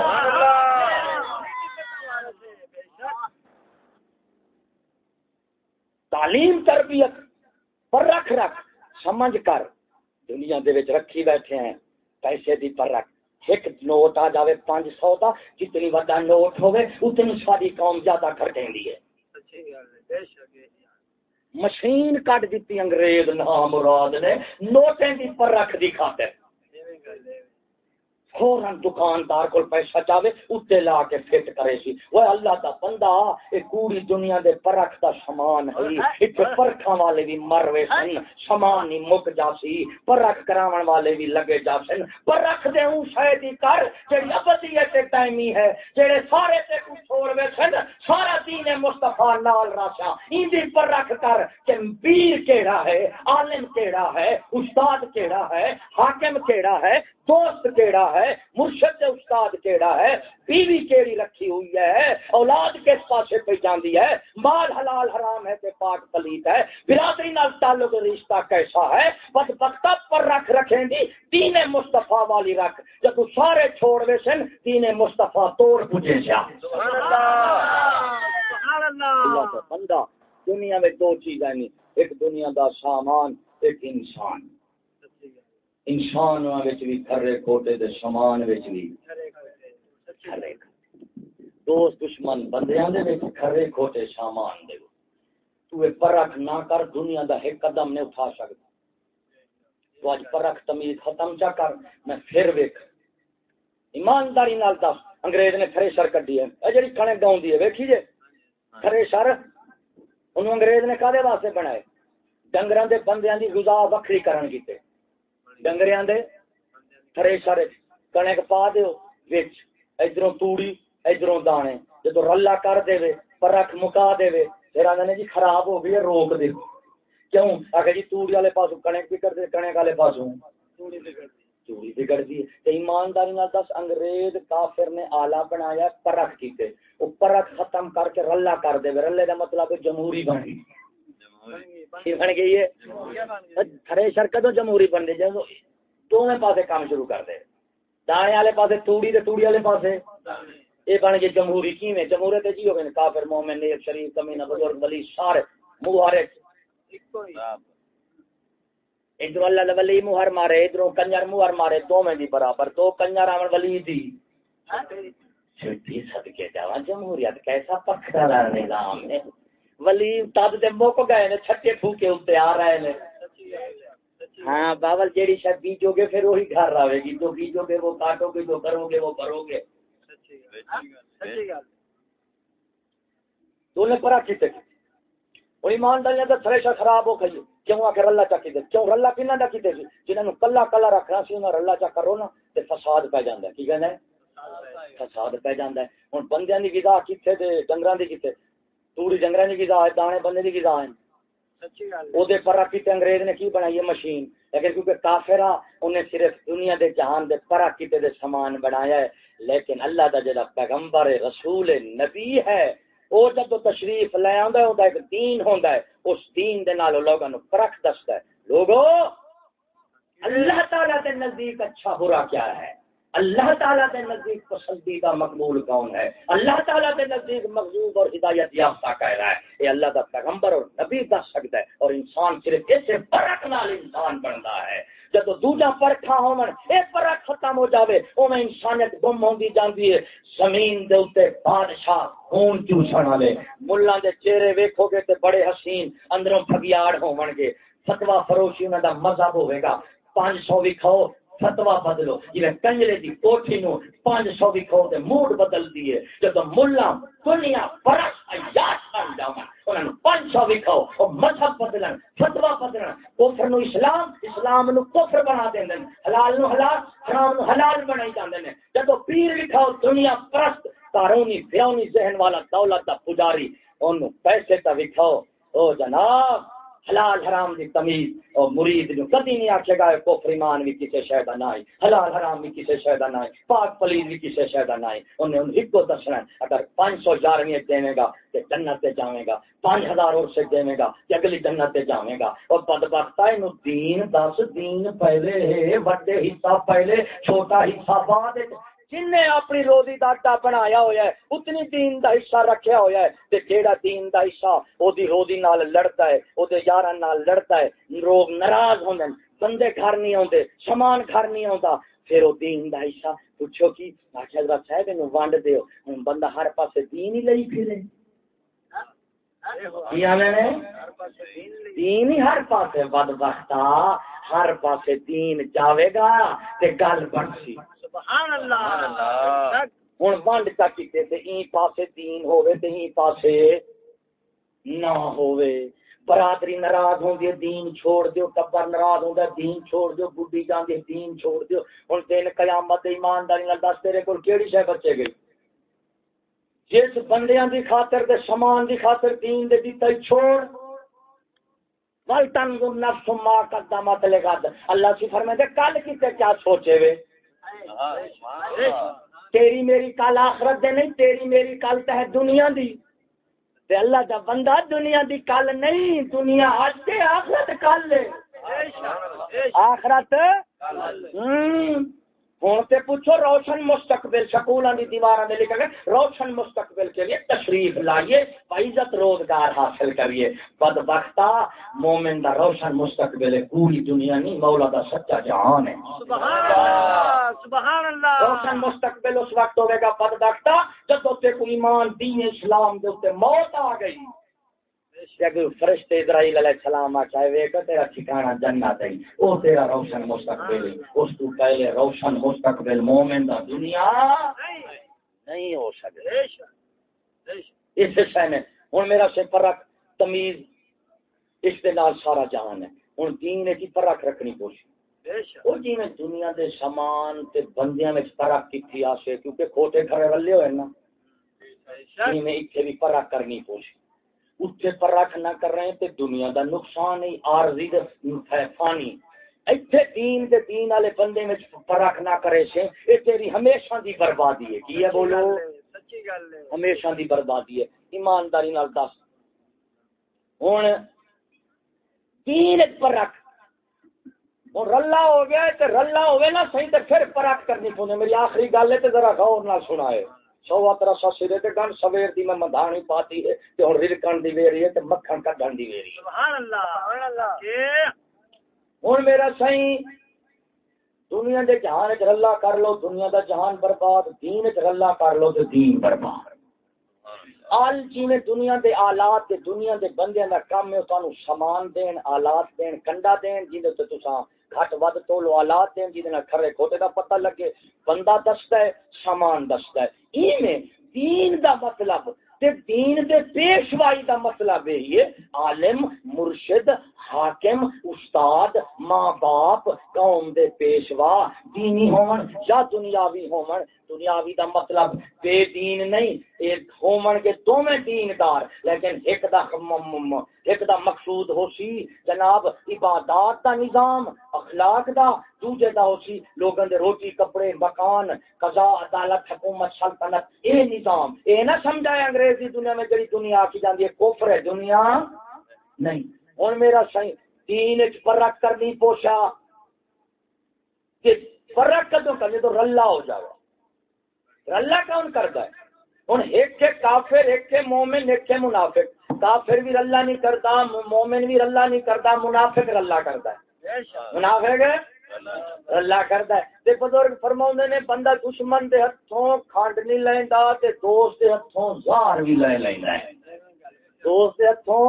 تعلیم تربیت پر رکھ رکھ سمجھ کر۔ دنیا دے وچ رکھی بیٹھے ہیں پیسے دی پر رکھ۔ ایک نوٹ آ جاوے پانچ سو کا جتنی وڈا نوٹ ہوئے اتنی ساری قوم زیادہ کٹیں ہے۔ مشین کٹ دیتی انگریز نام مراد نے نوٹیں دی پر رکھ دی خاطر۔ فوراً دکاندار کو پیسہ چاہے اتنے لا کے فٹ کرے سی۔ وہ اللہ دا بندہ، اے پوری دنیا دے پرکھ دا سامان ہے۔ اتنے پرکھا والے بھی مروے سن سامان ہی مک جا سی۔ پرکھ کراون والے بھی لگے جا سن۔ پرکھ دے ہوں شاید کر جڑی ابدی ابدیت ٹائمی ہے۔ جڑے سارے تے کو چھوڑ وے سن، سارا دین مصطفی نال راشا۔ این دی پرکھ کر کہ پیر کیڑا ہے، عالم کیڑا ہے، استاد کیڑا ہے، حاکم کیڑا ہے دوست کیڑا ہے، مرشد استاد کیڑا ہے، بیوی کیڑی رکھی ہوئی ہے، اولاد کس پاسے پہ جاندی ہے؟ مال حلال حرام ہے تے پاک پلیت ہے۔ برادری نال تعلق رشتہ کیسا ہے؟ بس وقت پر رکھ رکھیں گی دین مصطفیٰ والی رکھ۔ جب تو سارے چھوڑ وے سن، دین مصطفیٰ توڑ پوجے جا بندہ، دنیا میں دو چیزیں نہیں ایک دنیا دا سامان، ایک انسان۔ انسان بھی کھرے کھوٹے دے سامان بھی کھرے دوست دشمن بندیاں دے وچ کھرے کھوٹے سامان دے۔ تو اے پرکھ نہ کر، دنیا دا ایک قدم نہیں اٹھا سکدا تو اج پرکھ تمیز ختم چا کر، میں پھر ویکھ ایمانداری نال دس، انگریز نے تھریشر کڈی ہے۔ اے جڑی کھنے گاوندی ہے، ویکھی جے؟ تھریشر؟ انہوں انگریز نے کادے واسطے بنائے؟ ڈنگراں دے بندیاں دی غذا وکھری کرن کیتے۔ ڈنگریاں دے تھریشر کنک پا دیو وچ ادھروں توڑی ادھروں دانے جدو رلا کر دے وے پرکھ مکا دے وے پھر آندے جی خراب ہو گئی روک دے کیوں آگے جی توڑی والے پاسوں کنک کر دے کنک والے پاسوں چوری بگڑ دی ایمانداری نال دس انگریز کافر نے آلہ بنایا پرکھ کیتے او پرکھ ختم کر کے رلا کر دے رلے دا مطلب جمہوری بن گئی گئی ہے تھریشر کدو جمہوری بن گئی، جب دونوں پاسے کام شروع کر دے۔ دانے والے پاسے، توڑی تے توڑی والے پاسے۔ یہ بن گئی جمہوری کی میں جمہوریت جی ہو گئے، کافر، مومن، نیک، شریف کمینہ بزرگ، ولی، سارے موہارے ادھر اللہ ولی موہر مارے ادھر کنجر موہر مارے دو میں دی برابر۔ دو کنجر آمن ولی دی۔ چھٹی صدقے جاوا جمہوریت کیسا پکڑا نظام ہے۔ ولی تد دے موک گئے نے چھٹے پھوکے اوتے آ رہے نے ہاں باول جیڑی شاید بیجو گے پھر وہی گھر رہے گی جو بیجو گے وہ کاٹو گے جو کرو گے وہ کرو گے تو نے پرا کیتے وہ ایمانداری دا تھریشر خراب ہو گئی کیوں آ کے رلا چکی دے کیوں رلا کنا دا کیتے سی جنہاں نو کلا کلا رکھنا سی انہاں رلا چا کرو نا تے فساد پہ جاندا ہے کی کہنا ہے فساد پہ جاندا ہے ہن بندیاں دی غذا کیتے تے ڈنگراں دی کیتے توڑی جنگرا کی غذا ہے دانے بندے کی غذا ہے وہ پر رکھی انگریز نے کی بنائی ہے مشین لیکن کیونکہ کافرا انہیں صرف دنیا دے جہان دے پرا کیتے دے سامان بنایا ہے لیکن اللہ دا جڑا پیغمبر رسول نبی ہے وہ جب تو تشریف لے آندا ہے اوندا ایک دین ہوندا ہے اس دین دے نال لوگاں نو پرکھ دستا ہے لوگو اللہ تعالی دے نزدیک اچھا برا کیا ہے اللہ تعالیٰ کے نزدیک پسندیدہ مقبول کون ہے؟ اللہ تعالیٰ کے نزدیک مقبول اور ہدایت یافتہ کہہ رہا ہے۔ یہ اللہ کا پیغمبر اور نبی دس سکتا ہے اور انسان صرف اسے فرق نال انسان بنتا ہے۔ جب دوجا پرکھا ہاں ہو ایک فرق ختم ہو جاوے، او میں انسانیت گم ہوندی جاندی ہے۔ زمین دے اوتے بادشاہ خون چوسن والے ملہ دے چہرے ویکھو گے تے بڑے حسین اندروں پھگیاڑ ہون گے۔ فتوا فروشی انہاں دا مذہب ہوے گا۔ پانچ سو بھی کھاؤ فتوا بدلو۔ جی کنجرے کی کوٹھی نو پانچ سو بھی کھو دے موڈ بدل دیے جب ملا دنیا برس عیاش بن جاؤں۔ انہوں نے پانچ سو بھی کھو۔ اور مذہب بدلن فتوا بدلن۔ کفر نو اسلام اسلام نو کفر بنا دیں دیں حلال نو حلال، حرام نو حلال بنائی جاندے ہیں۔ جب پیر بھی کھو دنیا پرست تارونی فیونی ذہن والا دولت دا پجاری انہوں پیسے تا بھی کھو او جناب حلال حرام دی تمیز اور مرید جو کدی نہیں آکھے گا، کفر ایمان بھی کسی شہدا نہ آئی حلال حرام بھی کسی شہدا نہ آئی پاک پلیز بھی کسی شہدا نہ آئی انہیں ان ایک کو دسنا ہے، اگر پانچ سو جارویں دے گا کہ جنت تے جاویں گا، پانچ ہزار اور سے دے گا کہ اگلی جنت تے جاویں گا۔ اور بدبختہ انہوں دین، دس دین پہلے ہے بڑے حصہ پہلے، چھوٹا حصہ بعد۔ جن نے اپنی روزی کا آٹا بنایا ہوا ہے، اتنی دین دا حصہ رکھیا ہوا ہے۔ تے جیڑا دین دا حصہ او دی روزی نال لڑتا ہے او دے یاراں نال لڑتا ہے، لوگ ناراض ہوندے بندے گھر نہیں اوندے سامان گھر نہیں آوندا۔ پھر او دین دا حصہ پوچھو کی؟ آخیا حضرت صاحب، اینو ونڈ دیو۔ ہن بندہ ہر پاسے دین ہی لئی پھرے۔ دین ہی ہر پاسے بدبختا ہر پاسے دین جاوے گا تے گل بڑھ ہوں ونڈ تک این پاسے دین ہوئے تے این پاسے نہ ہوئے برادری ناراض ہوں گے دین چھوڑ دیو۔ ٹبر ناراض ہوں دین چھوڑ دیو۔ بڈی جان دین چھوڑ دیو۔ ہوں، دن قیامت ایمانداری نال دس تیرے کول کیڑی شے بچے گئی؟ جس بندیاں دی خاطر تے سامان دی خاطر دین دے دیتا چھوڑ۔ کل تنظر نفس ما قدمت لگا اللہ سی فرمائے کل کیتے کیا سوچے وے؟ تیری میری کل آخرت دے نہیں تیری میری کل تو ہے دنیا دی۔ تے اللہ دا بندہ دنیا دی کل نہیں دنیا آج دے آخرت کل آخرت۔ ہوں تے پوچھو روشن مستقبل سکولوں کی دیوار میں لکھا گیا روشن مستقبل کے لیے تشریف لائیے عزت روزگار حاصل کریے۔ بد بختا مومن دا روشن مستقبل ہے پوری دنیا نہیں مولا دا سچا جہان ہے۔ سبحان اللہ روشن مستقبل اس وقت ہوئے گا بد بختا جب کوئی ایمان دین اسلام دے موت آ گئی۔ فرشتے اسرائیل علیہ السلام آخر ویک تیرا ٹھکانا جنت ہے۔ او تیرا روشن مستقبل۔ اس تو پہلے روشن مستقبل مومن دا دنیا نہیں ہو سکے اس شے میں ہوں میرا سے فرق تمیز۔ اس دے نال سارا جہان ہے۔ ہوں دین کی رکھنی کوشش۔ وہ جی میں دنیا دے سامان تے بندیاں کتنی آسے کیونکہ کھوٹے کھڑے رلے ہوئے نا۔ جی میں اتنے بھی فرق کرنی کوشش۔ اتنے پر رکھ نہ کر رہے ہیں تے دنیا دا نقصان ہی عارضی ہے فانی۔ ایتھے دین دے دین والے بندے میں فرق نہ کرے سے اے تیری ہمیشہ دی بربادی ہے۔ کی ہے بولو؟ ہمیشہ دی بربادی ہے۔ ایمانداری نال دس۔ ہن دین پر رکھ ہوں رلا ہو گیا تے رلا ہوے نا صحیح تے پھر پرکھ کرنی پوندے میری آخری گل ہے تے ذرا غور نال سنائے۔ سو اترا سا سرے تے گن سویر دی میں مدھانی پاتی ہے تے ہن رلکن دی ویری ہے تے مکھن کڈن دی ویری سبحان اللہ سبحان اللہ ہن میرا سائیں دنیا دے جہان وچ رلا کر لو دنیا دا جہان برباد دین وچ رلا کر لو تے دین برباد آل جی میں دنیا دے آلات تے دنیا دے بندیاں دا کام ہے تانوں سامان دین آلات دین کنڈا دین جے تے تساں گھٹ ود تو لو آلات دین جی کھرے کھوٹے دا پتہ لگے بندہ دستا ہے سامان دستا ہے ای دین دا مطلب تے دین دے پیشوائی دا مطلب یہی ہے عالم مرشد حاکم، استاد، ماں باپ، قوم دے پیشوا، دینی ہون یا دنیاوی ہون دنیاوی دا مطلب بے دین نہیں ایک ہومن کے دو دیندار۔ لیکن ایک دا ایک دا مقصود ہو سی جناب، عبادات دا نظام، اخلاق دا۔ دوجے دا ہو سی لوگوں دے روٹی، کپڑے، مکان قضا عدالت، حکومت، سلطنت۔ اے نظام، اے نہ سمجھائے انگریزی دنیا میں جڑی دنیا آکی جاندی ہے، کفر ہے، دنیا نہیں۔ ہن میرا صحیح دین فرق کرنی پوشا کہ فرق کدوں کرنے تو رلا ہو جائے اللہ کون کرتا ہے؟ ہوں ایک کافر ایک مومن ایک منافق۔ کافر بھی اللہ نہیں کرتا مومن بھی اللہ نہیں کرتا منافق اللہ کرتا ہے۔ منافق اللہ کرتا ہے۔ تے بزرگ فرماؤں نے، بندہ دشمن دے ہتھوں کھانڈ نہیں لیندا تے دوست دے ہتھوں زہر بھی لے لیندا ہے۔ دوست دے ہتھوں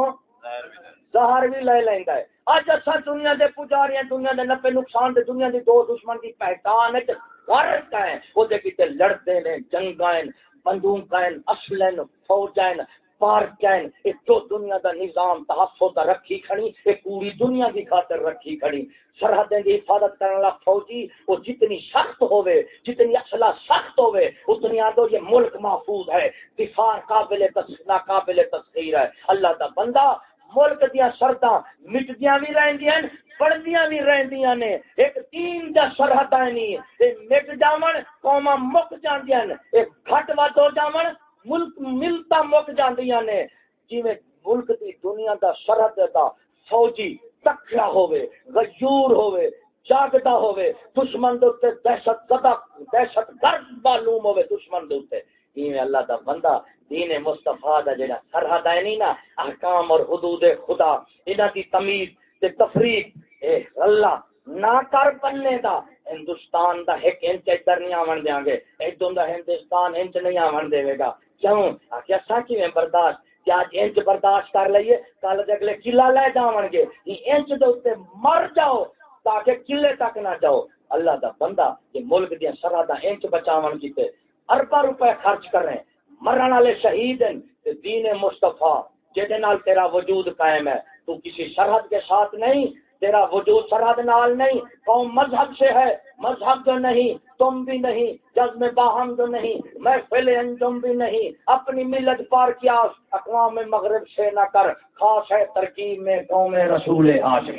زہر بھی لے لیندا ہے۔ اج اصا دنیا دے پجاری دنیا دے نفے نقصان دے دنیا دی دو دشمن کی پہچان ہے فرق ہے وہ دے کتے لڑتے نے جنگائیں بندوقیں اسلن فوجیں پارکیں ایک تو دنیا دا نظام تحفظ دا رکھی کھڑی ایک پوری دنیا دی خاطر رکھی کھڑی۔ سرحدیں دی حفاظت کرنے والا فوجی وہ جتنی سخت ہوئے جتنی اصلہ سخت ہوئے اتنی آدھو یہ ملک محفوظ ہے۔ دفاع قابل تس... ناقابل تسخیر ہے۔ اللہ دا بندہ ملک دیا شرطاں مٹدیاں بھی رہندیاں پڑھدیاں بھی رہندیاں نے۔ ایک تین دا سرحد نہیں اے مٹ جاون قوما مک جاندیاں ایک گھٹ ود ہو جاون، ملک ملتا مک جاندیاں نے۔ جویں ملک دی دنیا دا سرحد دا فوجی تکڑا ہوے غیور ہوے جاگتا ہوے دشمن دے اوتے دہشت زدہ دہشت گرد معلوم ہوے دشمن دے اوتے ایویں اللہ دا بندہ دین مصطفیٰ دا جڑا سرحد ہے نہیں نا، احکام اور حدود خدا، انہاں دی تمیز تے تفریق، اے اللہ، نہ کر بننے دا، ہندوستان دا ایک انچ ادھر نہیں آون دیاں گے، ادھر دا ہندوستان انچ نہیں آون دے گا۔ کیوں؟ آخیا سچ میں برداشت؟ کیا انچ برداشت کر لئیے، کل دے اگلے قلعہ لے جاون گے۔ انچ دے اوتے مر جاؤ تاکہ قلعے تک نہ جاؤ۔ اللہ دا بندہ، یہ ملک دیا سرحداں انچ بچاون کیتے اربا روپے خرچ کر رہے ہیں۔ مرن والے شہید ہیں دین مصطفیٰ جہد نال تیرا وجود قائم ہے۔ تو کسی سرحد کے ساتھ نہیں تیرا وجود سرحد نال نہیں۔ قوم مذہب سے ہے مذہب جو نہیں تم بھی نہیں جزم باہم جو نہیں محفل انجم بھی نہیں۔ اپنی ملت پار کیا اقوام مغرب سے نہ کر۔ خاص ہے ترکیب میں قوم رسول آج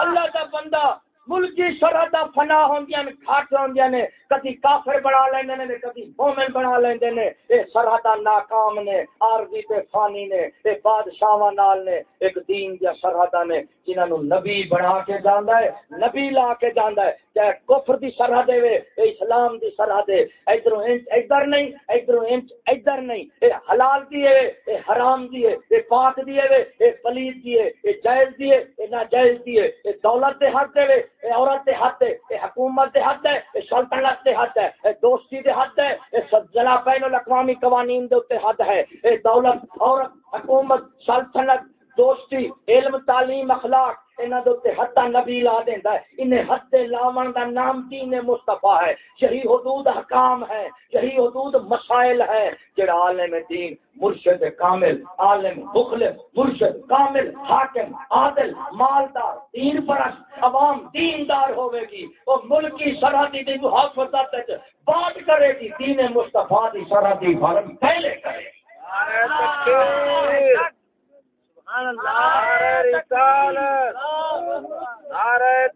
اللہ کا بندہ ملکی سرحد فنا ہوندیاں نے گھاٹ ہوندیاں نے، کدی کافر بنا لیندے نے کدی مومن بنا لیندے نے۔ اے سرحد ناکام نے، عارضی تے فانی نے، اے بادشاہاں نال نے، ایک دین دی سرحد نے، جنہاں نو نبی بنا کے جاندا ہے، نبی لا کے جاندا ہے۔ چاہے کفر دی سرحد ہے اے اسلام دی سرحد ہے ادھر ادھر نہیں، ادھر انچ ادھر نہیں۔ اے حلال دی ہے اے حرام دی ہے اے پاک دی ہے اے پلید دی ہے اے جائز دی ہے اے ناجائز دی ہے اے دولت دے حق دے اے عورت دے حد ہے اے حکومت دے حد ہے اے سلطنت دے حد ہے اے دوستی دے حد ہے اے سجلا بین الاقوامی قوانین دے اوتے حد ہے۔ اے دولت، عورت، حکومت، سلطنت، دوستی، علم، تعلیم، اخلاق انہاں دے نبی لا دیندا ہے۔ انہیں لاون دا نام دین مصطفی ہے۔ یہی حدود احکام ہے، یہی حدود مسائل ہے۔ جڑا عالم دین، مرشد کامل، عالم مخلص، مرشد کامل، حاکم، عادل، مالدار، دین پرست، عوام دیندار ہوے گی۔ وہ ملکی سرحدی دی محافظت بات کرے گی۔ دین مصطفی دی سرحدی فرم پہلے کرے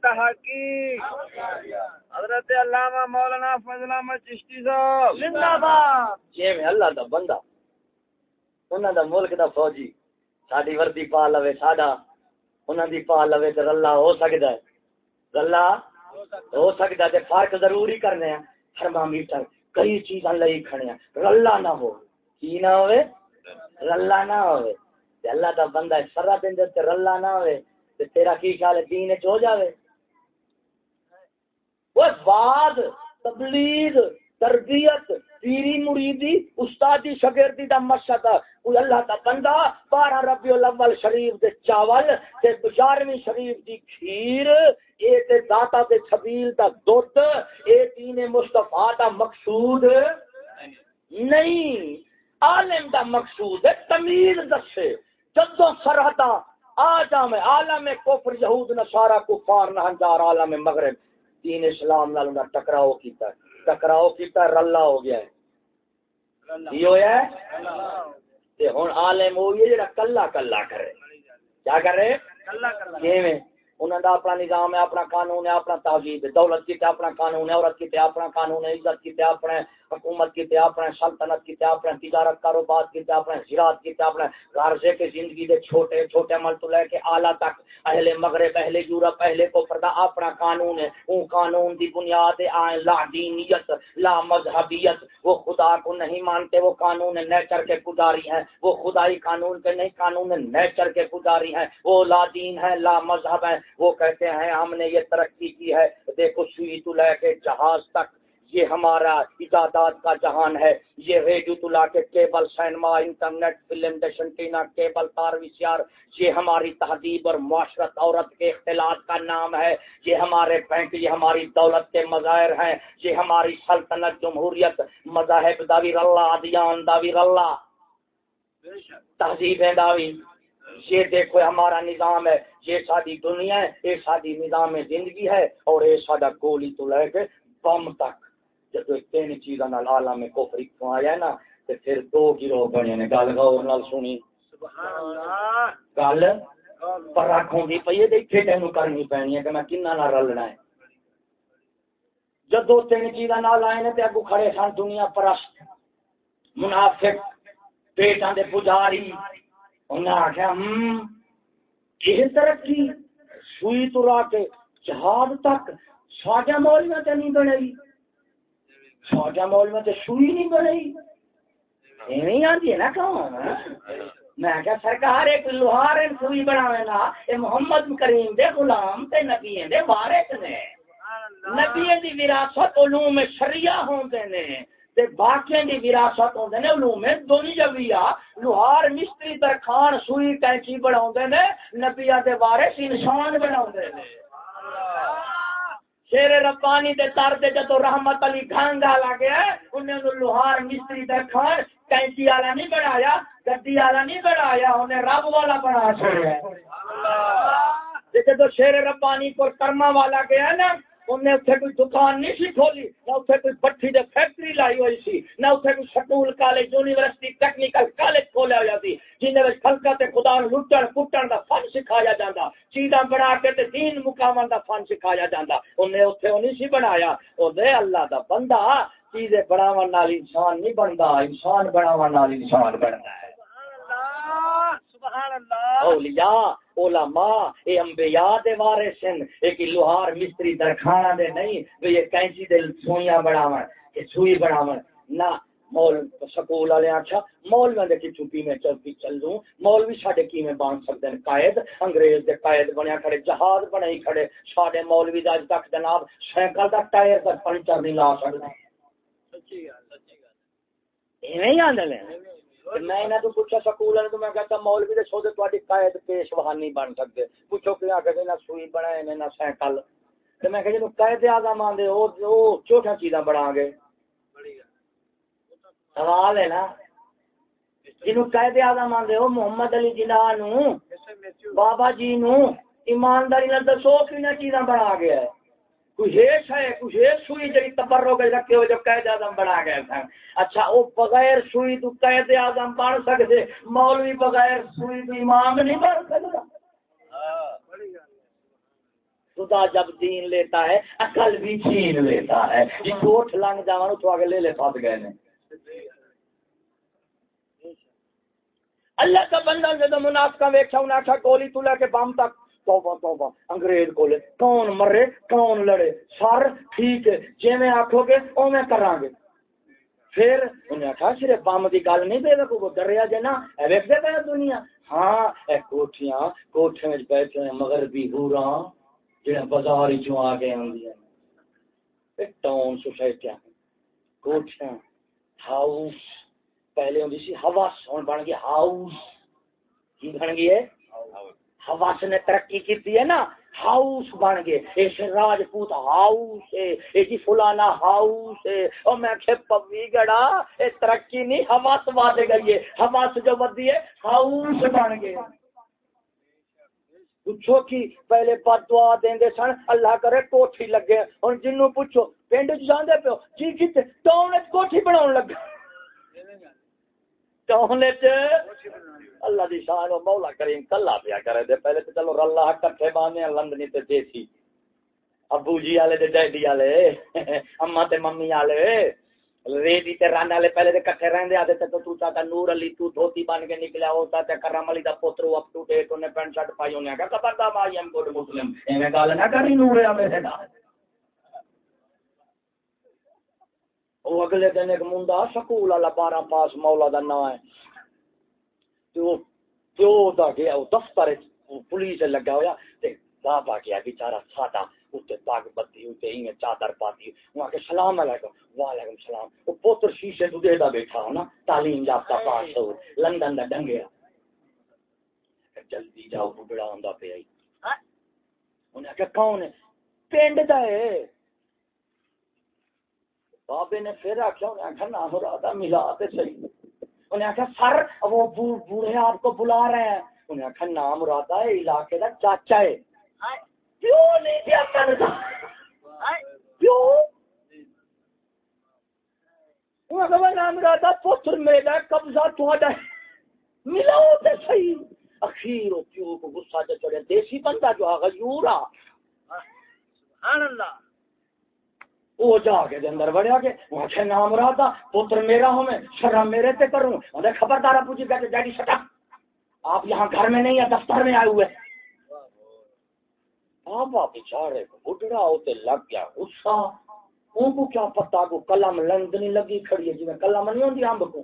تحقیق۔ حضرت علامہ مولانا فضل احمد چشتی صاحب۔ زندہ باد۔ میں اللہ دا بندہ۔ انہاں دا ملک دا فوجی۔ ساڈی وردی پا لوے ساڈا۔ انہاں دی پا لوے تے اللہ ہو سکدا ہے۔ اللہ ہو سکدا تے فرق ضروری کرنے ہیں۔ تھرمامیٹر کئی چیزاں لئی کھڑے ہیں۔ اللہ نہ ہو۔ کی نہ ہوے اللہ نہ ہوے اللہ دا بندہ سرا دین دے تے اللہ نہ ہوے تیرا کی خیال ہے؟ دین وچ ہو جاوے۔ وہ بعد تبلیغ، تربیت، پیری مریدی، استادی شگردی دا مشہد کوئی اللہ دا بندہ، بارہ ربیع الاول شریف دے چاول تے بشارویں شریف دی کھیر، اے تے داتا تے چھبیل دا دودھ اے دین مصطفیٰ دا مقصود۔ نہیں، عالم دا مقصود ہے، تمیز دسے۔ جدو سرحداں آ جاویں عالم کفر یہود نصارا کفار نہ ہنجار عالم مغرب۔ دین اسلام نال ٹکراؤ کیتا ہے۔ ٹکراؤ کیتا رلا ہو گیا ہے۔ کی ہویا ہے؟ تے ہن عالم ہو گیا جڑا کلا کلا کرے۔ کیا کرے؟ کلا کلا۔ کیویں؟ انہوں دا اپنا نظام ہے اپنا قانون ہے اپنا تہذیب ہے۔ دولت کی تے اپنا قانون ہے عورت کی تے اپنا قانون ہے عزت کی تے اپنا حکومت کی تے اپنا سلطنت کی تے تجارت کاروبار کی تے زراعت کی تے اپنا غرضے کے زندگی دے چھوٹے چھوٹے عمل تو لے کے اعلی تک، اہل مغرب، اہل یورپ، اہل کفر دا اپنا قانون ہے۔ اون قانون دی بنیاد ہے لا دینیت، لا مذہبیت۔ وہ خدا کو نہیں مانتے، وہ قانون نیچر کے پجاری ہیں۔ وہ خدائی قانون کے نہیں، قانون نیچر کے پجاری ہیں۔ وہ لا دین ہے، لا مذہب ہے۔ وہ کہتے ہیں، ہم نے یہ ترقی کی ہے۔ دیکھو، سوئی تو لے کے جہاز تک یہ ہمارا ایجادات کا جہان ہے۔ یہ ریڈیو تلا کے cable cinema, internet film dish antenna cable تار ویسیار یہ ہماری تہذیب اور معاشرت عورت کے اختلاط کا نام ہے۔ یہ ہمارے بینک، یہ ہماری دولت کے مظاہر ہیں۔ یہ ہماری سلطنت، جمہوریت، مذاہب داویر اللہ ادیان داویر اللہ تہذیب ہے داوی۔ یہ دیکھو ہمارا نظام ہے۔ یہ ساری دنیا ہے، یہ ساری نظام زندگی ہے اور یہ سارا گولی تو لے کے بم تک۔ جب تین چیزاں لالا میں کوفری آیا نا تو پھر دو گروہ بنے نے۔ گل غور نال سنی۔ گل پر رکھوں گی پی اتنے تین کرنی پینی ہے کہ میں کنا کن رلنا ہے۔ جب دو تین چیزاں نال آئے نے تو اگو کھڑے سن دنیا پرست، منافق، پیٹاں دے پجاری۔ انہیں آخیا ہوں یہ ترقی؟ سوئی ترا کے جہاد تک ساجا مول میں تو نہیں بنائی۔ ساجا مول میں تو نہیں بنائی ایویں آتی ہے نا کون میں سرکار ایک لوہار سوئی بناوے نا اے محمد کریم دے غلام تے نبی دے وارث نے نبی دی وراثت علوم شریعہ ہوندے نے تے باقیاں دی وراثت ہوندے نے علوم لوہار مستری درخان سوئی کینچی بناوندے نے دے وارث انسان بناوندے نے شیر ربانی دے تر دے جدو رحمت علی گھانگا لگیا انہیں لوہار مستری درخان کینچی والا نہیں بنایا گڈی والا نہیں بنایا انہیں رب والا بنا چھوڑیا جدو شیر ربانی کو کرما والا گیا نا انہیں اتنے کوئی دکان نہیں سی کھولی نہ اتنے کوئی بٹھی دے فیکٹری لائی ہوئی سی نہ اتنے کوئی school college university technical college کھولیا ہوا سی جن خلقا تے خدا لٹن پٹن دا فن سکھایا جاتا چیزاں بنا کے تے دین مقام دا فن سکھایا جاتا انہیں اتنے نہیں سی بنایا وہ اللہ دا بندہ چیزیں بناو انسان نہیں بنتا انسان بناو انسان بنتا ہے۔ اولیاء علماء اے انبیاء دے وارث ہیں۔ ایک لوہار مستری درخانہ دے نہیں وہ یہ کینچی دے سوئیاں بڑھاون کہ سوئی بڑھاون نہ مول سکول والے آخیا مول میں دیکھی چھپی میں چلتی چل دوں مول بھی سارے کی میں باندھ سکتے ہیں؟ قائد انگریز دے قائد بنیا کھڑے جہاز بنے کھڑے۔ سارے مول بھی اج تک جناب سائیکل تک ٹائر تک پنچر نہیں لا سکتے سچی گل سچی گل۔ ایویں ہی آندے میں انہاں تو پوچھا سکول تو میں کہتا مولوی دے سودے تواڈی قائد پیشوا نہیں بن سکتے پوچھو کہ آ کے نہ سوئی بنائے نے نہ سائیکل۔ تے میں کہ جنوں قائد اعظم آندے او او چوٹھا چیزاں بنا گے۔ سوال ہے نا؟ جنوں قائد اعظم آندے او محمد علی جناح نو بابا جی نو ایمانداری نال دسو کینا چیزاں بنا گیا ہے؟ کچھ ہے، کچھ سوئی جی تبر ہو گئی رکھے ہو جب قید اعظم بنا گئے تھے۔ اچھا وہ بغیر سوئی تو قید اعظم بن سکتے، مولوی بغیر سوئی تو امام نہیں بن سکتا۔ خدا جب دین لیتا ہے، عقل بھی چھین لیتا ہے۔ جی کوٹ لنگ جاؤں تو لے لے گئے نے۔ اللہ کا بندہ جب منافقہ ویکھا انہیں آخا گولی تو لے کے بم تک توبہ توبہ۔ انگریز کولے، کون مرے، کون لڑے؟ سر ٹھیک ہے جی میں آخو گے او میں کراں گے۔ پھر انہیں آخا صرف بم کی گل نہیں دے کو ڈریا جے نا ویکتے پہ دنیا۔ ہاں اے کوٹیاں کوٹھے میں بیٹھے ہیں مگر بھی ہو جہاں بازار چوں آ کے آدی ٹاؤن سوسائٹیاں کوٹیاں ہاؤس۔ پہلے ہوتی سی ہاؤس ہوں بن گیا ہاؤس۔ کی بن گئی ہے؟ حواس نے ترقی کی ہے نا، ہاؤس بن گئے۔ اس راجپوت ہاؤس ہے، یہ جی فلانا ہاؤس ہے۔ اور میں کہ پوی گڑا اے ترقی نہیں، حواس واد گئی ہے۔ حواس جو ودی ہے، ہاؤس بن گئے۔ پوچھو کہ پہلے بد دعا دیں دے سن، اللہ کرے کوٹھی لگے۔ اور جنوں پوچھو، پنڈ جاندے پیو؟ جی کتے ٹاؤن کوٹھی بناون لگا۔ ٹاؤن اللہ دی شان مولا کریم کلا پیا کرے دے۔ پہلے تو چلو رلا کٹھے باندھے لندنی تے دیسی ابو جی والے تے ڈیڈی والے۔ اما تے ممی والے۔ ریڈی تے رن والے پہلے تے کٹھے رہندے آدے تے تو چاہتا نور علی، تو دھوتی بن کے نکلیا ہوتا تے کرم علی دا پتر اپ ٹو ڈیٹ اونے پینٹ شرٹ پائی اونے کہ خبردار بھائی ایم گڈ مسلم۔ ایویں گل نہ کری نور ہے میرے نال۔ وہ اگلے دن ایک منڈا سکول والا بارہ پاس مولا دا نام ہے۔ دفتر پولیس لگا ہوا پا گیا بچارا ساڈا اتنے پگ بتی اتنے چادر پاتی۔ وہاں کے سلام علیکم۔ وعلیکم السلام وہ پوتر شیشے تو دے دا بیٹھا نا۔ تعلیم یافتہ پاس ہو۔ لندن دا ڈنگیا جلدی جاؤ بڑا ہوں پہ آئی انہیں آخیا کون ہے؟ پنڈ دا ہے۔ بابے نے پھر آخیا انہیں آخیا نام رادا ملا تو صحیح۔ انہیں آخیا سر وہ بوڑھے آپ کو بلا رہے ہیں۔ انہیں آخیا نام رادا ہے علاقے کا چاچا ہے۔ پیو نہیں دیا کرتا پیو۔ نام رادا پتر میرا قبضہ تھوڑا ملاؤ تو صحیح۔ اخیر پیو کو غصہ چڑھے دیسی بندہ جو آگا یورا۔ سبحان اللہ۔ وہ جا کے اندر بڑھیا کے وہاں نام رہا تھا پتر میرا ہوں میں شرم میرے تے کروں۔ انہیں خبردار پوچھی گیا کہ ڈیڈی شٹا۔ آپ یہاں گھر میں نہیں ہیں دفتر میں آئے ہوئے بابا بیچارے بڈڑا ہوتے لگ گیا غصہ۔ ان کو کیا پتا کو قلم لندنی لگی کھڑی ہے جی میں قلم نہیں ہوتی امب کو۔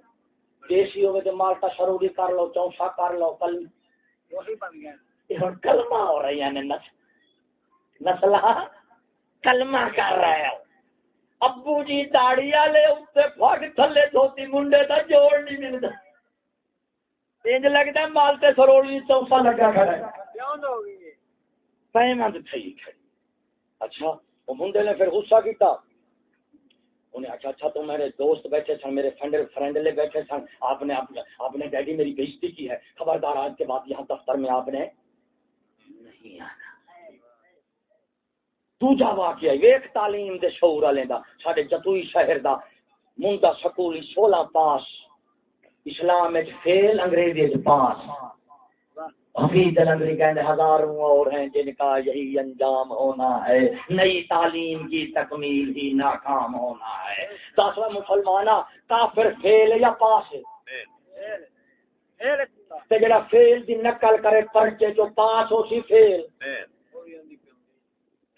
دیسی ہوئے تو مالٹا شروری کر لو چونسا کر لو کل وہی بن گیا۔ کلمہ ہو رہی ہے نسلہ۔ کلمہ کر رہا ہے ابو جی داڑی والے اتنے پگ تھلے دھوتی منڈے کا جوڑ نہیں ملتا انج لگتا مالتے سروڑی چوسا لگا کھڑا پیمند تھی کھڑی اچھا وہ منڈے نے پھر غصہ کیتا انہیں اچھا اچھا تو میرے دوست بیٹھے سن میرے بیٹھے سن آپ نے آپ نے ڈیڈی میری بےزتی کی ہے خبردار آج کے بعد یہاں دفتر میں آپ نے نہیں آنا دوجا واقعہ ایک تعلیم دے شعور والے دا ساڈے جتوئی شہر دا منڈا سکولی سولہ پاس اسلام وچ فیل انگریزی وچ پاس حفیظ الانگری ہزاروں اور ہیں جن کا یہی انجام ہونا ہے نئی تعلیم کی تکمیل ہی ناکام ہونا ہے دسواں مسلمانہ کافر فیل یا پاس ہے جڑا فیل دی نقل کرے پرچے جو پاس ہو سی فیل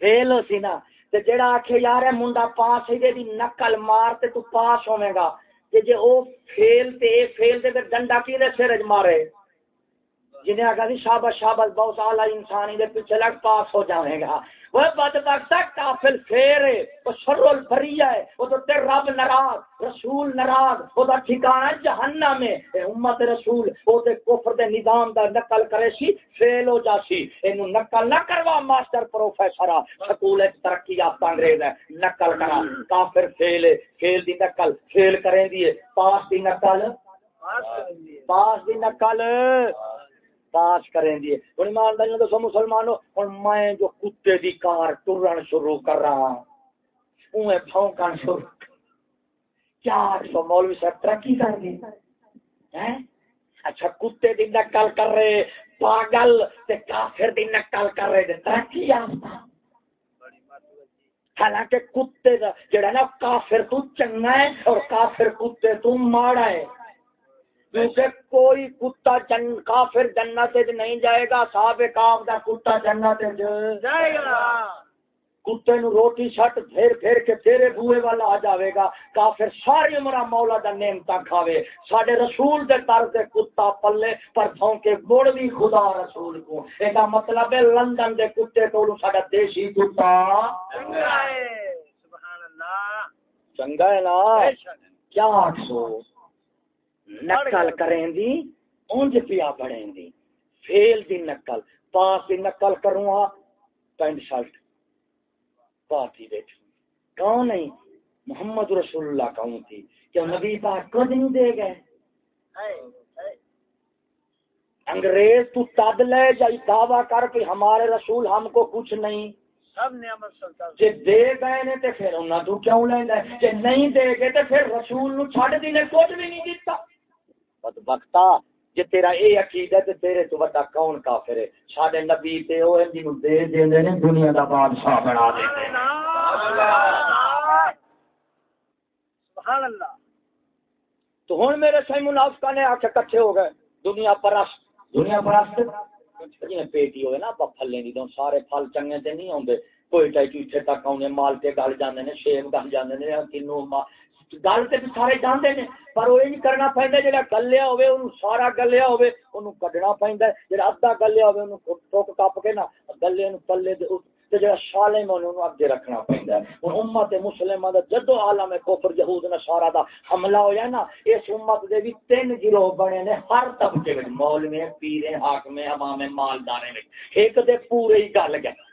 فیل ہو سی نا، تے جڑا آکھے یار ہے منڈا پاس ہے دی نقل مار تے تو پاس ہوے گا۔ تے جے او فیل تے، اے فیل تے ڈنڈا کی دے سر مارے؟ جنہیں آکھا سی شابت شابت بہت اعلی انسانی دے پیچھے لگ پاس ہو جاوے گا۔ وہ بدبخت کافل پھیر ہے وہ شر البریہ ہے وہ تو تیر رب ناراض رسول ناراض وہ دا ٹھکانہ جہنم اے امت رسول وہ تے کفر دے نظام دا نقل کرے سی فیل ہو جاسی اینو نقل نہ کروا ماسٹر پروفیسر سکول وچ ترقی یافتہ انگریز ہے۔ نقل کرا۔ کافر فیل ہے فیل دی نقل فیل کریں دی پاس دی نقل۔ پاس دی نقل۔ پاس کریں دیے ہوں ایمانداری دسو مسلمانوں ہوں میں جو کتے دی کار ٹرن شروع کر رہا ہوں بھونکن شروع کیا سو مولوی صاحب ترقی کر دی اچھا کتے دی نقل کر رہے، پاگل تے کافر دی نقل کر رہے، ترقی یافتہ۔ حالانکہ کتے دا، جڑا نا کافر تو چنگا ہے اور کافر کتے تو ماڑا ہے۔ کیونکہ کوئی کتا جن کافر جنت نہیں جائے گا صاحب کام دا کتا جنت جائے گا۔ کتے نو روٹی چھٹ پھر پھر کے تیرے بوئے والا آ جاوے گا۔ کافر ساری عمر مولا دا کھاوے۔ ساڈے رسول دے طرز کتا پلے پر کے بھی خدا رسول کو۔ اے دا مطلب ہے لندن دے کتے ساڈا دیسی کتا۔ چنگا ہے۔ سبحان اللہ۔ چنگا ہے نا؟ کیا نقل کریں دی اونج پیا پڑھیں دی فیل دی نقل پاس دی نقل کروں ہاں پینٹ شرٹ پاتی بیٹھ کون نہیں؟ محمد رسول اللہ کہوں تھی کہ نبی پاک کد نہیں دے گئے۔ انگریز تو تد لے جائی دعویٰ کر کہ ہمارے رسول ہم کو کچھ نہیں۔ جی دے گئے نے تے پھر انہاں تو کیوں لینا جی نہیں دے گئے تے پھر رسول نو چھڑ دی نے کچھ بھی نہیں دیتا بدبختا جے تیرا اے عقیدہ تے تیرے تو بڑا کون کافر ہے؟ ساڈے نبی تے او ہیں جنوں دے دیندے نے دنیا دا بادشاہ بنا دیندے سبحان اللہ۔ تو ہن میرے صحیح منافقاں نے آکھ کٹھے ہو گئے دنیا پرست۔ دنیا پرست؟ جی پیٹی ہوئے نا پھلیں دی دون سارے پھل چنگے تے نہیں ہوندے کوئی ٹائی اتنے تک آنے مال کے گل جانے نے شیب گل جانے نے کنو گل تے سارے جانتے ہیں پر وہ یہ کرنا پہنتا جا گلیا ہوے انہوں سارا گلیا ہوے انہوں کڈنا پہنتا جا ادھا گلیا ہوے انہوں ٹوک ٹپ کے نا، گلے پلے تے جڑا سالم انہوں اگے رکھنا پیندا ہے۔ ہن امت مسلمہ دا جدو عالم کفر یہود نصارا دا حملہ ہویا نا، اس امت دے بھی تین جی گروہ بنے نے، ہر طبقے وچ مولوی پیر حاکم عوام مالدار وچ، ایک دے پورے ہی گل گئے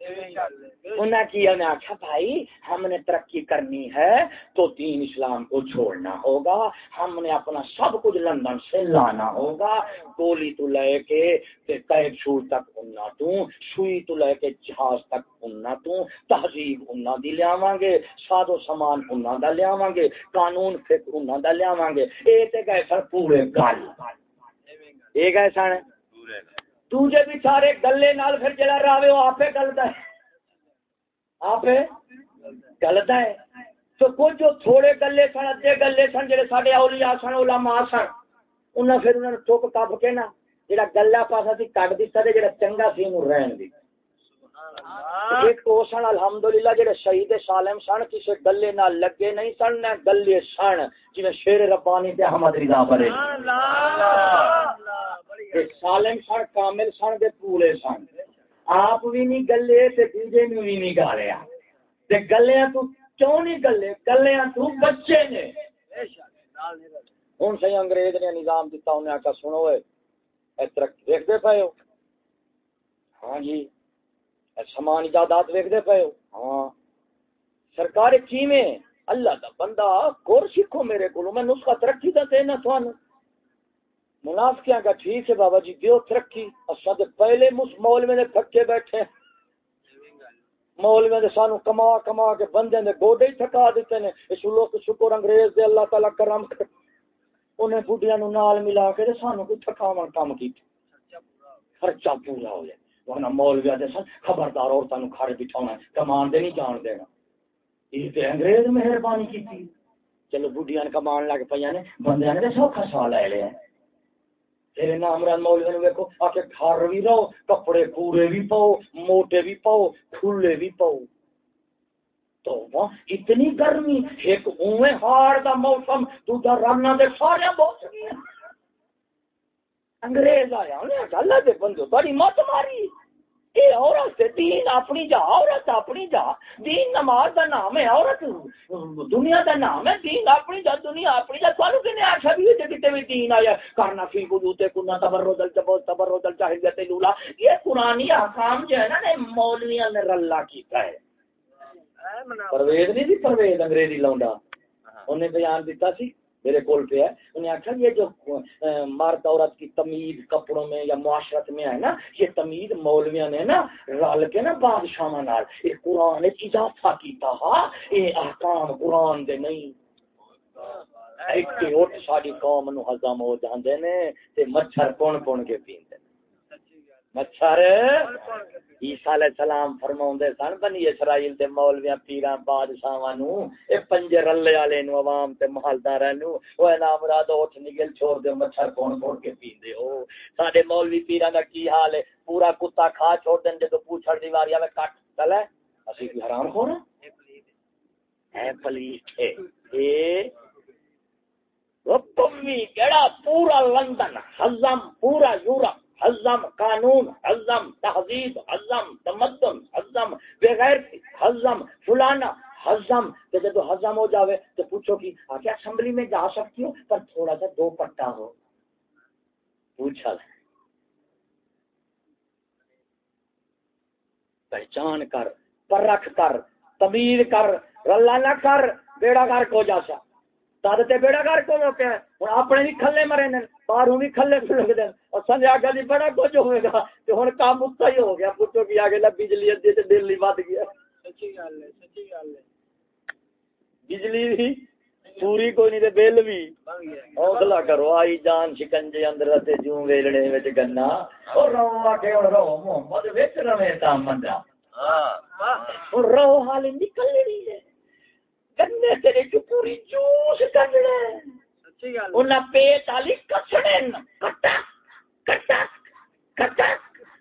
انہیں کیا نے آخیا بھائی، ہم نے ترقی کرنی ہے تو دین اسلام کو چھوڑنا ہوگا، ہم نے اپنا سب کچھ لندن سے لانا ہوگا، گولی تو لے کے قید شور تک اننا تو، سوئی تو لے کے جہاز تک اننا تو، تہذیب اننا دی لے گے ساد و سامان اننا دا لے گے، قانون فکر اننا دا لے گے۔ اے تے گئے سر پورے گل۔ اے گئے سن۔ دوجے بچارے گلے نال پھر جڑا راوے وہ آپے گلتا ہے آپے گلتا ہے تو کچھ جو تھوڑے گلے سن ادھے گلے سن جڑے سارے اولیاء سن علماء سن انہاں پھر انہاں نے ٹوک کپ کے نا جڑا گلا پاسا سی کٹ دیتا تے جڑا چنگا سی انہوں رہن دی ایک سن الحمدللہ جڑے شہید سالم سن کسے گلے لگے نہیں سن نہ گلے سن جویں شیر ربانی تے احمد رضا بڑے سالم سن کامل سن دے پورے سن۔ آپ بھی نہیں گلے تے دوجے نو بھی نہیں تے گلیاں تو کیوں نہیں گلے؟ گلیاں تو بچے نے۔ انگریز نے نظام آکا سنو اے دیکھتے پے ہو۔ ہاں جی۔ سامان ایجادات ویکتے پے ہو۔ ہاں۔ سرکار کیویں؟ اللہ دا بندہ گور سیکھو میرے کو میں نسخہ ترقی دا دینا تھانوں منافقیاں کا ٹھیک ہے بابا جی دیو ترقی۔ اصا تو پہلے مول میں تھکے بیٹھے۔ مول میں سانو کما کما کے بندے نے گوڈے ہی تھکا دیتے نے۔ اس لوگ شکر انگریز دے اللہ تعالی کرم انہیں بڈیا نو نال ملا کے سانو کوئی تھکاوا کام کی خرچہ پورا ہو جائے۔ ورنہ مولویا دے سن، خبردار عورتوں کھڑے بٹھاؤنا کمان دے نہیں جان دینا۔ یہ تے انگریز مہربانی کی چلو بڈیا نے کمان لگ پہ نے بندے نے سوکھا سوال لے لیا تیرے نام رن مولوی نے ویکو آ کے گھر بھی رہو، کپڑے پورے بھی پاؤ، موٹے بھی پاؤ کھلے بھی پاؤ۔ تو اتنی گرمی، ایک اوے ہار دا موسم، تو دا رنا دے سارے بہت گیا انگریز آیا انہیں دے بندو بڑی مت ماری اے عورت دین اپنی جا عورت اپنی جا دین نماز دا نام ہے عورت دنیا دا نام ہے دین اپنی جا دنیا اپنی جا تھانو کنے آکھیا بھی تے کتے بھی دین آیا کرنا فی وجود کنا تبرد الجبو تبرد الجاہلیت الاولى یہ قرآنی احکام جو ہے نا نے مولویاں نے رلا کیتا ہے پرویز نہیں تھی پرویز انگریزی لونڈا انہیں بیان دیتا سی میرے کول پہ ہے، انہیں آخر یہ جو مرد عورت کی تمیز کپڑوں میں یا معاشرت میں ہے نا، یہ تمیز مولویا نے نا رل کے نا بادشاہ یہ قرآن اضافہ کیتا ہا، یہ احکام قرآن دے نہیں۔ اٹھ ساری قوم نو ہزم ہو جاندے نے، تے مچھر پون پون کے پیندے؟ مچھر؟ عیسیٰ علیہ السلام فرماؤں دے سن بنی اسرائیل دے مولویاں پیران بادشاہاں نو اے پنجے رلے والے نو عوام تے محلدار نو او نام مراد اٹھ نگل چھوڑ دے مچھر کون کون کے پیندے او ساڈے مولوی پیران دا کی حال ہے؟ پورا کتا کھا چھوڑ دین جے تو پوچھڑ دیواری میں کٹ چلے۔ اسی کی حرام کھور اے پلیت ہے۔ اے وہ پمی کیڑا پورا لندن ہزم پورا یورپ۔ حزم قانون، حزم تہذیب، حزم تمدن، حزم بغیر حزم فلانا، حزم، کہ جب حزم ہو جاوے تو پوچھو کہ کیا اسمبلی میں جا سکتی ہوں پر تھوڑا سا دو پٹا ہو۔ پوچھا پہچان کر، پرکھ کر تمیز کر رلا نہ کر، بیڑا گھر کو جا سا۔ تد تے بیڑا گھر کو پیا ہوں اپنے بھی کھلے مرے نے باہروں بھی کھلے لگ دین اور سنجا گلی بڑا کچھ ہوئے گا۔ تو ہوں کام اتنا ہی ہو گیا۔ پوچھو کہ آگے لا بجلی ادی تے بل ود گیا۔ سچی گل ہے سچی گل ہے۔ بجلی بھی پوری کوئی نہیں تے بل بھی حوصلہ کرو آئی جان شکنجے اندر تے جوں ویلڑے وچ گنا۔ او رو رو محمد وچ رہے تا مندا ہاں۔ رو حال نکلنی ہے۔ گنے تیرے جو پوری جوش کڈنے انہیں پیٹ والی کچڑے کٹا کٹا کٹا۔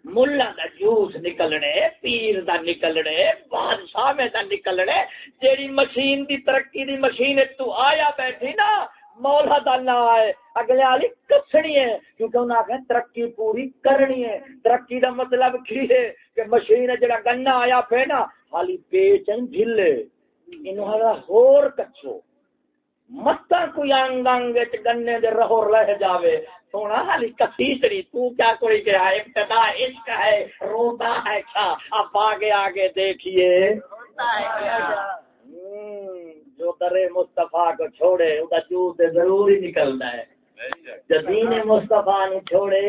ملا دا جوس نکلنے پیر دا نکلنے بادشاہ میں دا نکلنے۔ جیڑی مشین دی ترقی دی مشین تو آیا بیٹھی نا مولا دا نہ آئے۔ اگلے والی کسنی ہے کیونکہ انہیں آخر ترقی پوری کرنی ہے۔ ترقی دا مطلب کی ہے؟ کہ مشین جڑا گنا آیا نا حالی بیچن ڈھلے انہوں ہور کچھو۔ متا کوئی گنے دے رہو رہ جاوے۔ سونا حالی تو کیا کوئی ابتدا عشق ہے روتا ہے کیا؟ اب آگے آگے دیکھئے جو درے مصطفیٰ کو چھوڑے ادا جوت ضرور ہی نکلنا ہے۔ جدین مصطفیٰ نے چھوڑے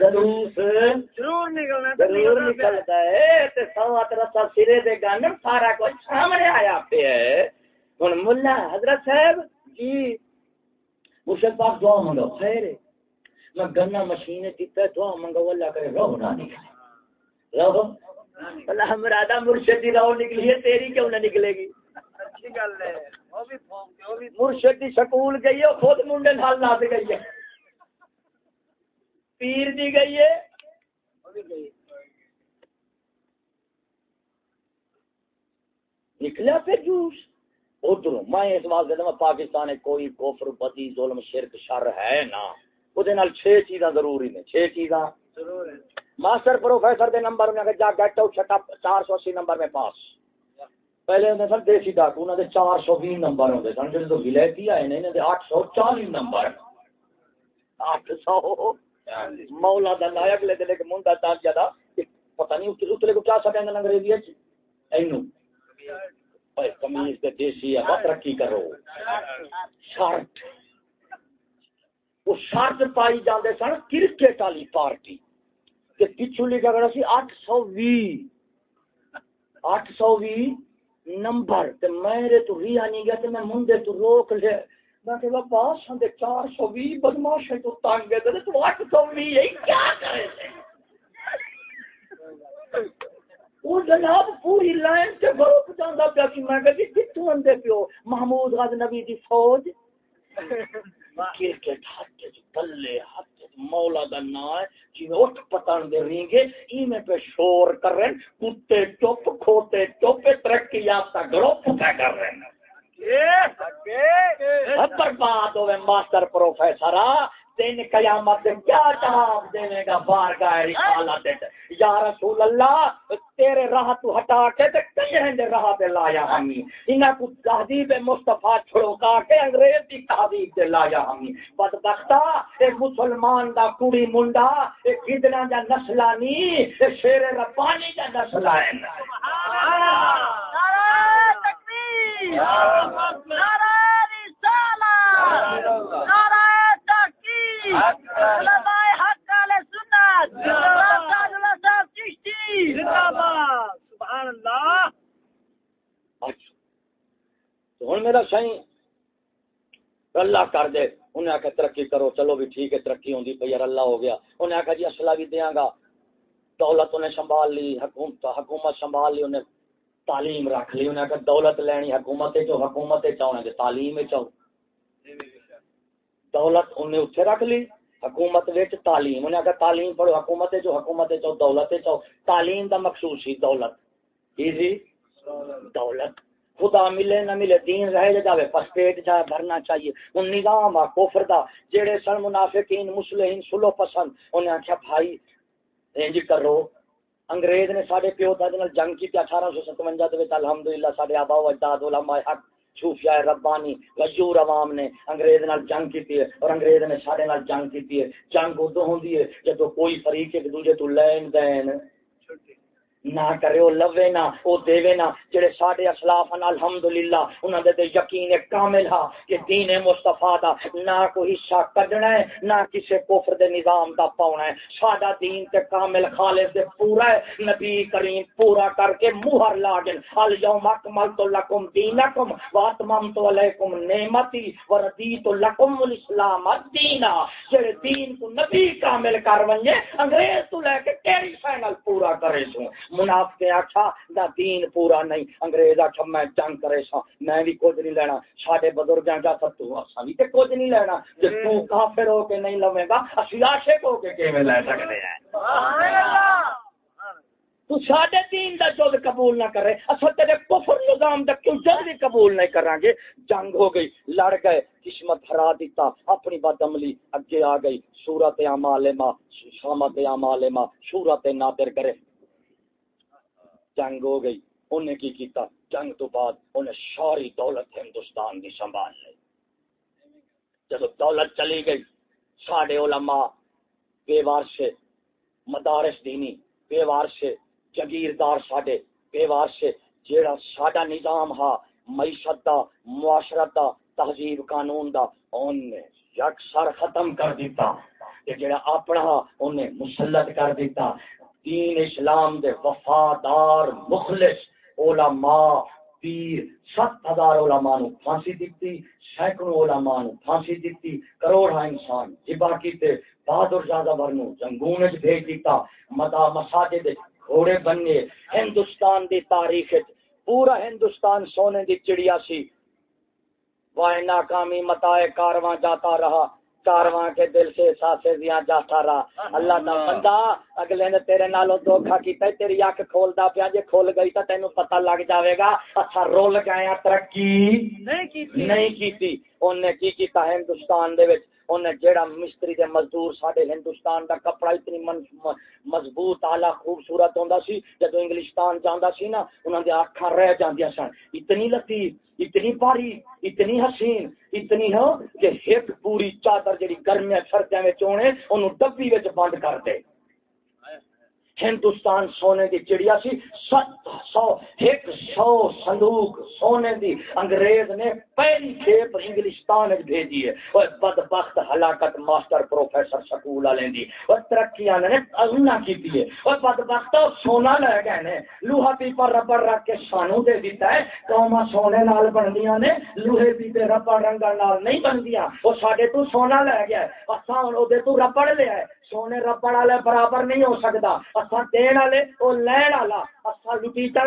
جلوس۔ ضرور نکلنا ضرور نکلتا ہے۔ تے سوات رسا سرے دے سارا کچھ سامنے آیا پہ ہے۔ ہن حضرت صاحب جی مرشد پاک دعا خیر میں گنا مشین دیتا دعا منگو اللہ کرے روح نہ نکلے۔ روح؟ اللہ مرادہ مرشد دی روح نکلی ہے تیری کیوں نہ نکلے گی؟ مرشد دی سکول گئی ہے خود منڈے نال ناس گئی ہے۔ پیر دی گئی ہے۔ نکلا پھر جوس ادھر میں اس بات میں پاکستان کوئی کوفر بدی ظلم شرک شر ہے نا وہ چھ چیزاں ضروری نے۔ چھ چیزاں۔ ماسٹر پروفیسر دے نمبر میں اگر جا گیٹ آؤٹ چار سو اسی نمبر میں پاس۔ پہلے ہوں سر دیسی ڈاکو نے چار سو بھی نمبر ہوتے سن جی تو ولایتی آئے نے اٹھ سو چالی نمبر۔ اٹھ سو؟ مولا دا نائب لے دے کہ مندا تاج جدا پتہ نہیں اس اتلے کو کیا سکیں گے انگریزی وچ؟ اینو۔ اے کمیز دے دیسی ہے ترقی کرو۔ شرط۔ وہ شرط پائی جاندے سن، کرکٹ والی پارٹی۔ تے پیچھے لکھا گیا سی 820 820 نمبر، تے میرے تو ہی آنی گیا، تے میں مندے تو روک لے میں کہ بابا سندے چار سو بھی بدماش ہے تو تانگ گئے تے تو آٹھ سو بھی ہے کیا کرے تھے؟ وہ جناب پوری لائن سے گروپ جاندہ پیا کہ میں کہ جی کتوں اندے پیو محمود غز نبی دی فوج؟ کرکٹ ہاتھ بلے ہاتھ مولا دا نا ہے جی اٹھ پتن دے رینگے ای میں پہ شور کر رہے ہیں کتے چپ کھوتے چپ ترقی یافتہ گروپ پہ کر رہے ہیں۔ برباد ہوئے ماسٹر پروفیسر تین قیامت کیا جواب دے گا؟ بار گاہ رسالت یا رسول اللہ تیرے راہ تو ہٹا کے تے کنجریں دے راہ تے لایا ہمیں۔ انہاں کو تہذیب مصطفی چھڑکا کے انگریز دی تہذیب تے لایا ہمیں۔ بدبختا ایک مسلمان دا کڑی منڈا ایک گدنا دا نسلانی ایک شیر ربانی دا نسل ہے نعرہ تکبیر۔ نعرہ رسالہ نعرہ میرا اللہ کر دے. انہیں آخر ترقی کرو. چلو بھی ٹھیک ہے ترقی ہوتی پی یار اللہ ہو گیا. انہیں آخر جی اصلہ بھی دیا گا. دولت انہیں سنبھال لی حکومت حکومت سنبھال لی انہیں تعلیم رکھ لی. انہیں آخر دولت لینی حکومت چو حکومت چاہنے تعلیم چاہو. دولت انہیں اتنے رکھ لی، حکومت وچ تعلیم۔ انہیں اگر تعلیم پڑھو، حکومت جو حکومت چو دولت چو تعلیم دا مخصوص ہی دولت۔ ایزی؟ دولت۔ خدا ملے نہ ملے، دین رہ جاوے پس پیٹ جائے بھرنا چاہیے۔ ان نظام آ کوفر دا، جیڑے سن منافقین، مسلمین، سلو پسند انہیں آخیا بھائی انج کرو۔ انگریز نے ساڈے پیو داد جنگ کی اٹھارہ سو ستوجا الحمدللہ ساڈے آبا و اجداد، علماء حق صوفیاء ربانی غیور عوام نے انگریز نال جنگ کیتی ہے اور انگریز نے سارے نال جنگ کیتی ہے۔ جنگ ادو ہوندی ہے تو کوئی فریق ایک دوسرے تو لین دین۔ نہ کرے، وہ لوے نہ، وہ دے نہ۔ جڑے ساڈے اسلاف ہیں الحمدللہ، انہاں دے تے یقین کامل ہا کہ دین مصطفی دا نہ کوئی حصہ کڈنا ہے، نہ کسے کفر دے نظام دا پاونا ہے۔ ساڈا دین تے کامل خالص دے پورا ہے نبی کریم پورا کر کے مہر لا دین الیوم اکملت لکم دینکم واتممت علیکم نعمتی وردیت لکم الاسلام الدین جڑے دین کو نبی کامل کر ونجے، انگریز تو لے کے کیڑی فائنل پورا کرے سو۔ منافق آخا دا دین پورا نہیں انگریز آخا میں جنگ کرے سا میں بھی کچھ نہیں لینا سارے بزرگ کا ستو اصا بھی کچھ نہیں لینا جی تو کافر ہو کے نہیں لوے گا اسی عاشق ہو کے کیویں لے سکتے ہیں تو ساڈے دین دا جو قبول نہ کرے اصل تیرے کفر نظام دا کیوں جلدی قبول نہیں کریں گے جنگ ہو گئی لڑ گئے قسمت ہرا دیتا اپنی بد عملی اگے آ گئی صورت اعمال ما شامت اعمال ما صورت نادر کرے جنگ ہو گئی۔ انہیں کی کیتا؟ جنگ تو بعد انہیں شوری دولت ہندوستان کی سنبھال لی۔ جب دولت چلی گئی، ساڈے علماء بے وار سے مدارس دینی بے وار سے جگیردار ساڈے بے وار سے جیڑا ساڈا نظام ہا، معیشت دا، معاشرت دا، تہذیب قانون دا اون نے یک سر ختم کر دیتا۔ جڑا اپنا انہیں مسلط کر دیتا۔ دین اسلام دے وفادار مخلص علماء، پیر ست ہزار علماء نو پھانسی دیتی سینکڑوں علماء نو پھانسی دیتی کروڑا انسان جبا کیتے بہادر زیادہ ورنو جنگون وچ بھیج دیتا مدا مساجد گھوڑے بننے، ہندوستان دی تاریخ پورا ہندوستان سونے دی چڑیا سی وائے ناکامی متائے کارواں جاتا رہا کارواں کے دل سے ساسے دیا جاتا رہا اللہ دا بندہ اگلے نے تیرے نالوں دھوکھا کیتا ہے تیری اکھ کھولدا پیا جے کھول گئی تا تینوں پتہ لگ جاوے گا۔ اچھا رول گئے ترقی نہیں کیتی۔ نہیں کیتی۔ اونے کی کیتا ہندوستان دے وچ۔ انہیں جیڑا مستری دے مزدور ساڈے ہندوستان دا کپڑا اتنی مضبوط، اعلی، خوبصورت ہوندا سی، جدوں انگلستان جاندا سی نا، انہاں دے اکھاں رہ جاندیاں سن۔ اتنی لطیف، اتنی باری، اتنی حسین، اتنی ہو کہ ایک پوری چادر جڑی گرمیاں سردیاں وچ اونے، اونوں ڈبی وچ بند کر دے۔ ہندوستان سونے دی چڑیا سی ست سو، ایک سو صندوق سونے دی انگریز نے پہلی کھیپ انگلستان بھیجی ہے۔ وہ بد بخت ہلاکت ماسٹر پروفیسر سکول والے دی۔ وہ ترقی نے اگنا کی ہے۔ وہ بد بخت سونا لے گئے نے۔ لوہا پیپر ربڑ رکھ کے سانو دے دیتا ہے۔ قوما سونے نال بندیاں نے۔ لوہے پیپے ربڑ رنگا نال نہیں بندیاں۔ وہ ساڈے تو سونا لے گیا ہے۔ اساں او دے تو ربڑ لے ہے سونے ربڑ والے برابر نہیں ہو سکتا اسا دین والے لین والا اسا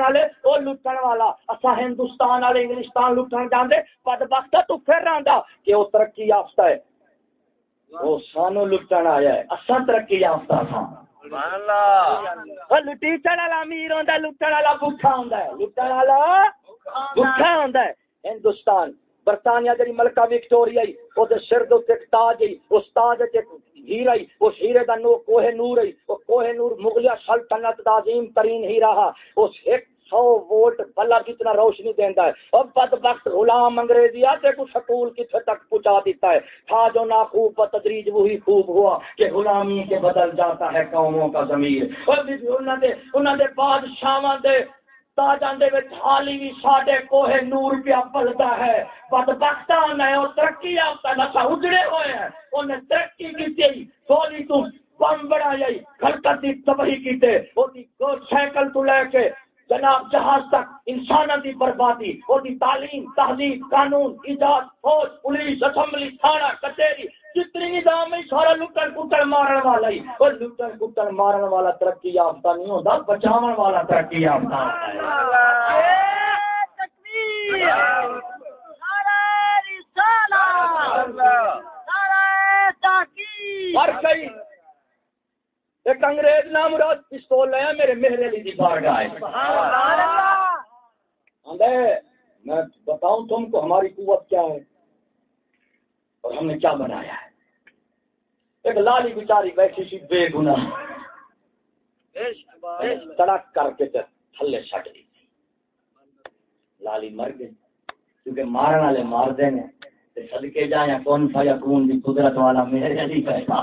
والے لٹن والا۔ اسا ہندوستان والے، انگلستان لٹن جاندے، بد بخت تو پھر رہندا کہ وہ ترقی یافتہ ہے۔ وہ سانو لٹن آیا ہے۔ اسا ترقی یافتہ ہاں۔ تھا والا امیر ہوندا لٹن والا بھوکا ہوندا ہے۔ لٹن والا بھوکا ہوندا ہے۔ ہندوستان، برطانیہ جی ملکہ وکٹوریا سر دے تاج اس تاج ہیرا اس ہیرے کا نور کوہ نور ہے وہ کوہ نور مغلیہ سلطنت کا عظیم ترین ہیرا ہے۔ اس ایک سو وولٹ بلا کتنا روشنی دینا ہے۔ اور بد وقت غلام انگریزی آتے کو سکول کتنے تک پہنچا دیتا ہے۔ تھا جو نا خوب تدریج وہی خوب ہوا کہ غلامی کے بدل جاتا ہے قوموں کا ضمیر۔ اور انہوں نے انہوں نے بادشاہ دے حالی بھی ساڈے کوہ نور پیا پلتا ہے۔ بد بخت نے ترقی یافتہ نشا اجڑے ہوئے ہیں۔ انہیں ترقی کی سولی تو بم بنائی خلقت کی تباہی کیتے۔ کی سائیکل تو لے کے جناب جہاز تک انسان کی بربادی۔ وہ تعلیم، تہذیب، قانون، ایجاد، فوج، پولیس، اسمبلی، تھانہ، کچہری جتنی نظام ہے سارا لٹن کٹن مارن والا ہی۔ اور لٹن کٹن مارن والا ترقی یافتہ نہیں ہوتا بچاون والا ترقی یافتہ ایک انگریز نام مراد پستول لیا میرے میرے علی بار گائے میں بتاؤں تم کو ہماری قوت کیا ہے؟ اور ہم نے کیا بنایا ہے؟ ایک لالی بیچاری بیٹھی سی بے گنا تڑک کر کے تھلے سٹ دی لالی مر گئی۔ کیونکہ مارن والے مار دیں سدکے جائیں کون سا یا کون بھی قدرت والا میرے علی کہتا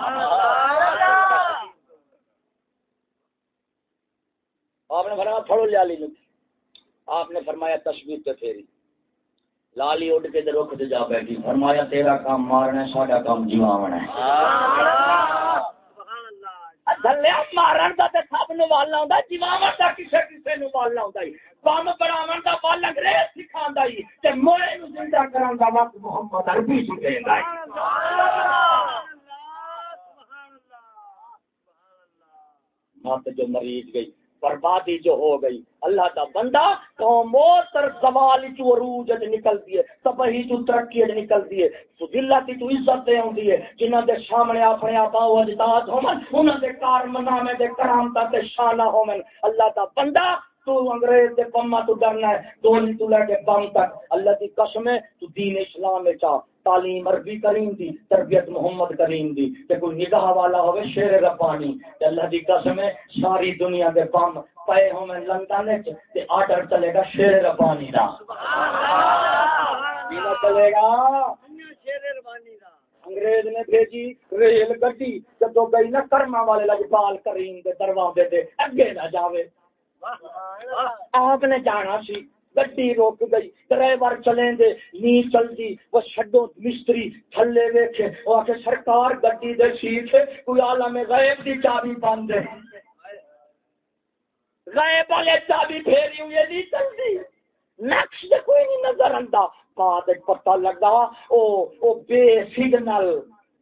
آپ نے فرمایا، پھڑو لالی آپ نے فرمایا تصویر پہ پھیری۔ لالی اڈ کے رخ سے جا بیٹھی۔ فرمایا تیرا کام مارنا ہے ساڈا کام جیواونا ہے۔ مارن سب نو جیواون نو بم بناون انگریز نو زندہ کرن وقت محمد عربی جو مریض گئی۔ بربادی جو ہو گئی۔ اللہ کا بندہ قوم تر زوال چ عروج نکل دیے تبہی چ ترقی نکل دیے تو ذلت تو عزت دے ہوندی ہے جنہاں دے سامنے اپنے آبا و اجداد ہومن، انہاں دے کارنامے دے کرامت تے شان ہومن۔ اللہ کا بندہ تو انگریز دے بما تو ڈرنا ہے تو تو لے کے بم تک۔ اللہ دی قسم ہے تو دین اسلام میں چا تعلیم عربی کریم دی تربیت محمد کریم دی تے کوئی نگاہ والا ہوے شیر ربانی۔ تے اللہ دی قسم ہے ساری دنیا دے بم پے ہوے لندن وچ تے آرڈر چلے گا شیر ربانی دا۔ سبحان اللہ! چلے گا شیر ربانی دا۔ انگریز نے بھیجی ریل گڈی جدو گئی نا کرما والے لجپال کریم دے دروازے دے اگے نہ جاوے۔ آپ نے جانا سی۔ گڈی روک گئی ڈرائیور چلیں دے نی چلتی وہ چھڈو مستری تھلے ویکھے وہ آکے سرکار گڈی دے سیٹ کوئی عالم غیب دی چابی بند ہے غیب والے چابی پھیری ہوئی نہیں چلتی نقش دے کوئی نہیں نظر آندا بعد پتہ لگا او او بے سگنل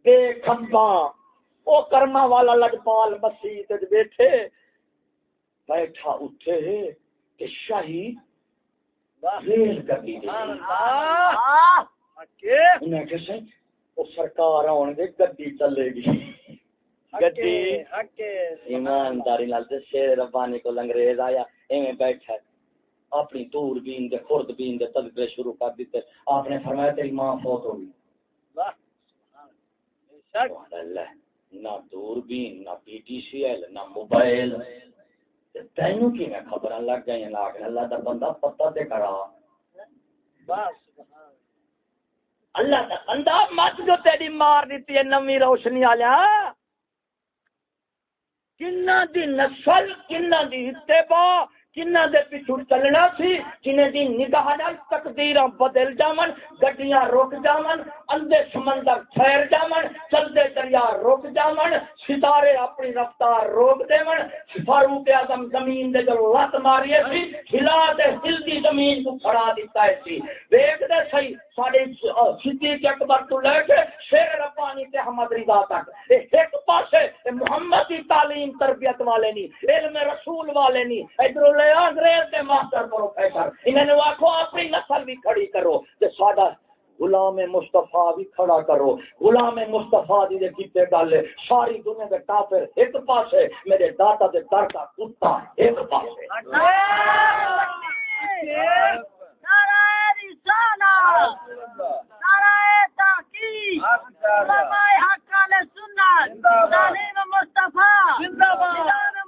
بے کھمبا او کرما والا لجپال مسیح بیٹھے بیٹھا اٹھے کہ شاہی سرکار آن چلے گی۔ ایمانداری شیر ربانی کو انگریز آیا ایویں بیٹھا اپنی دور بین دے خرد بین دے تذکرے شروع کر دیتے۔ آپ نے فرمایا تیری ماں فوت ہوگی نہ دور بین نہ پی ٹی سی ایل نہ موبائل۔ تینوں کی میں خبر لگ گئی لاکھ اللہ دا بندہ پتہ تے کرا اللہ۔ دا بندہ مت جو تیری مار دیتی ہے نمی روشنی آلیا۔ کنہ دی نسل کنہ دی اتباع کنہ دے پیچھے چلنا سی جنہیں دی نگاہ نال تقدیراں بدل جاون، گڈیاں رک جاون اندے سمندر ٹھہر جاون، چلدے دریا رک جاون، ستارے اپنی رفتار روک دیون، فاروق اعظم زمین دے جو لت ماری سی، ہلا تے ہلدی زمین کو کھڑا دیتا ہے سی۔ دیکھ دے صحیح ساڈے صدیق اکبر تو لے کے شیر ربانی تے احمد رضا تک۔ ایک پاسے محمد کی تعلیم تربیت والے نہیں علم رسول والے نہیں ادھر انگریز دے ماسٹر پروفیسر انہوں نے آخو اپنی نسل بھی کھڑی کرو تے ساڈا غلام مصطفیٰ بھی کھڑا کرو غلام مصطفیٰ دی دے کیتے گل ساری دنیا دے کافر ایک پاسے میرے داتا دے در کا کتا ایک پاسے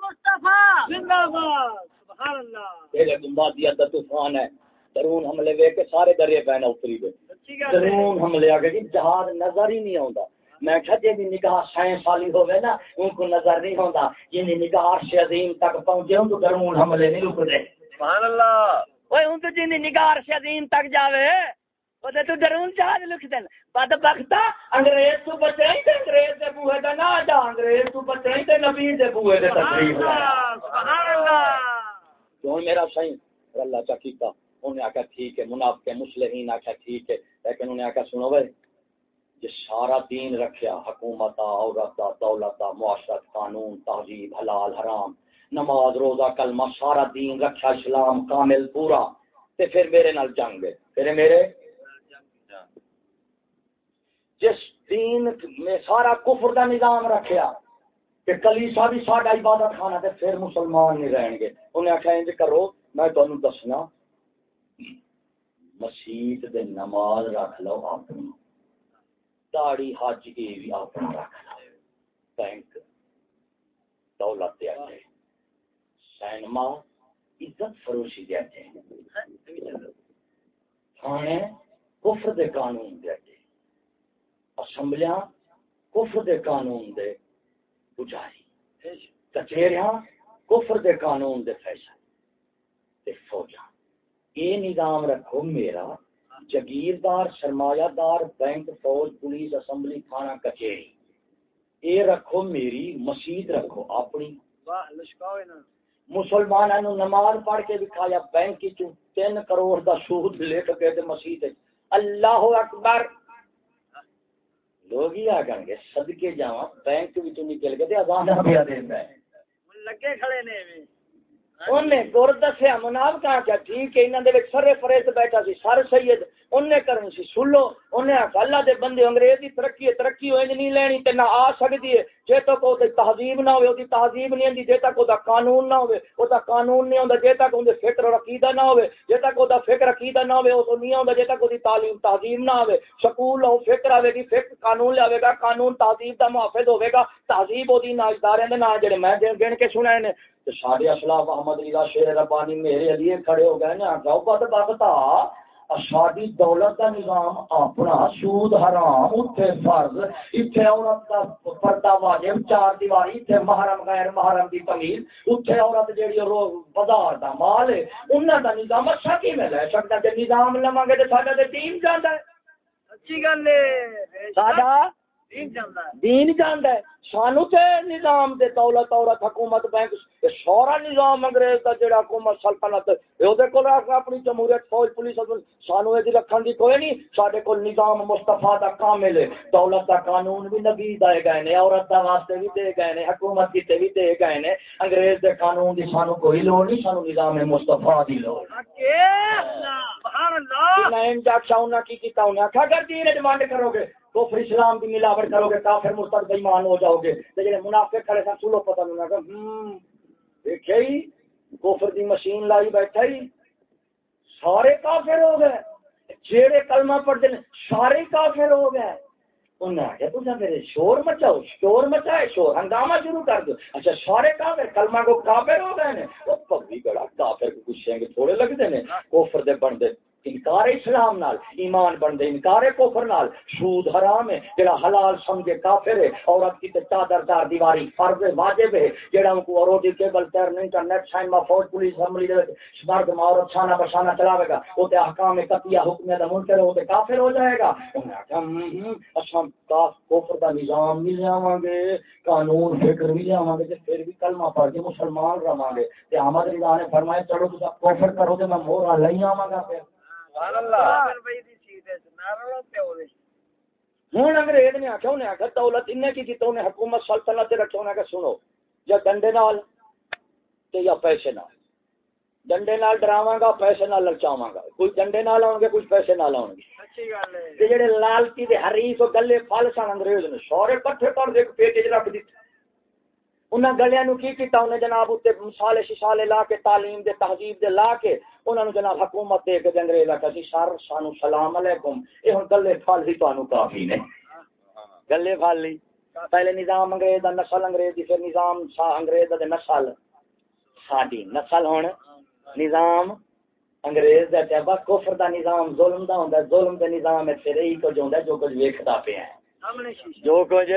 مصطفیٰ زندہ مصطفیٰ زندہ باد طوفان ہے درون حملے وے کے سارے دریا پینا اتری گئے۔ درون حملے آ گئے جہاز نظر ہی نہیں آتا میں کہ جی نگاہ سائنس والی ہوئے نا ان کو نظر نہیں ہوتا جن نگاہ عرش عظیم تک پہنچے ان کو درون حملے نہیں رکتے سبحان اللہ۔ اوے ان تو جن نگاہ عرش عظیم تک جاوے او تے تو درون جہاز لکھ دین۔ بد بختا انگریز تو بچے تے انگریز دے بوئے دا نہ جا انگریز تو بچے تے نبی دے بوئے دے تقریر۔ سبحان اللہ۔ کیوں میرا سائیں۔ اللہ چا کیتا انہیں آکھا، ٹھیک ہے، منافق مسلمین آکھا، ٹھیک ہے۔ لیکن انہیں آکھا، سنو بھائی، یہ سارا دین رکھیا حکومت عورت دولت معاشرت، قانون، تہذیب، حلال، حرام، نماز، روزہ، کلمہ، سارا دین رکھیا، اسلام کامل، پورا۔ تے پھر میرے نال جنگ ہے۔ پھر میرے؟ جس دین میں سارا کفر دا نظام رکھیا۔ کہ کلیسا بھی ساڈا عبادت خانہ تے پھر مسلمان نہیں رہن گے۔ انہیں آخیا انج کرو، میں تمہیں دسنا مسیت دے نماز رکھ لو اپنی۔ داڑی حج یہ بھی اپنا رکھ لو۔ بینک، دولت دیا جائے سینما، عزت فروشی دیا جائے تھانے، کفر دے قانون دیا جائے اسمبلیاں، کفر دے قانون دے۔ پجاری۔ کچہریاں کفر دے قانون دے فیصلے فوجا یہ نظام رکھو میرا جگیردار سرمایہ دار بینک فوج پولیس اسمبلی تھانہ کچہری۔ یہ رکھو میری مسیت رکھو اپنی۔ مسلمانوں نماز پڑھ کے دکھایا بینک تین کروڑ دا سود لے کے مسیت اللہ اکبر! لوگ ہی آ گے سدکے جا بینک بھی نکل گئے پہ دینا ہے لگے کھڑے نے دسیا مناب کہاں کیا ٹھیک ہے انہوں نے سرے فریز بیٹھا سی سر سید کرن سی اللہ دے بندے ترقی ترقی ہوئے نہیں لینی تے نہ آ سکتی ہے۔ جے تک وہ تہذیب نہ ہوئے تہذیب نہیں آتی جے تک وہ قانون نہ ہوئے وہ قانون نہیں آتا جے تک اندر فکر اور عقیدہ نہ ہوئے، جے تک وہ فکر عقیدہ نہ ہوئے وہ نہیں آتا جے تک وہ تعلیم تہذیب نہ ہوئے، سکول ہو فکر آئے گی، فکر قانون لے گا، قانون تہذیب کا محافظ ہوئے گا، تہذیب وہ نہ ادارے نہ جڑے میں گن کے سنے نے سارے اسلاف احمد رضا شیر ربانی میرے علی کھڑے ہو گئے نا جاؤ بد بگتا ساری دولت کا نظام اپنا سود حرام اتنے فرض اتنے عورت کا پردہ واجب چار دیواری اتنے محرم غیر محرم کی تمیز اتنے عورت جیڑی بازار کا مال ہے انہوں کا نظام اچھا کی میں لے سکتا جی نظام لوا گے تو سارا ٹیم جانا ہے۔ اچھی گل ہے۔ دین جانا ہے۔ سانو تے نظام دے دولت عورت حکومت بینک سورا نظام انگریز دا جڑا حکومت سلطنت اے دے کول اپنی جمہوریت فوج پولیس سانو اے دی رکھن دی کوئی نہیں۔ ساڈے کول نظام مصطفی دا کامل ہے۔ دولت دا قانون بھی نبی دے گئے نے عورت دا واسطے بھی دے گئے نے حکومت کی تے بھی دے گئے نے۔ انگریز دے قانون دی سانو کوئی لوڑ نہیں سانو نظام مصطفی دی لوڑ۔ سبحان اللہ۔ میں انجاکشا انہاں کی کیتا انہاں کھا کر دی ڈیمانڈ کرو گے۔ کفر اسلام کی ملاوٹ کرو گے، کافر مرتد بےمان ہو جاؤ گے۔ جڑے منافع کھڑے سن سلو پتہ نہیں کہ دیکھے ہی، کفر دی مشین لائی بیٹھا ہی، سارے کافر ہو گئے۔ جیڑے کلمہ پڑھتے ہیں، سارے کافر ہو گئے۔ انہیں آگے تو میرے شور مچاؤ، شور مچائے، شور ہنگامہ شروع کر دو۔ اچھا سارے کافر، کلمہ کو کافر ہو گئے ہیں۔ وہ پبھی گڑا کافر کو کچھ تھوڑے لگتے ہیں۔ کوفر دے بندے انکار اسلام نال، ایمان بن انکار کفر نال، سود حرام ہے، جڑا حلال سمجھے کافر ہے، عورت کی چادر دار دیواری فرض واجب ہے، جڑا ان کو اروڈی کیبل تر انٹرنیٹ سائن ما فوج، پولیس، اسمبلی دے مرد عورت شانہ بشانہ چلاوے گا او تے احکام قطعیہ حکم دا منکر ہو تے کافر ہو جائے گا۔ اچھا کاف، کفر دا نظام مل جاواں گے قانون، فکر بھی جاواں گے تے پھر بھی کلمہ پڑھ کے مسلمان رہواں گے۔ تے احمد رضا نے فرمایا، چلو تسا کفر کرو تے میں مورا لئی آواں گا پھر۔ ہوں انگریز نے آخیا انہیں آخر دولت ان کی انہیں حکومت سلطنت رکھے انہیں آخر سنو یا ڈنڈے نال یا پیسے نال۔ ڈنڈے نال ڈراواں گا پیسے نال للچاواں گا۔ کوئی ڈنڈے نال آؤ گے کچھ پیسے نال آؤ گے۔ جڑے لالچی دے حریف گلے پھل سن انگریز نے سورے کٹھے کر دے پیٹے رکھ دیتے۔ انہاں گلیاں نو کی کیتا؟ انہیں جناب اوتے مثال ششالے لا کے تعلیم دے تہذیب دے لا کے انہاں نو جناب حکومت دے کے انگریز آکھا سی سر سانو سلام علیکم۔ اے ہن گلے پھل ہی تانوں کافی نے۔ گلے پھل لی پہلے نظام انگریز دا نسل انگریز دی پھر نظام سا انگریز دا نسل۔ ساڈی نسل ہن۔ نظام انگریز دا تے بس کفر دا نظام ظلم دا ہوندا ظلم دے نظام تے رہی کو جو ہوندا جو کچھ ویکھدا پیا ہے۔ جو کچھ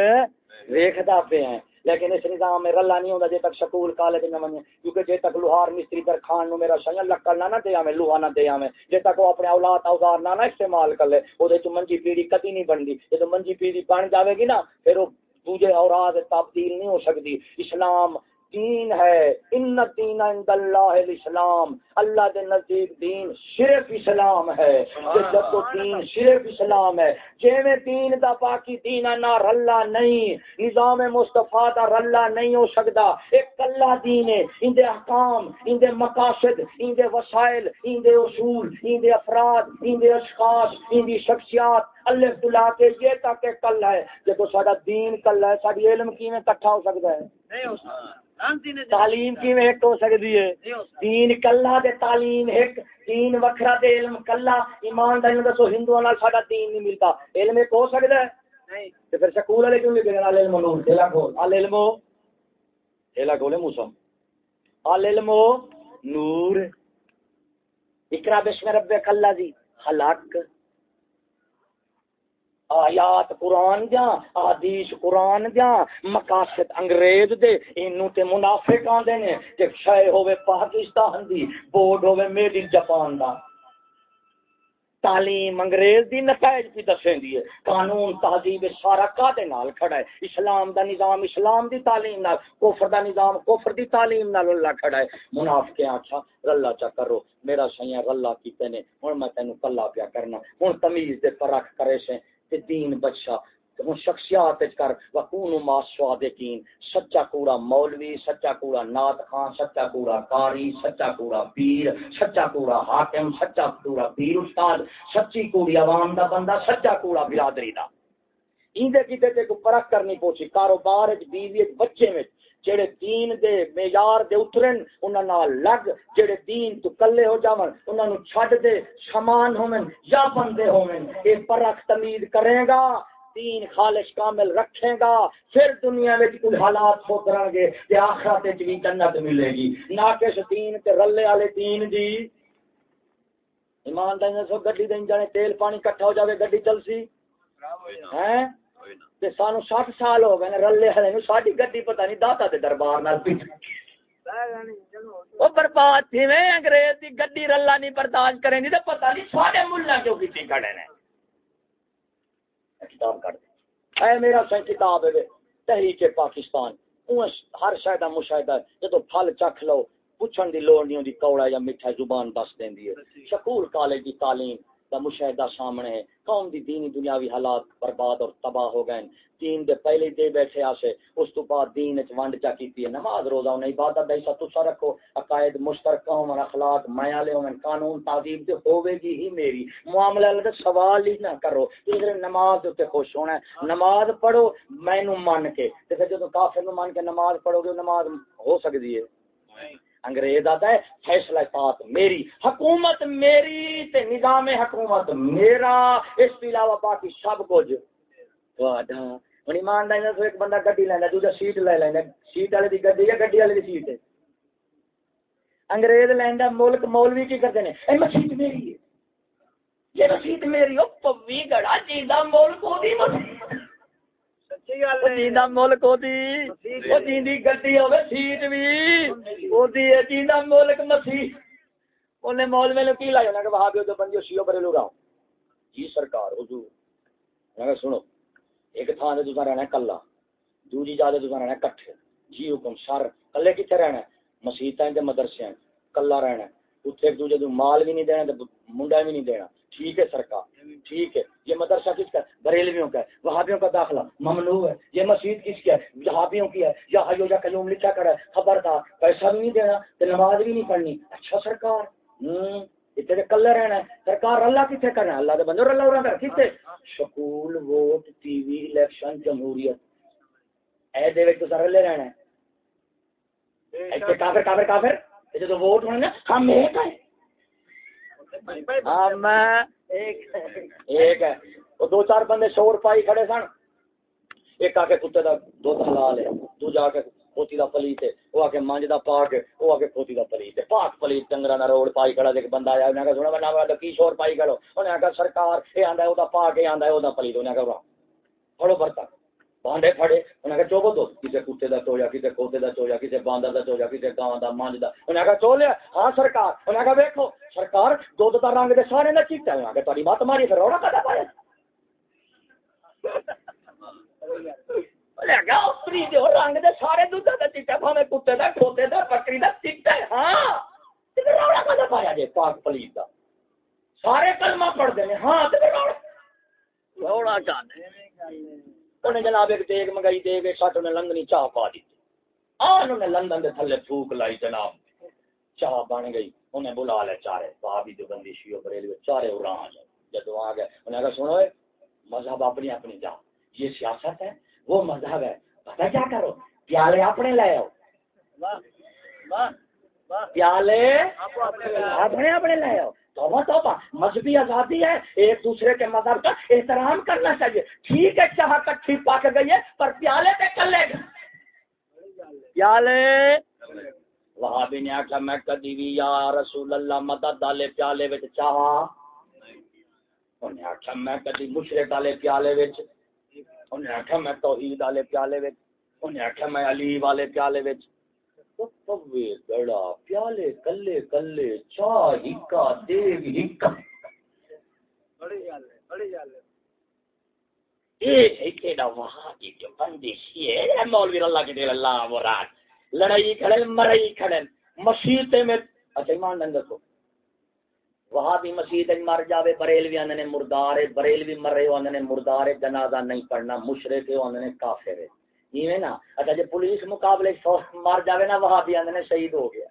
ویکھدا پیا ہے۔ لیکن اس نظام میں رلا نہیں ہوتا جی تک سکول کالج نہ منگے کیونکہ جی تک لوہار مستری در خان نو میرا شیا لکڑ نہ دیا میں لوہا نہ دیا میں جی تک وہ اپنے اولاد اوزار نہ استعمال کر لے وہ منجی پیڑھی کدی نہیں بنتی جب منجی پیڑھی بن جاوے گی نا، پھر وہ دوجے اوراد تبدیل نہیں ہو سکتی اسلام دین ہے۔ ان دین عند اللہ الاسلام اللہ دے نزدیک دین صرف اسلام ہے۔ کہ جب تو دین صرف اسلام ہے جویں دین دا باقی دین نہ رلا نہیں نظام مصطفی دا رلا نہیں ہو سکدا۔ ایک اللہ دین ہے ان دے احکام ان دے مقاصد ان دے وسائل ان دے اصول ان دے افراد ان دے اشخاص ان دی شخصیات۔ اللہ تلا کے یہ تک کل ہے۔ جب سارا دین کل ہے ساری علم کیویں اکٹھا ہو سکتا ہے؟ نہیں ہو سکتا تعلیم کی ایک ہو سکتی ہے؟ تین کلا دے تعلیم ایک تین وکھرا دے علم کلا۔ ایمان دین دسو ہندو نال ساڈا تین نہیں ملتا۔ علم ایک ہو سکتا ہے؟ تے پھر سکول والے کیوں لکھے ال علم کھول۔ ال علم کھولے ال علم نور۔ اقرا بسم ربک دی خلق آیات قرآن دیا آدیش قرآن دیا مقاصد انگریز دے انو تے منافق آندے نے کہ شے ہوئے پاکستان دی، بورڈ ہوئے میڈ ان جاپان دا۔ تعلیم انگریز دی نتائج بھی دسیں دیئے قانون تہذیب سارا کا دے نال کھڑا ہے۔ اسلام دا نظام اسلام دی تعلیم نال، کفر دا نظام کفر دی تعلیم نال اللہ کھڑا ہے۔ منافق اچھا رلا چا کرو، میرا سیاں رلا کیتے نے، ہن میں تینوں کلا پیا کرنا۔ ہن تمیز دے فرق کرے سے تے دین بچا ہوں شخصیات کر وکون ما سوادقین سچا کوڑا مولوی، سچا کوڑا نات خان، سچا کوڑا قاری، سچا کوڑا پیر، سچا کوڑا حاکم، سچا کوڑا پیر استاد، سچی کوڑی عوام دا بندہ، سچا کوڑا برادری دا۔ ایندے کیتے تے کو پرکھ کرنی پوچھی، کاروبار وچ، بیوی وچ، بچے وچ جڑے دین دے معیار دے اترن انہاں نال لگ جڑے دین تو کلے ہو جاون انہاں نو چھڈ دے سامان ہوون یا بندے ہوون۔ اے پرکھ تمیز کرے گا دین خالص کامل رکھے گا پھر دنیا میں کچھ حالات ہو کریں گے کہ آخرت بھی جنت ملے گی۔ نہ کس دین تے رلے والے دین دی۔ ایمان دیں سو گڈی دیں جانے تیل پانی کٹھا ہو جاوے گڈی چل سی ہیں تے سانو 60 سال ہو گئے رلے والے نو ساڈی گڈی پتہ نہیں داتا دے دربار نال پیٹ وہ برباد تھی میں انگریز دی گڈی رلا نہیں برداشت کریں دی تے پتہ نہیں ساڈے ملہ کیوں کیتی کھڑے نے۔ کتاب کر دے۔ اے میرا سن کتاب ہے، تحریک پاکستان۔ ہر شاید مشاہدہ جدو پھل چکھ لو، پوچھن دی لوڑ نہیں ہوندی کوڑا یا میٹھا زبان دس دیندی ہے۔ سکول کالج دی تعلیم دا مشاہدہ سامنے ہے قوم دی دینی دنیاوی حالات برباد اور تباہ ہو گئے دین دے پہلے دے بیٹھے آسے اس تو بعد دین اچ ونڈ چا کیتی ہے۔ نماز روزہ انہیں عبادت دے سا تسا رکھو۔ عقائد مشترکہ ہوں، اخلاق مایا لے ہوں، قانون تعظیم تے ہوے گی ہی میری۔ معاملہ لے سوال ہی نہ کرو۔ تے نماز تے خوش ہونا ہے، نماز پڑھو مینوں مان کے۔ تے پھر جدوں کافر نو مان کے نماز پڑھو گے، نماز ہو سکدی ہے۔ انگریز آتا ہے، فیصلہ پاک میری، حکومت میری تے نظام حکومت میرا، اس کے علاوہ باقی سب کچھ۔ ہوں ایمانداری تو ایک بندہ گڈی لینا دوجا سیٹ لے لینا سیٹ والے کی گڈی یا گڈی والے کی سیٹ؟ ہے انگریز لینا ملک مولوی کی کرتے ہیں اے مسیت میری ہے، یہ مسیت میری ہو پوی گڑا چیزا ملک ہوتی مسیت ملک سیٹ بھی ملک مسیح مول میں کی لایا کہ وہاں بھی بندی شیو بڑے لوگ آؤ جی سرکار حضور سنو ایک تھان سے دوسرا رہنا کلا دوجی جا رہنا کٹھے جی حکم سر کلے کتنے رہنا مسیحت مدرسے کلا رہنا اتنے ایک دوجے مال بھی نہیں دینا منڈا بھی نہیں دینا ٹھیک ہے سرکار ٹھیک ہے یہ مدرسہ کس کا بریلویوں کا ہے وہابیوں کا داخلہ ممنوع ہے یہ مسجد کس کی ہے؟ جہابیوں کی ہے یا حیو یا قیوم لکھا کر ہے خبر تھا پیسہ بھی نہیں دینا تو نماز بھی نہیں پڑھنی۔ اچھا سرکار ہوں اتنے کلر رہنا ہے۔ سرکار اللہ کتنے کرنا ہے؟ اللہ دے بندے اللہ رہنا کتنے school vote T V election جمہوریت۔ اے دے وچ تو سر لے رہنا ہے۔ کافر کافر کافر جب ووٹ ہونے ہم ایک ہیں ہاں، میں ایک ہے۔ وہ دو چار بندے شور پائی کھڑے سن۔ ایک آ کے کتے کا دو لال ہے دوجا آ کے کھوتی کا پلیت ہے وہ آ کے مانج کا پاک ہے وہ آ کے کھوتی کا پلیت ہے پاک پلیت ڈنگر کا روڈ پائی کھڑا ایک بندہ آیا انہیں سونا بنا کی شور پائی کھڑو؟ انہیں آخر سرکار یہ آدھا وہ پاک یہ آدھا وہ پلیت۔ انہیں آخر پڑھو برتا بانڈے پھڑے انہیں کہا چوبو تو کسی کتے کا چویا کسی کھوتے کا چویا کسی باندر کا چویا کسی گاؤں کا مانج کا انہیں کہا چو لیا ہاں سرکار۔ انہیں کہا ویکو سرکار دھد کا رنگ دے سارے کا چیٹا انہیں کہا تاری مت ماری، پھر روڑا کدا پایا؟ رنگ دے سارے کتے بکری ہاں۔ روڑا کدا پایا پاک پلیت سارے کلمہ پڑھتے ہیں ہاں روڑا چاہتے انہیں جناب ایک دیگ منگائی دیگ ایک ساتھ انہیں لندنی چاہ پا دی آن انہیں لندن دے تھلے پھوک لائی جناب چاہ بن گئی انہیں بلا لے چارے بابی جو بندی شیو بریلی چارے اڑان جب آ گئے انہیں کہا سنو مذہب اپنی اپنی جا یہ سیاست ہے وہ مذہب ہے پتہ کیا کرو پیالے اپنے لے آؤ پیالے اپنے اپنے لے آؤ توبہ توبہ۔ مذہبی آزادی ہے، ایک دوسرے کے مذہب کا احترام کرنا چاہیے۔ ٹھیک ہے چاہ کٹھی پاک گئی ہے، پر پیالے پہ کر لے۔ گا پیالے۔ وہاں بھی نے آخیا میں، کدی بھی یا رسول اللہ مدد ڈالے پیالے بچ چاہ۔ انہیں آخیا میں، کدی مشرق ڈالے پیالے بچ انہیں آخیا میں، توحید والے پیالے بچ انہیں آخیا میں، علی والے پیالے بچ پوے گڑا پیالے کلے کلے ہکا دیو ہکا۔ بڑی گل ہے بڑی گل ہے۔ لڑائی کھڑے مرئی کھڑے مسیح میں اچھا ایمان دن دسو۔ وہاں بھی مر جاوے بریلوی نے مردار بریلوی مر رہے آدھے نے مردار جنازہ نہیں پڑھنا مشرق آدھے نے کافر ہے۔ یہ نا۔ اچھا جی پولیس مقابلے مر جاوے نا وہاں بھی آدھے شہید ہو گیا۔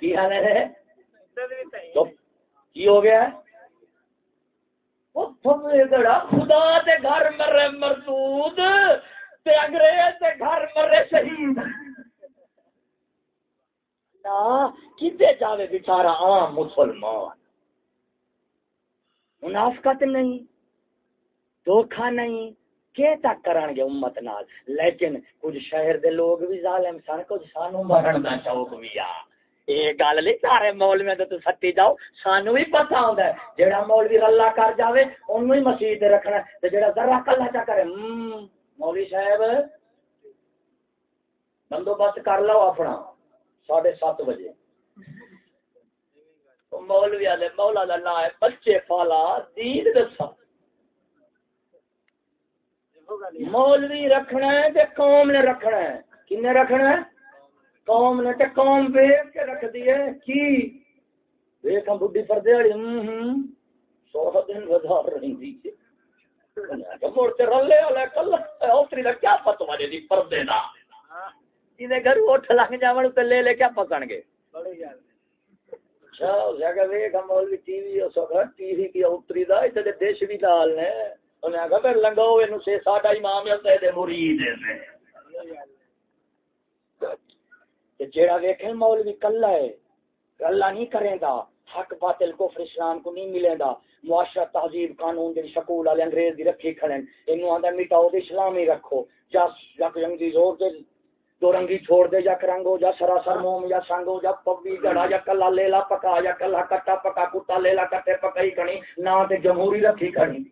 کی حال ہے کی ہو گیا؟ خدا تے گھر مرے مردود، تے انگریز تے گھر مرے شہید۔ نا کتے جاوے بیچارہ عام مسلمان؟ منافقت نہیں۔ دھوکھا نہیں کہ تک کرن گے امت نال؟ لیکن کچھ شہر دے لوگ بھی ظالم سن، کچھ سانو مرن دا شوق بھی آ۔ یہ گل نہیں، سارے مول میں تو سٹی جاؤ، سانو بھی پتا ہوندا ہے۔ جیڑا مولوی رلا کر جاوے، اونوں ہی مسجد تے رکھنا تے جیڑا ذرا کلا چا کرے مولوی صاحب، بندوبست کر لو اپنا۔ ساڑھے سات بجے۔ مولوی والے مولا کا نا ہے بچے فالا دین دسا مولوی رکھنا ہے تے قوم نے رکھنا ہے۔ کن رکھنا ہے؟ قوم نے تے قوم ویک کے رکھ دی ہے۔ کی؟ ویک ہم بڈی پردے والی۔ ہوں سو دن وزار رہی تھی۔ مڑتے رلے والے کل اوتری کا کیا پتہ دی پردے دا؟ جی گھر اٹھ لگ جا تو لے لے کیا پکڑ گے؟ جیڑا ویکھے مولوی کلا ہے، اللہ نہیں حق، باطل کو کو نہیں معاشرہ، تہذیب، قانون سکول والے انگریز دی رکھی کھڑے اینو آندا مٹاؤ تے اسلام ہی رکھو۔ جا یک جنگی زور تے دو رنگی چھوڑ دے یا کرنگو یا سراسر موم، یا سنگو یا پبی جڑا یا کلا لیلا پکا، یا کلا کٹا پکا کتا، لیلا کٹے پکائی کنی نہ تے جمہوری رکھی کنی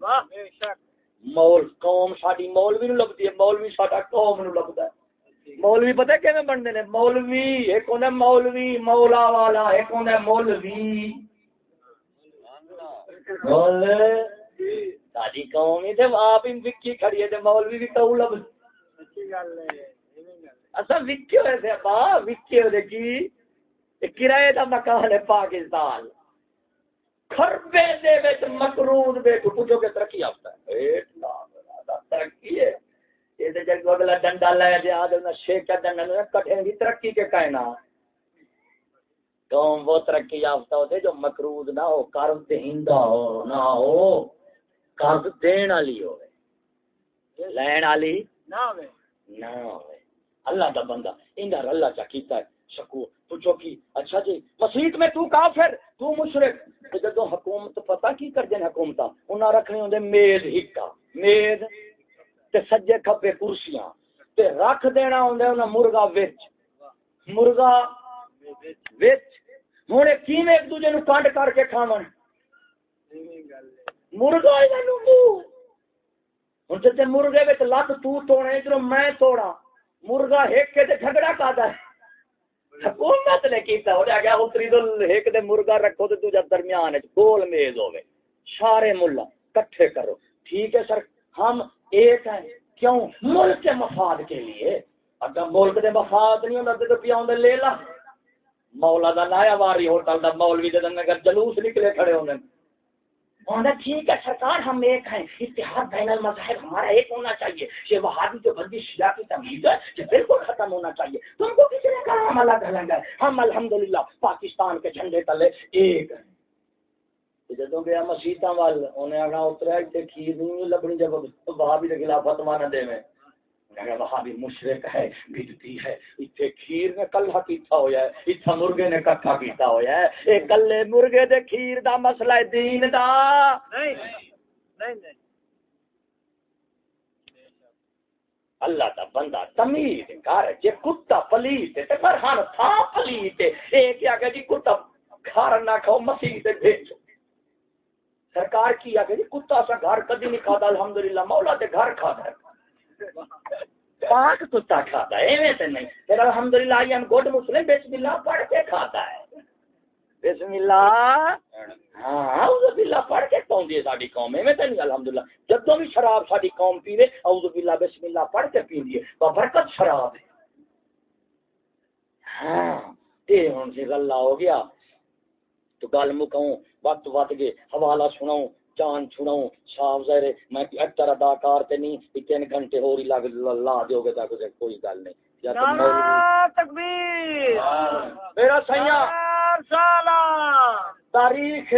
مول قوم ساڈی مولوی نو لبدی ہے مولوی ساڈا قوم نو لبدا ہے۔ مولوی پتہ کیویں بنتے نے؟ مولوی ایک ہوندا مولوی مولا والا ایک ہوندا مولوی۔ مول ساڈی قوم ہی تے آپ ہی وکی کھڑی ہے تے مولوی بھی تو لب۔ اچھی گل ہے اصا وکے ہوئے تھے با وکے ہوئے کی؟ کرائے دا مکان ہے پاکستان۔ خربے دے وچ مقرون بیٹھو پوچھو کہ ترقی یافتہ ہے۔ ترقی ہے۔ یہ تے جب اگلا ڈنڈا لے دے آ دے شیک کا ڈنڈا نہ کٹے دی ترقی کے کائنا قوم وہ ترقی یافتہ ہوتے جو مقروض نہ ہو قرض دہندہ ہو نہ ہو قرض دین والی ہو لین والی نہ ہو نہ ہو اللہ دا بندہ انگا اللہ چا کیتا ہے۔ شکو پوچھو کی اچھا جی مسیح میں تو کافر تو مشرک جدو حکومت پتہ کی کر دین حکومت انہاں رکھنے ہوندے میز ہکا۔ میز تے سجے کھپے کرسیاں۔ تے رکھ دینا ہوندے انہاں مرغا وچ۔ مرغا وچ۔ ہن کیویں ایک دوجے نو کانڈ کر کے کھاون؟ مرغا انہاں نو ہن تے مرغے وچ لت تو توڑے ادھر میں توڑا مرغا ہیک کے جھگڑا کادا ہے۔ حکومت نے کیتا ہو گیا اتری دل ایک دے مرغا رکھو تے دوجا درمیان وچ گول میز ہوے سارے ملا اکٹھے کرو ٹھیک ہے سر ہم ایک ہیں کیوں ملک کے مفاد کے لیے اگر ملک دے مفاد نہیں ہوندا تے پیا ہوندا لے لا مولا دا نایا واری ہوٹل دا مولوی دے نگر جلوس نکلے کھڑے ٹھیک ہے، سرکار ہم ایک ہیں۔ اتحاد بین المذاہب ہمارا ایک ہونا چاہیے۔ یہ وہابی جو بندی شیعہ کی تمیز ہے، یہ بالکل ختم ہونا چاہیے۔ تم کو کسی نے کہا؟ ہم الگ الگ ہے ہم الحمدللہ پاکستان کے جھنڈے تلے ایک ہیں۔ جدوں گیا مسیطاں وال، انہیں اترا کھیر نہیں لبنی جب وہابی کے خلاف فتوا نہ دے میں۔ وہاں بھی مشرق ہے بدتی ہے۔ اتنے کھیر نے کلہ پیتا ہوا ہے اتنا مرغے نے کٹھا پیتا ہوا ہے۔ اے کلے مرغے دے کھیر دا مسئلہ ہے دین دا۔ نہیں نہیں نہیں۔ اللہ دا بندہ تمیز کر جے کتا پلیت تے پر ہن تھا پلیت اے کیا کہ جی کتا گھر نہ کھاؤ مسیح تے بھیجو۔ سرکار کی آگے جی کتا سا گھر کدی نہیں کھادا الحمدللہ مولا تے گھر کھادا ہے۔ پاک کتا کھاتا ہے ایویں تے نہیں۔ پھر الحمدللہ آئی ہم گڈ مسلم بسم اللہ پڑھ کے کھاتا ہے۔ بسم اللہ۔ ہاں اعوذ باللہ پڑھ کے پاؤں دی ساڈی قوم ایویں تے نہیں الحمدللہ۔ جدوں بھی شراب ساڈی قوم پیوے اعوذ باللہ بسم اللہ پڑھ کے پیندی ہے با برکت شراب ہے۔ ہاں یہ ہوں سی گلا ہو گیا۔ تو گل مکاؤں وقت وقت گئے حوالہ سناؤں۔ چاند چھڑاؤں صاف ظاہر میں اکثر اداکار تے نہیں تین گھنٹے ہو رہی لگ لا دیو گے تاکہ کوئی گل نہیں۔ تکبیر۔ میرا سیاں تاریخ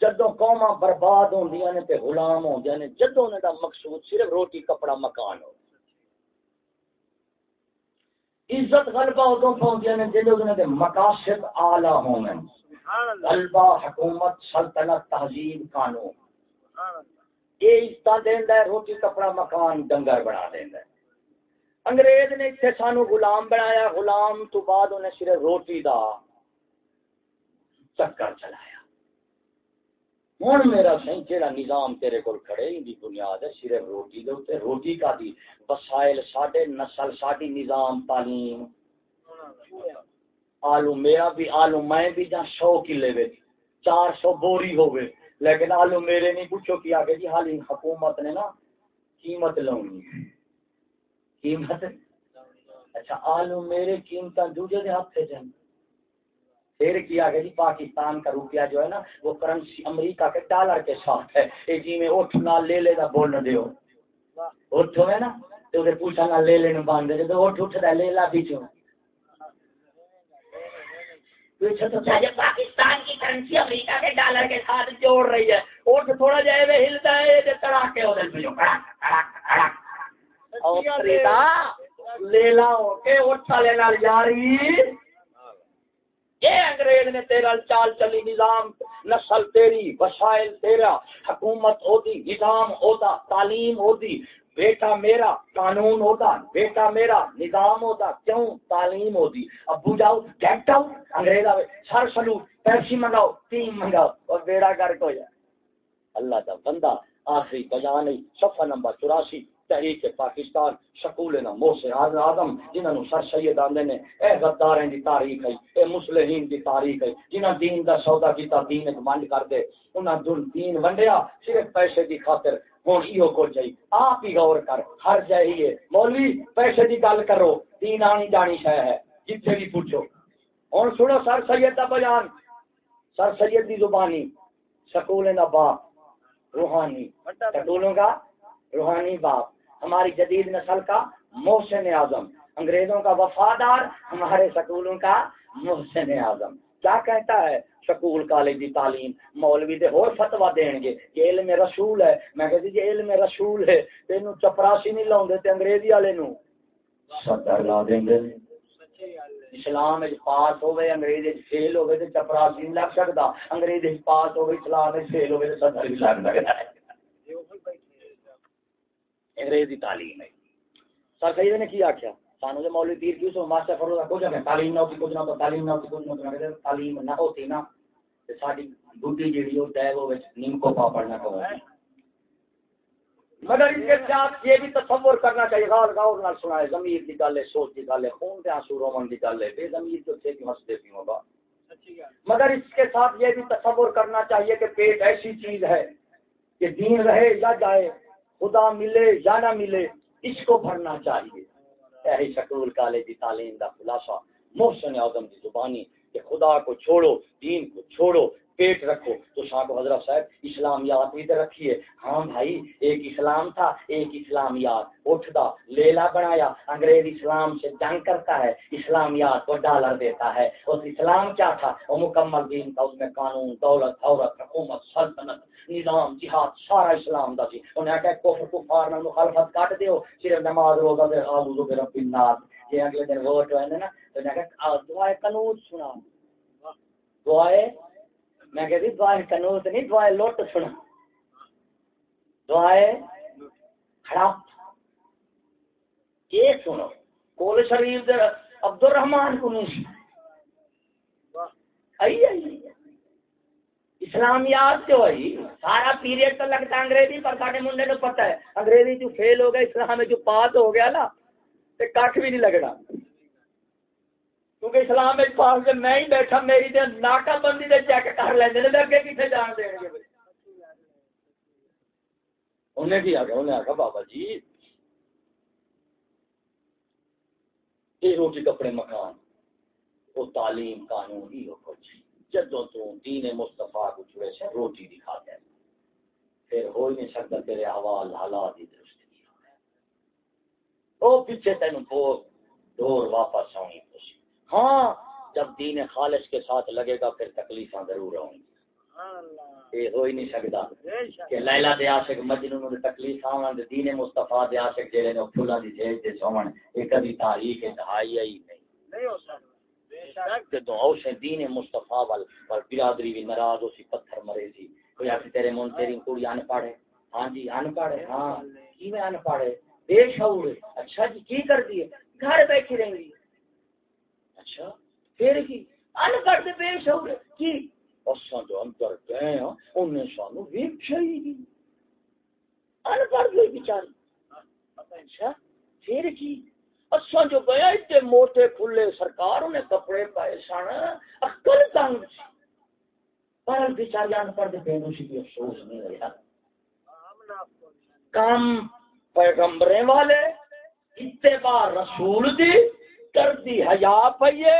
جدو قوما برباد ہوندیاں نے تے غلام ہوندیاں نے جدو نے دا مقصود صرف روٹی کپڑا مکان ہو۔ عزت غلبہ ادو پہنچ نے جن مقاصد آلہ ہونے غلبہ حکومت سلطنت تہذیب قانون. یہ عزت دینا ہے روٹی کپڑا مکان ڈنگر بنا دینا ہے۔ انگریز نے اتنے سانو غلام بنایا غلام تو بعد انہیں صرف روٹی دا چکر چلایا۔ ہوں میرا سی جہاں نظام تیرے کو کھڑے دی بنیاد ہے صرف روٹی دے اتنے روٹی کا دی وسائل ساڈے نسل ساڈی نظام تعلیم۔ آلو میرا بھی، آلو میں بھی جہاں سو کلے وے چار سو بوری ہوگی لیکن آلو میرے نہیں پوچھو کیا کہ جی حال حکومت نے نا قیمت لونی۔ قیمت؟ اچھا آلو میرے قیمت دوجے دے ہاتھ سے جائیں پھر کیا کہ جی پاکستان کا روپیہ جو ہے نا، وہ کرنسی امریکہ کے ڈالر کے ساتھ ہے۔ اے جی میں اٹھ نہ لے لے دا بول نہ دیو۔ اٹھ ہے نا، تو پوچھا نہ لے لے نہ باندھ دے تو اٹھ اٹھ دا لے لا پیچھو پیچھے تو چاہیے پاکستان کی کرنسی امریکہ کے ڈالر کے ساتھ جوڑ رہی ہے۔ اٹھ تھوڑا جائے وہ ہلتا ہے یہ تڑا کے ادھر پیچھو لے لا ہو کے اٹھ لینا جاری یہ انگریز نے تیرا چال چلی نظام نسل تیری وسائل تیرا حکومت ہوتی نظام ہوتا تعلیم ہوتی بیٹا میرا قانون ہوتا، بیٹا میرا نظام ہوتا، کیوں تعلیم ہوتی؟ ابو جاؤ گیٹ آؤ انگریز آئے سر سلو پیپسی منگاؤ، تین منگاؤ، اور بیڑا گرک ہو جائے۔ اللہ کا بندہ آخری بجا صفحہ نمبر چوراسی، تحریک پاکستان شکول نا موسے آدم جنہوں سر سید آدھے نے، اے غداریں دی تاریخ ہے، اے مسلمین دی تاریخ ہے، جنہاں دین دا سودا کیتا، دین ایک منڈ کر دے، انہاں دین ونڈیا، صرف پیسے دی خاطر ہوں ایو کو چاہیے آپ ہی غور کر، ہر جائیے مولوی، پیسے دی گل کرو۔ دین آنی جانی شہ ہے۔ جتھے بھی پوچھو۔ ہوں سنو سر سید دا بیان۔ سر سید دی زبانی۔ سکول نا باپ۔ روحانی۔ سکولوں کا روحانی باپ۔ ہماری جدید نسل کا محسن اعظم۔ انگریزوں کا وفادار۔ ہمارے سکولوں کا محسن اعظم۔ کیا کہتا ہے؟ سکول کالج کی تعلیم مولوی دے اور فتوا دین گے کہ علم رسول ہے میں کہتی جی علم رسول ہے تینوں چپراسی نہیں لاؤں تے انگریزی والے نو صدر لا دیں گے اسلام پاس ہوئے انگریزی فیل ہوئے تے چپراسی نہیں لگ سکتا انگریزی پاس ہوئے اسلام فیل ہوئے تے صدر بھی لگ سکتا ہے انگریزی تعلیم ہے سر سید نے کی آخیا سانو جو مولوی پیر کیوں سو ماسٹر کو جگہ تعلیم نہ ہوتی کچھ نہ تعلیم نہ ہوتی کچھ نہ تعلیم نہ ہوتی نا تے ساڈی بڈھی جیڑی او ڈے وہ وچ نیم کو پا پڑھنا کو مگر اس کے ساتھ یہ بھی تصور کرنا چاہیے غور غور نال سنائے ضمیر کی گل ہے سوچ کی گل ہے خون کے آنسو رومن کی گل ہے بے ضمیر جو تھے کہ ہنستے بھی ہوگا مگر اس کے ساتھ یہ بھی تصور کرنا چاہیے کہ پیٹ ایسی چیز ہے کہ دین رہے یا جائے خدا ملے یا نہ ملے اس کو بھرنا چاہیے۔ اہی شکول کالج کی تعلیم کا خلاصہ محسن اعظم کی زبانی کہ خدا کو چھوڑو، دین کو چھوڑو، پیٹ رکھو۔ تو شاہ حضرت صاحب اسلامیات بھی تو رکھیے۔ ہاں بھائی، ایک اسلام تھا، ایک اسلامیات اٹھتا، لیلا بنایا۔ انگریز اسلام سے جنگ کرتا ہے اسلامیات کو ڈالر دیتا ہے۔ اس اسلام کیا تھا؟ وہ مکمل دین تھا، اس میں قانون، دولت، عورت، حکومت، سلطنت، نظام، جہاد، سارا اسلام دا سی جی۔ انہیں کہا، کفر، کفار نہ مخالفت کاٹ دیو، صرف نماز، روزہ، دے آلو دو رب الناس۔ یہ اگلے دن ووٹ ہوئے نا، تو انہیں کہا دعائے قنوت سنا دعائے؟ میں کہتی دعائیں کنوت نہیں دعائیں لوٹ سنا دعائیں خراب۔ یہ سنو کول شریف دے عبد الرحمان کو نہیں۔ آئی آئی اسلامیات جو ہے سارا پیریڈ تو لگتا انگریزی، پر سارے منڈے کو پتہ ہے۔ انگریزی جو فیل ہو گیا، اسلام جو پاس ہو گیا نا تو کھ بھی نہیں لگنا۔ کیونکہ اسلام ایک پاس سے میں ہی بیٹھا، میری دے ناکہ بندی دے چیک کر لیں دے لگے کسے جان دیں گے انہیں کی آگا انہیں آگا بابا جی۔ یہ روٹی جی کپڑے مکان، وہ تعلیم قانون ہی ہو کچھ۔ جدو تو دین مصطفیٰ کو چھوڑے سے روٹی دکھا دے پھر ہو ہی نہیں سکتا تیرے حوال حالات ہی درست وہ پیچھے تین دور واپس آؤں گی ہاں جب دین خالص کے ساتھ لگے گا پھر تکلیفاں ضرور آؤں گی۔ یہ ہو ہی نہیں سکتا کہ لیلا دے عاشق مجنون دے تکلیف آون دے دین مصطفی دے عاشق جڑے نے پھلاں دی دے اے کبھی تاریخ انتہائی آئی نہیں۔ نہیں ہو سکتا۔ اوشے دین مصطفیٰ وال پر برادری بھی ناراض ہو سی پتھر مرے سی۔ کوئی آخر تیرے من تیری ان پڑھے ہاں جی ان پڑھے ہاں۔ کی میں ان پڑھے بے شعور اچھا جی کی کر دیے گھر بیٹھی رہیں گی اچھا پھر کی؟ ان پڑھ دے بے شعور کی؟ اساں جو اندر گئے ہاں انہیں سانو ویکھیا ہی نہیں ان پڑھ گئی بیچاری۔ اچھا پھر کی؟ اچھا جو گیا اتنے موٹے کھلے سرکار انہیں کپڑے پائے سن اکل تنگ سی۔ پر بیچاری ان پڑھ دے پینڈو سی بھی افسوس نہیں رہا کم پیغمبرے والے اتباع رسول دی کر دی حیا پئیے،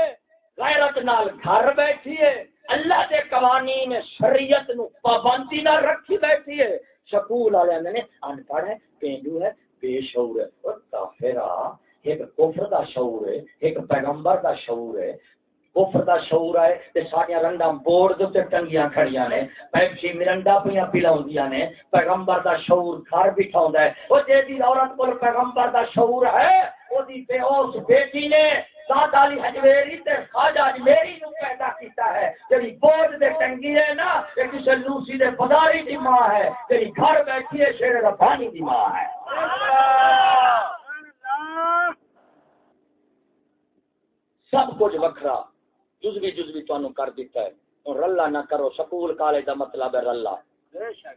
غیرت نال گھر بیٹھی ہے اللہ دے قوانین شریعت نو پابندی نہ رکھی بیٹھی ہے سکول والے نے ان پڑھ ہے، پینڈو ہے، بے شعور ہے۔ اور کافرہ ایک کفر دا شعور ہے، ایک پیغمبر دا شعور ہے۔ کفر دا شعور ہے تے ساڈیاں رنڈاں بورڈ دے تے ٹنگیاں کھڑیاں نے پیپسی مرنڈا پیاں پلاوندیاں نے پیغمبر دا شعور گھر بٹھاوندا ہے۔ او جے دی عورت کول پیغمبر دا شعور ہے او دی بے بیٹی نے سات علی حجویری تے خواجہ اجمیری نو پیدا کیتا ہے۔ جڑی بورڈ دے ٹنگی ہے نا اے کسے لوسی دے بازاری دی ماں ہے جڑی گھر بیٹھی ہے شیر ربانی دی ماں ہے۔ سب کچھ وکھرا۔ جزوی جزوی تمہیں کر دیتا ہے۔ رلا نہ کرو سکول کالج کا مطلب ہے رلا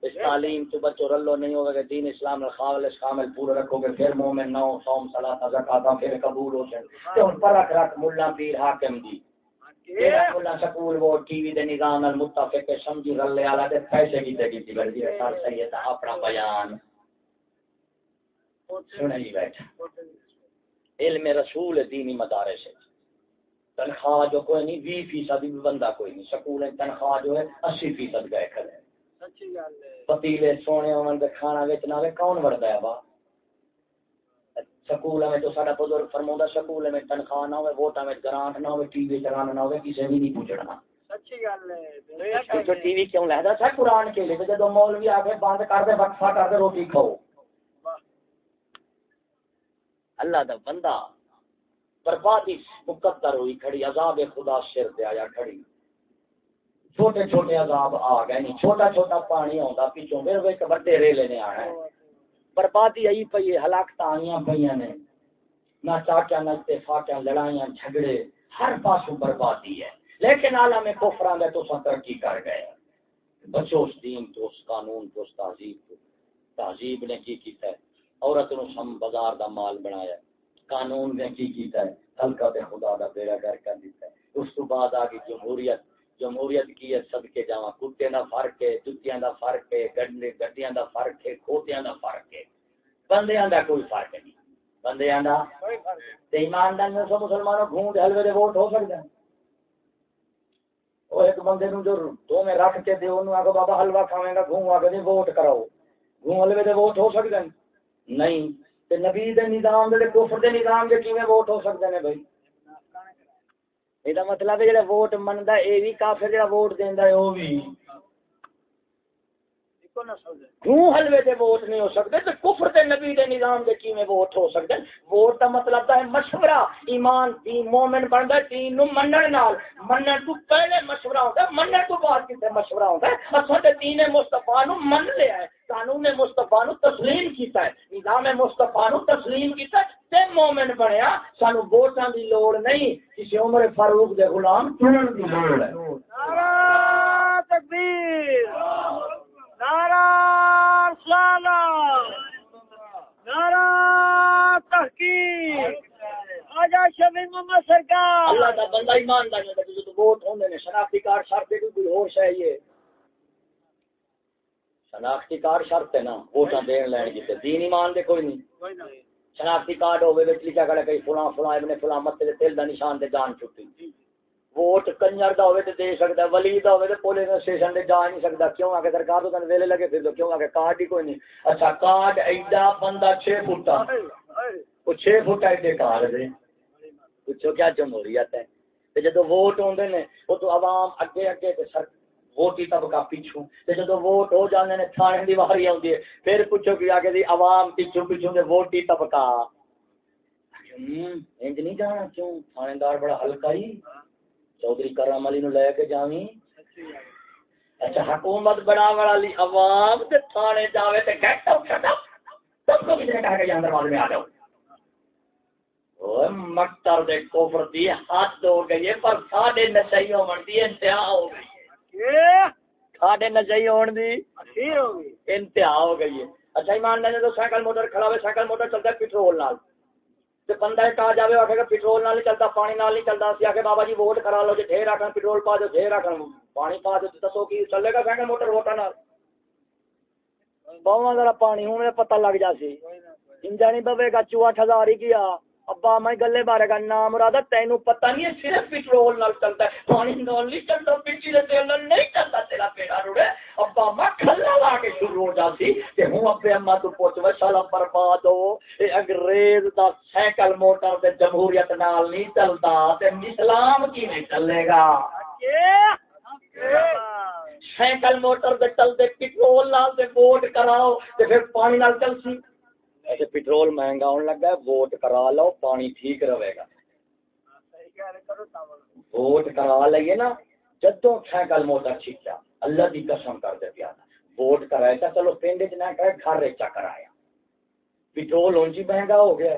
اس تعلیم تو بچو رلو نہیں ہوگا کہ دین اسلام الخامل شامل پورا رکھو گے پھر مومن نو سوم صلاۃ زکات پھر قبول ہو سکے۔ تے ہن رکھ مولا پیر حاکم دی۔ مولا سکول وہ ٹی وی دے نظام نال متفق سمجھی رلے والا تے پیسے کی تے کی بڑی سر سید اپنا بیان۔ سنائی بیٹھا۔ علم رسول دینی مدارس ہے۔ تنخواہ جو کوئی نہیں بھی فیصد بھی بندہ کوئی نہیں سکول تنخواہ جو ہے اسی فیصد گئے کھڑے پتیلے سونے ہونے کھانا ویچنا وے کون وردا ہے با سکول میں تو سارا بزرگ فرما سکول میں تنخواہ نہ ہوئے ووٹاں میں گرانٹ نہ ہوئے ٹی وی چلانا نہ ہوئے کسی بھی نہیں پوچھنا۔ ٹی وی کیوں لہدا تھا قرآن کے لیے جب مولوی آ کے بند کر دے وقفہ کر دے روٹی کھاؤ۔ اللہ دا بندہ بربادی مقدر ہوئی کھڑی، عذاب خدا سر دے آیا کھڑی۔ چھوٹے چھوٹے عذاب آ گئے نہیں چھوٹا چھوٹا پانی آتا پیچھوں میرے کو ایک بڑے ریلے نے آنا ہے۔ بربادی آئی پی ہلاکت آئی پی نے۔ نہ چاکیا نہ اتفاقیاں، لڑائیاں، جھگڑے، ہر پاس بربادی ہے۔ لیکن آلہ میں کفران دے تو ترقی کر گئے بچو اس دین تو، اس قانون تو، اس تہذیب تو۔ تہذیب نے کی کیتا ہے؟ عورت نو سم بازار دا مال بنایا ہے۔ قانون نے کی کیتا ہے۔ ہلکا تے خدا دا بیڑا گر کر دیتا ہے۔ اس تو بعد آگے جمہوریت جمہوریت کی ہے صدقے جاواں کتے دا فرق ہے جتیاں دا فرق ہے گڈنے گڈیاں دا فرق ہے کھوتیاں دا فرق ہے۔ بندیاں دا کوئی فرق نہیں۔ بندیاں دا تے ایماندار نے سب مسلمانوں گھوم دے حلوے دے ووٹ ہو سکدے ہیں۔ وہ ایک بندے نو جو دو میں رکھ کے دے اونوں آگے بابا حلوا کھاویں گا گھوم آگے ووٹ کراؤ۔ گھوم حلوے دے ووٹ ہو سکدے ہیں۔ نہیں۔ تے نبی دے نظام دے کفر دے نظام دے کیویں ووٹ ہو سکدے نے بھائی؟ یہ مطلب ہے جڑا ووٹ مندا اے وی کافر جڑا ووٹ دیندا ہے، او وی کیوں حلوے دے ووٹ نہیں ہو سکتے؟ تو کفر دے نبی دے نظام دے کیویں ووٹ ہو سکتے ووٹ دا مطلب ہے مشورہ۔ ایمان دین مومن بندا ہے دین نو منن نال۔ منن تو پہلے مشورہ ہوندا ہے منن تو بعد کتے مشورہ ہوندا ہے۔ اساں تے دین مصطفی نو من لیا ہے۔ قانون مصطفی نو تسلیم کیتا ہے۔ نظام مصطفی نو تسلیم کیتا ہے۔ تے مومن بنیا۔ سانو ووٹاں دی لوڑ نہیں۔ کسی عمر فاروق دے غلام چنن دی لوڑ ہے۔ نعرہ تکبیر۔ نعرہ سالہ نعرہ تحقیق آجا شبی محمد سرکار۔ اللہ دا بندہ ایماندار ہے کہ جو ووٹ ہوندے نے شناختی کارڈ شرط کوئی شے یہ۔ شناختی کارڈ شرط ہے نا ووٹاں دین لین کی دین ایمان دے کوئی نہیں۔ شناختی کارڈ ہوے وچ لکھا کئی فلاں فلاں ابن فلاں مت دے تل دا نشان تے جان چھٹی۔ ووٹ کنجر دا ہوئے تے دے سکتا ولی دا ہوئے تے پولیس اسٹیشن تے جا نہیں سکتا۔ کیوں؟ آ کے سرکار تو ویلے لگے پھر تو کیوں؟ آ کے کارڈ ہی کوئی نہیں۔ اچھا کارڈ ایڈا بندہ چھ فٹ وہ چھ فٹ ایڈے کارڈ دے۔ پوچھو کیا جمہوریت ہے؟ تے جدو ووٹ ہوندے نے، وہ تو عوام اگے اگے تے سر ووٹی طبقہ پیچھوں۔ تے جدو ووٹ ہو جاندے نے، تھانے دی واری آوندی ہے۔ پھر پوچھو کہ آگے دی عوام پیچھوں پیچھوں دے ووٹی طبقہ۔ انج نہیں جانا کیوں؟ تھانے دار بڑا ہلکا ہی۔ چودھری کرم علی نو لے کے جاویں۔ اچھا حکومت بڑا بڑا لی عوام تے تھانے جاوے تے گیٹ اپ شٹ اپ سب کو کسی نے کہا کہ اندر والے میں آ جاؤ۔ مکتر دے کفر دی ہاتھ ہو گئی ہے پر ساڈے نشئی ہون دی انتہا ہو گئی۔ ساڈے نشئی ہون دی انتہا ہو گئی ہے۔ اچھا ایمان نے تو سائیکل موٹر کھڑا ہوئے سائیکل موٹر چلتا ہے پیٹرول نال۔ تے بندہ کہا جاوے آکھے گا پیٹرول نال چلتا پانی نال نہیں چلتا سی آکھے بابا جی ووٹ کرا لو جی ڈھیر رکھن پیٹرول پا دو ڈھیر رکھن پانی پا دو دسو کی چلے گا سائیکل موٹر ووٹاں نال بہواں ذرا پانی ہوں پتہ لگ جا سی انجا نہیں بوے گا چوہٹ ہزار ہی کیا ابا، میں گلے بارے کا نام مراد تینو پتہ نہیں ہے، صرف پیٹرول نال چلتا ہے۔ پانی نال نہیں چلتا، پچی دے تیل نال نہیں چلتا، تیرا پیڑا روڑے۔ ابا، میں کھلا لا کے شروع ہو جاتی، تے ہوں ابے اما تو پوچھ وے سالا برباد ہو، اے انگریز دا سائیکل موٹر تے جمہوریت نال نہیں چلتا، تے اسلام کی نہیں چلے گا؟ سائیکل موٹر دے چلتے پیٹرول نال تے ووٹ کراؤ، تے پھر پانی نال چل سی ایسے پیٹرول مہنگا ہونے لگا ہے ووٹ کرا لو، پانی ٹھیک رہے گا۔ ووٹ کرا لئیے نا، جدوں سائیکل موٹر چھکیا اللہ دی قسم کر دے پیا ووٹ کرایا چلو پنڈ چ نہ کرے گھر چا کرایا۔ پیٹرول ہوں جی مہنگا ہو گیا۔